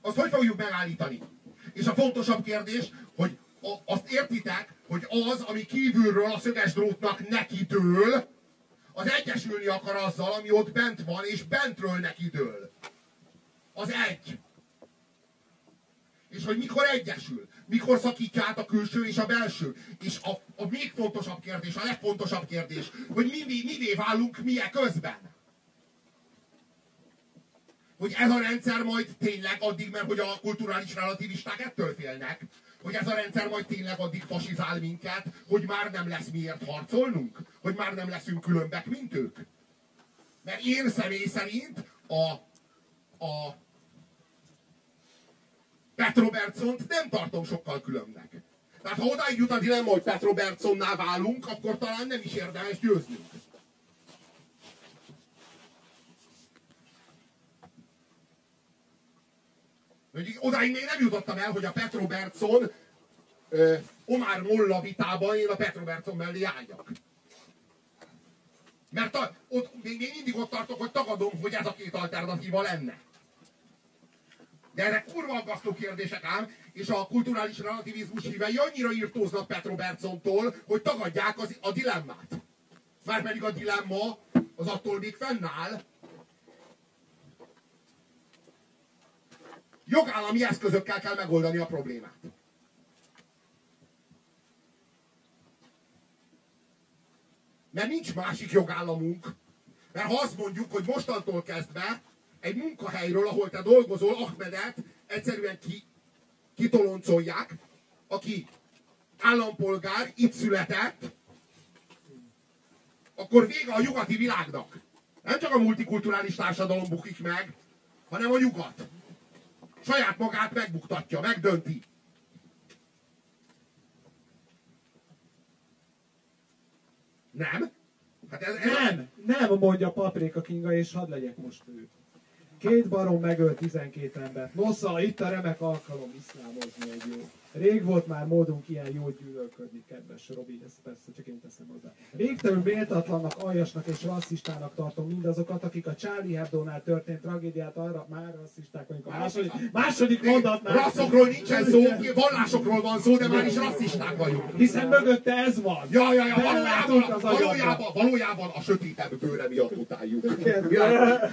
Azt hogy fogjuk megállítani? És a fontosabb kérdés, hogy a, azt értitek, hogy az, ami kívülről a szöges drótnak neki dől, az egyesülni akar azzal, ami ott bent van, és bentről neki dől. Az egy. És hogy mikor egyesül, mikor szakítja át a külső és a belső. És a, a még fontosabb kérdés, a legfontosabb kérdés, hogy mi, mi, mivé válunk mi közben. Hogy ez a rendszer majd tényleg addig, mert hogy a kulturális relativisták ettől félnek, hogy ez a rendszer majd tényleg addig fasizál minket, hogy már nem lesz miért harcolnunk? Hogy már nem leszünk különbek, mint ők? Mert én személy szerint a, a Pet Robertsont nem tartom sokkal különbnek. Tehát ha odáig jut a dilemma, hogy Pet Robertsonnál válunk, akkor talán nem is érdemes győznünk. Odáig még nem jutottam el, hogy a Pet Robertson ö, Omar Molla vitában én a Pet Robertson mellé álljak. Mert a, ott, még, még mindig ott tartok, hogy tagadom, hogy ez a két alternatíva lenne. De ezek kurva aggasztó kérdések ám, és a kulturális relativizmus hívei annyira írtóznak Pet Robertsontól, hogy tagadják az, a dilemmát. Márpedig a dilemma az attól még fennáll, jogállami eszközökkel kell megoldani a problémát. Mert nincs másik jogállamunk. Mert ha azt mondjuk, hogy mostantól kezdve egy munkahelyről, ahol te dolgozol, Ahmedet egyszerűen ki, kitoloncolják, aki állampolgár, itt született, akkor vége a nyugati világnak. Nem csak a multikulturális társadalom bukik meg, hanem a nyugat. Saját magát megbuktatja, megdönti. Nem? Hát ez, ez Nem, nem mondja Paprika Kinga, és hadd legyek most ő. Két barom megölt 12 embert. Nosza, itt a remek alkalom iszlámozni egy jó. Rég volt már módunk ilyen jó gyűlölködni, kedves Robi, ezt persze csak én teszem hozzá. Végtelenül méltatlannak, aljasnak és rasszistának tartom mindazokat, akik a Charlie Hebdo-nál történt tragédiát arra már rasszisták vagyunk. A második, második mondatnál. Rasszokról nincsen szó, vallásokról van szó, de már is rasszisták vagyunk. Hiszen mögötte ez van. Ja, ja, ja, valójában, valójában, valójában a sötétebb bőre miatt utáljuk.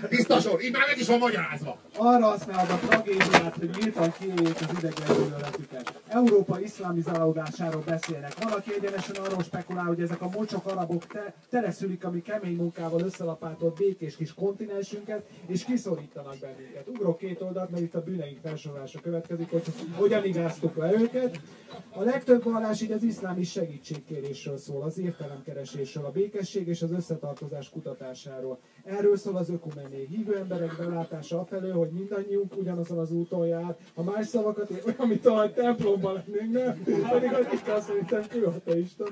Tiszta sor, így már meg is van magyarázva. arra használod a tragédiát, hogy nyíltan kiéljék az idegen gyűlöletüket. Európa iszlamizálódásáról beszélnek. Valaki egyenesen arról spekulál, hogy ezek a mocsok arabok te, teleszülik a mi kemény munkával összelapátolt békés kis kontinensünket, és kiszorítanak bennünket. Ugrok két oldalt, mert itt a bűneink felsorolása következik, hogy hogyan igáztuk le őket. A legtöbb vallás így az iszlámi segítségkérésről szól, az értelemkeresésről, a békesség és az összetartozás kutatásáról. Erről szól az ökumené. Hívő emberek belátása afelől, hogy mindannyiunk ugyanazon az úton jár. A más szavakat, én mint a templomban lennénk, nem? Pedig az Isten szerintem külhateista.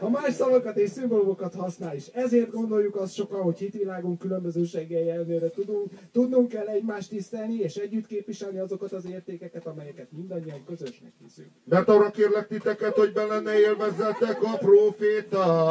A más szavakat és szimbólumokat használ is. Ezért gondoljuk azt sokan, hogy hitvilágunk különbözőségei ellenére tudunk, tudnunk kell egymást tisztelni és együtt képviselni azokat az értékeket, amelyeket mindannyian közösnek hiszünk. Mert arra kérlek titeket, hogy bele ne élvezzetek a profétába.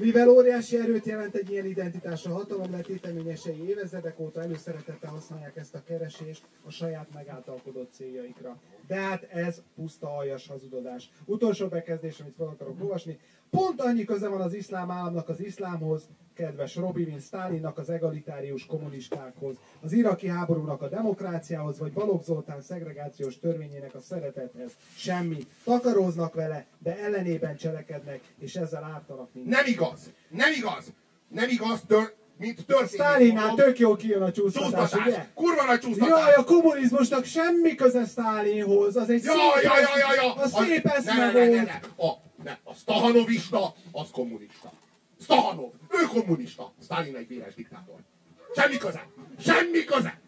Mivel óriási erőt jelent egy ilyen identitás, a hatalom letéteményesei évezredek óta előszeretettel használják ezt a keresést a saját megáltalkodott céljaikra. De hát ez puszta aljas hazudodás. Utolsó bekezdés, amit fel akarok olvasni. Pont annyi köze van az iszlám államnak az iszlámhoz, kedves Robi, mint Stálinnak az egalitárius kommunistákhoz, az iraki háborúnak a demokráciához, vagy Balogh Zoltán szegregációs törvényének a szeretethez. Semmi. Takaróznak vele, de ellenében cselekednek, és ezzel ártanak minket. Nem igaz, nem igaz, nem igaz, tör, mint történet. Stalinnál tök jó kijön a csúsztatás, Csúsztatás, ugye? kurva nagy csúsztatás. Jaj, a kommunizmusnak semmi köze Stalinhoz, az egy Ja, szép, ja, ja, ja, ja. a szép ne, eszme ne, ne, ne, volt. ne. A, ne, a Stahanovista, az kommunista. Stahanov, ő kommunista. Stalin egy véres diktátor. Semmi köze. Semmi köze.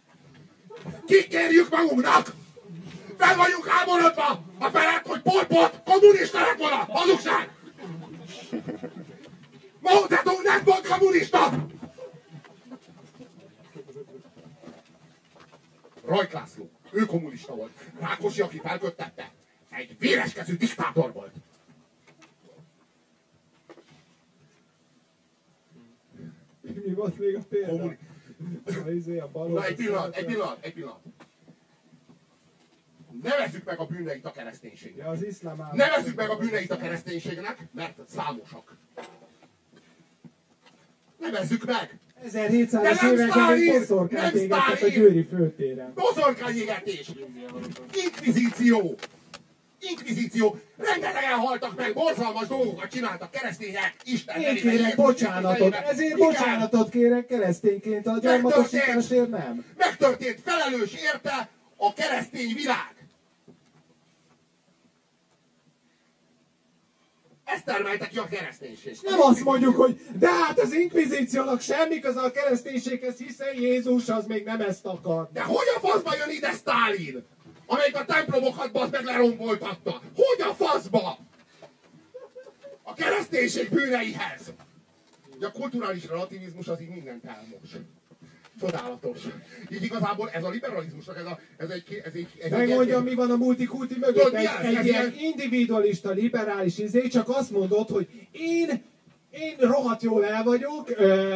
Kikérjük magunknak. Fel vagyunk háborodva a felett, hogy Pol Pot kommunista lett volna. Hazugság. Mao Zedong nem volt kommunista. Rajk László, ő kommunista volt. Rákosi, aki felköttette, egy véreskező diktátor volt. Mi volt még a példa? Kommuni- A, izé, a balon, Na, egy pillanat, egy pillanat, egy pillanat. Nevezzük meg a bűneit a kereszténységnek. Ja, az iszlám állam. Nevezzük meg a bűneit a kereszténységnek, mert számosak. Nevezzük meg! 1700-as De nem években boszorkány Nem égettek a! Győri főtéren. Boszorkányégetés! Inkvizíció! Inkvizíció! Rengetegen haltak meg, borzalmas dolgokat csináltak keresztények, Isten Én kérek bocsánatot, ezért Igen, bocsánatot kérek keresztényként, a gyarmatosításért nem. Megtörtént, felelős érte a keresztény világ. Ezt termelte ki a kereszténység. Nem azt mondjuk, hogy de hát az inkvizíciónak semmi köze a kereszténységhez, hiszen Jézus az még nem ezt akar. De hogy a faszba jön ide Stalin? Amelyik a templomokat bazd meg leromboltatta. Hogy a faszba? A kereszténység bűneihez. Ugye a kulturális relativizmus az így mindent elmos. Csodálatos. Így igazából ez a liberalizmusnak, ez, a, ez egy... Ez egy, ez Megmondjam, mi van a multikulti mögött. Tudod, Egy, az? egy Ez ilyen- individualista, liberális izé, csak azt mondod, hogy én én rohadt jól el vagyok,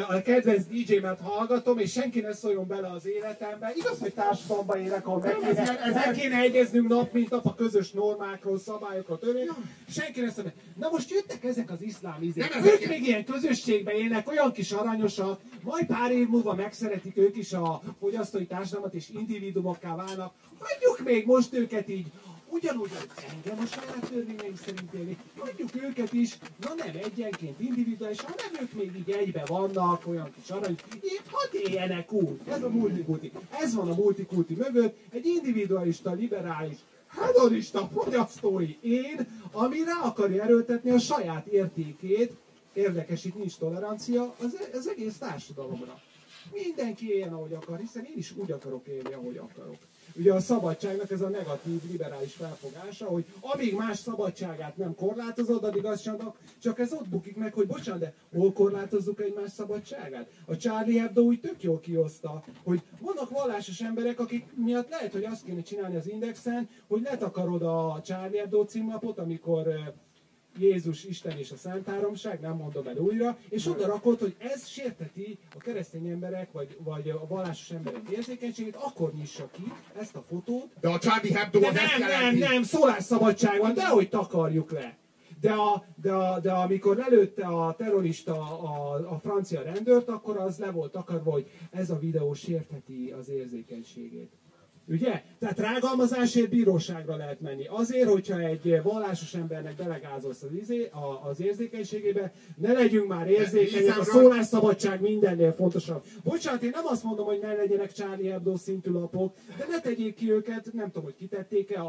a kedvenc DJ-met hallgatom, és senki ne szóljon bele az életembe. Igaz, hogy társadalomban élek, ahol meg ez kéne, ez ilyen- kéne egyeznünk nap, mint nap a közös normákról, szabályokról, törvényekről. Senki ne szóljon. Na most jöttek ezek az iszlám izék. Ezek Ők még ilyen közösségben élnek, olyan kis aranyosak, majd pár év múlva megszeretik ők is a fogyasztói társadalmat, és individumokká válnak. Hagyjuk még most őket így, ugyanúgy, hogy engem a saját törvényeim szerint élni, hagyjuk őket is, na nem egyenként individuális, hanem ők még így egybe vannak, olyan kis arany, így hadd éljenek úgy. Ez a multikulti. Ez van a multikulti mögött, egy individualista, liberális, hedonista fogyasztói én, ami rá akarja erőltetni a saját értékét, érdekes, itt nincs tolerancia, az, az egész társadalomra. Mindenki éljen, ahogy akar, hiszen én is úgy akarok élni, ahogy akarok. Ugye a szabadságnak ez a negatív, liberális felfogása, hogy amíg más szabadságát nem korlátozod, addig az csak, csak ez ott bukik meg, hogy bocsánat, de hol korlátozzuk egymás szabadságát? A Charlie Hebdo úgy tök jól kioszta, hogy vannak vallásos emberek, akik miatt lehet, hogy azt kéne csinálni az Indexen, hogy letakarod a Charlie Hebdo címlapot, amikor Jézus, Isten és a Szent Háromság, nem mondom el újra, és oda rakod, hogy ez sérteti a keresztény emberek, vagy, vagy a vallásos emberek érzékenységét, akkor nyissa ki ezt a fotót. De a Charlie Hebdo De nem, nem, jelenti. nem, szólásszabadság van, de hogy takarjuk le. De, a, de, a, de amikor lelőtte a terrorista a, a francia rendőrt, akkor az le volt takarva, hogy ez a videó sértheti az érzékenységét. Ugye? Tehát rágalmazásért bíróságra lehet menni. Azért, hogyha egy vallásos embernek belegázolsz az, izé, a, az érzékenységébe, ne legyünk már érzékenyek, a szólásszabadság mindennél fontosabb. Bocsánat, én nem azt mondom, hogy ne legyenek Charlie Hebdo szintű lapok, de ne tegyék ki őket, nem tudom, hogy kitették-e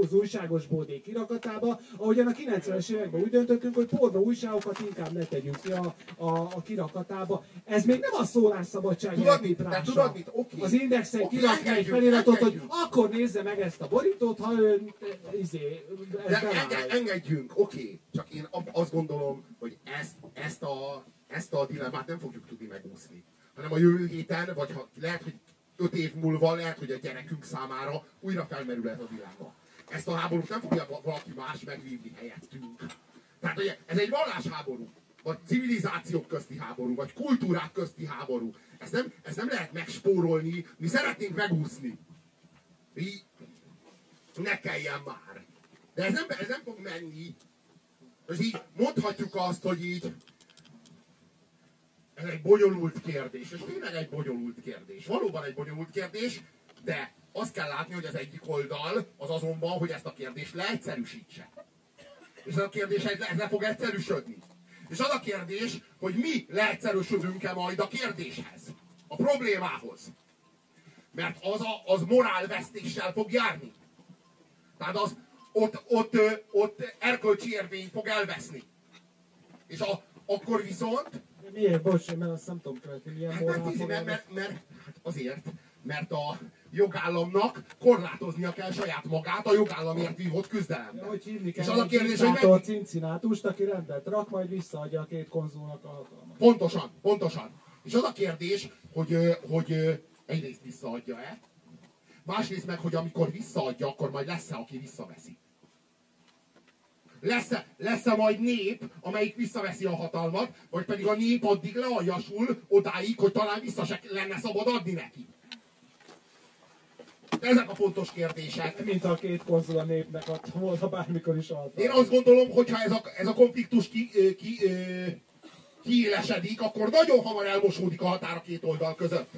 az újságos bódé kirakatába, ahogyan a 90-es években úgy döntöttünk, hogy pornó újságokat inkább ne tegyünk ki a, a, a kirakatába. Ez még nem a szólásszabadság Tudod mit? tudod mit? Oké. Az indexen Oké, kirakni egy engedjünk, feliratot, hogy akkor nézze meg ezt a borítót, ha ön e, izé, ez De enge, engedjünk, oké. Csak én azt gondolom, hogy ezt, ezt, a, ezt a dilemmát nem fogjuk tudni megúszni. Hanem a jövő héten, vagy ha, lehet, hogy öt év múlva, lehet, hogy a gyerekünk számára újra felmerül ez a dilemma. Ezt a háborút nem fogja va- valaki más megvívni helyettünk. Tehát ugye, ez egy vallásháború, vagy civilizációk közti háború, vagy kultúrák közti háború. Ezt nem, ezt nem lehet megspórolni, mi szeretnénk megúszni. Ne kelljen már. De ez nem, ez nem fog menni. És így mondhatjuk azt, hogy így ez egy bonyolult kérdés, és tényleg egy bonyolult kérdés. Valóban egy bonyolult kérdés, de azt kell látni, hogy az egyik oldal az azonban, hogy ezt a kérdést leegyszerűsítse. És ez a kérdés ez, ez le fog egyszerűsödni. És az a kérdés, hogy mi leegyszerűsödünk-e majd a kérdéshez, a problémához. Mert az, a, az morálvesztéssel fog járni. Tehát az ott, ott, ö, ott erkölcsi érvény fog elveszni. És a, akkor viszont, De Miért? Bocs, mert azt nem tudom követni, milyen hát mert, morál mert, elveszni. mert, mert hát azért, mert a jogállamnak korlátoznia kell saját magát a jogállamért vívott küzdelemben. Hogy hívni És kell az a kérdés, hogy meg... cincinátust, aki rendet rak, majd visszaadja a két konzulnak a hatalmat. Pontosan, pontosan. És az a kérdés, hogy, hogy ö, egyrészt visszaadja-e, másrészt meg, hogy amikor visszaadja, akkor majd lesz-e, aki visszaveszi. Lesz-e, lesz-e majd nép, amelyik visszaveszi a hatalmat, vagy pedig a nép addig lealjasul odáig, hogy talán vissza se lenne szabad adni neki. Ezek a fontos kérdések. Mint a két konzul a népnek adta volna bármikor is alta. Én azt gondolom, hogyha ez a, ez a konfliktus ki, ki, kiélesedik, akkor nagyon hamar elmosódik a határ a két oldal között.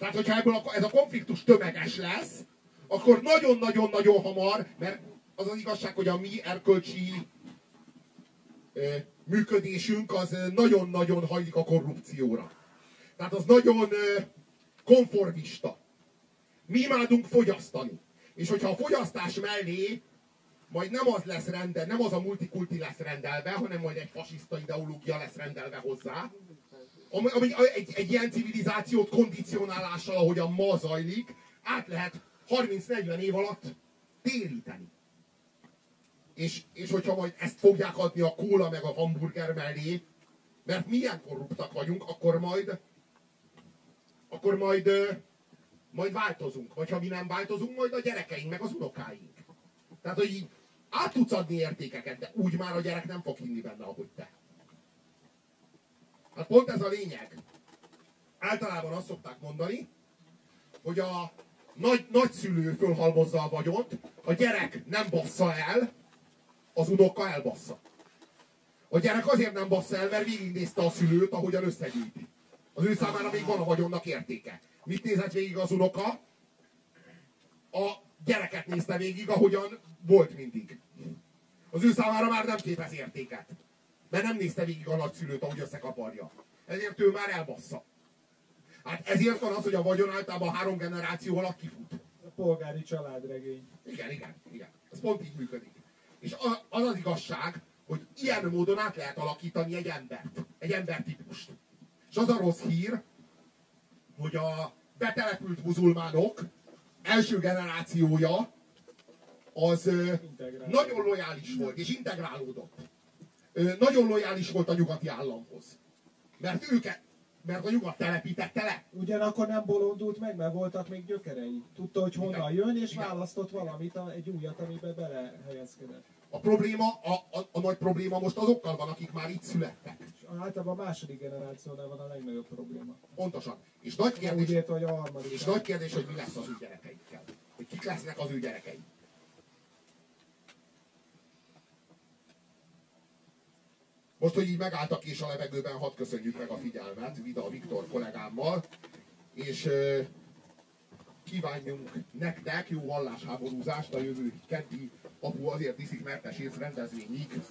Tehát, hogyha ebből a, ez a konfliktus tömeges lesz, akkor nagyon-nagyon-nagyon hamar, mert az az igazság, hogy a mi erkölcsi ö, működésünk az nagyon-nagyon hajlik a korrupcióra. Tehát az nagyon ö, konformista. Mi imádunk fogyasztani. És hogyha a fogyasztás mellé majd nem az lesz rendel, nem az a multikulti lesz rendelve, hanem majd egy fasiszta ideológia lesz rendelve hozzá, ami, ami egy, egy ilyen civilizációt kondicionálással, ahogyan ma zajlik, át lehet 30-40 év alatt téríteni. És, és hogyha majd ezt fogják adni a kóla meg a hamburger mellé, mert milyen korruptak vagyunk, akkor majd akkor majd majd változunk. Vagy ha mi nem változunk, majd a gyerekeink, meg az unokáink. Tehát, hogy így át tudsz adni értékeket, de úgy már a gyerek nem fog hinni benne, ahogy te. Hát pont ez a lényeg. Általában azt szokták mondani, hogy a nagy, nagyszülő fölhalmozza a vagyont, a gyerek nem bassza el, az unoka elbassza. A gyerek azért nem bassza el, mert végignézte a szülőt, ahogyan összegyűjti. Az ő számára még van a vagyonnak értéke. Mit nézett végig az unoka? A gyereket nézte végig, ahogyan volt mindig. Az ő számára már nem képez értéket. Mert nem nézte végig a nagyszülőt, ahogy összekaparja. Ezért ő már elbassza. Hát ezért van az, hogy a vagyon általában három generáció alatt kifut. A polgári családregény. Igen, igen, igen. Ez pont így működik. És az az igazság, hogy ilyen módon át lehet alakítani egy embert, egy embertípust. És az a rossz hír, hogy a betelepült muzulmánok első generációja az Integrál. nagyon lojális volt, és integrálódott. Nagyon lojális volt a nyugati államhoz. Mert őket, mert a nyugat telepítette le. Ugyanakkor nem bolondult meg, mert voltak még gyökerei. Tudta, hogy honnan jön, és Igen. választott valamit, egy újat, amiben belehelyezkedett. A probléma, a, a, a nagy probléma most azokkal van, akik már itt születtek. És általában a második generációnál van a legnagyobb probléma. Pontosan. És nagy kérdés, érte, hogy a harmadik. És nagy kérdés, hogy mi lesz az ő gyerekeikkel. Hogy kik lesznek az ő gyerekei. Most, hogy így megállt a kés a levegőben, hadd köszönjük meg a figyelmet Vida Viktor kollégámmal, és ö, kívánjunk nektek jó vallásháborúzást a jövő keddi apu azért iszik mertesés rendezvényig.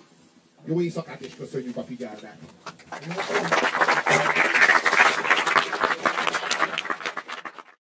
Jó éjszakát és köszönjük a figyelmet!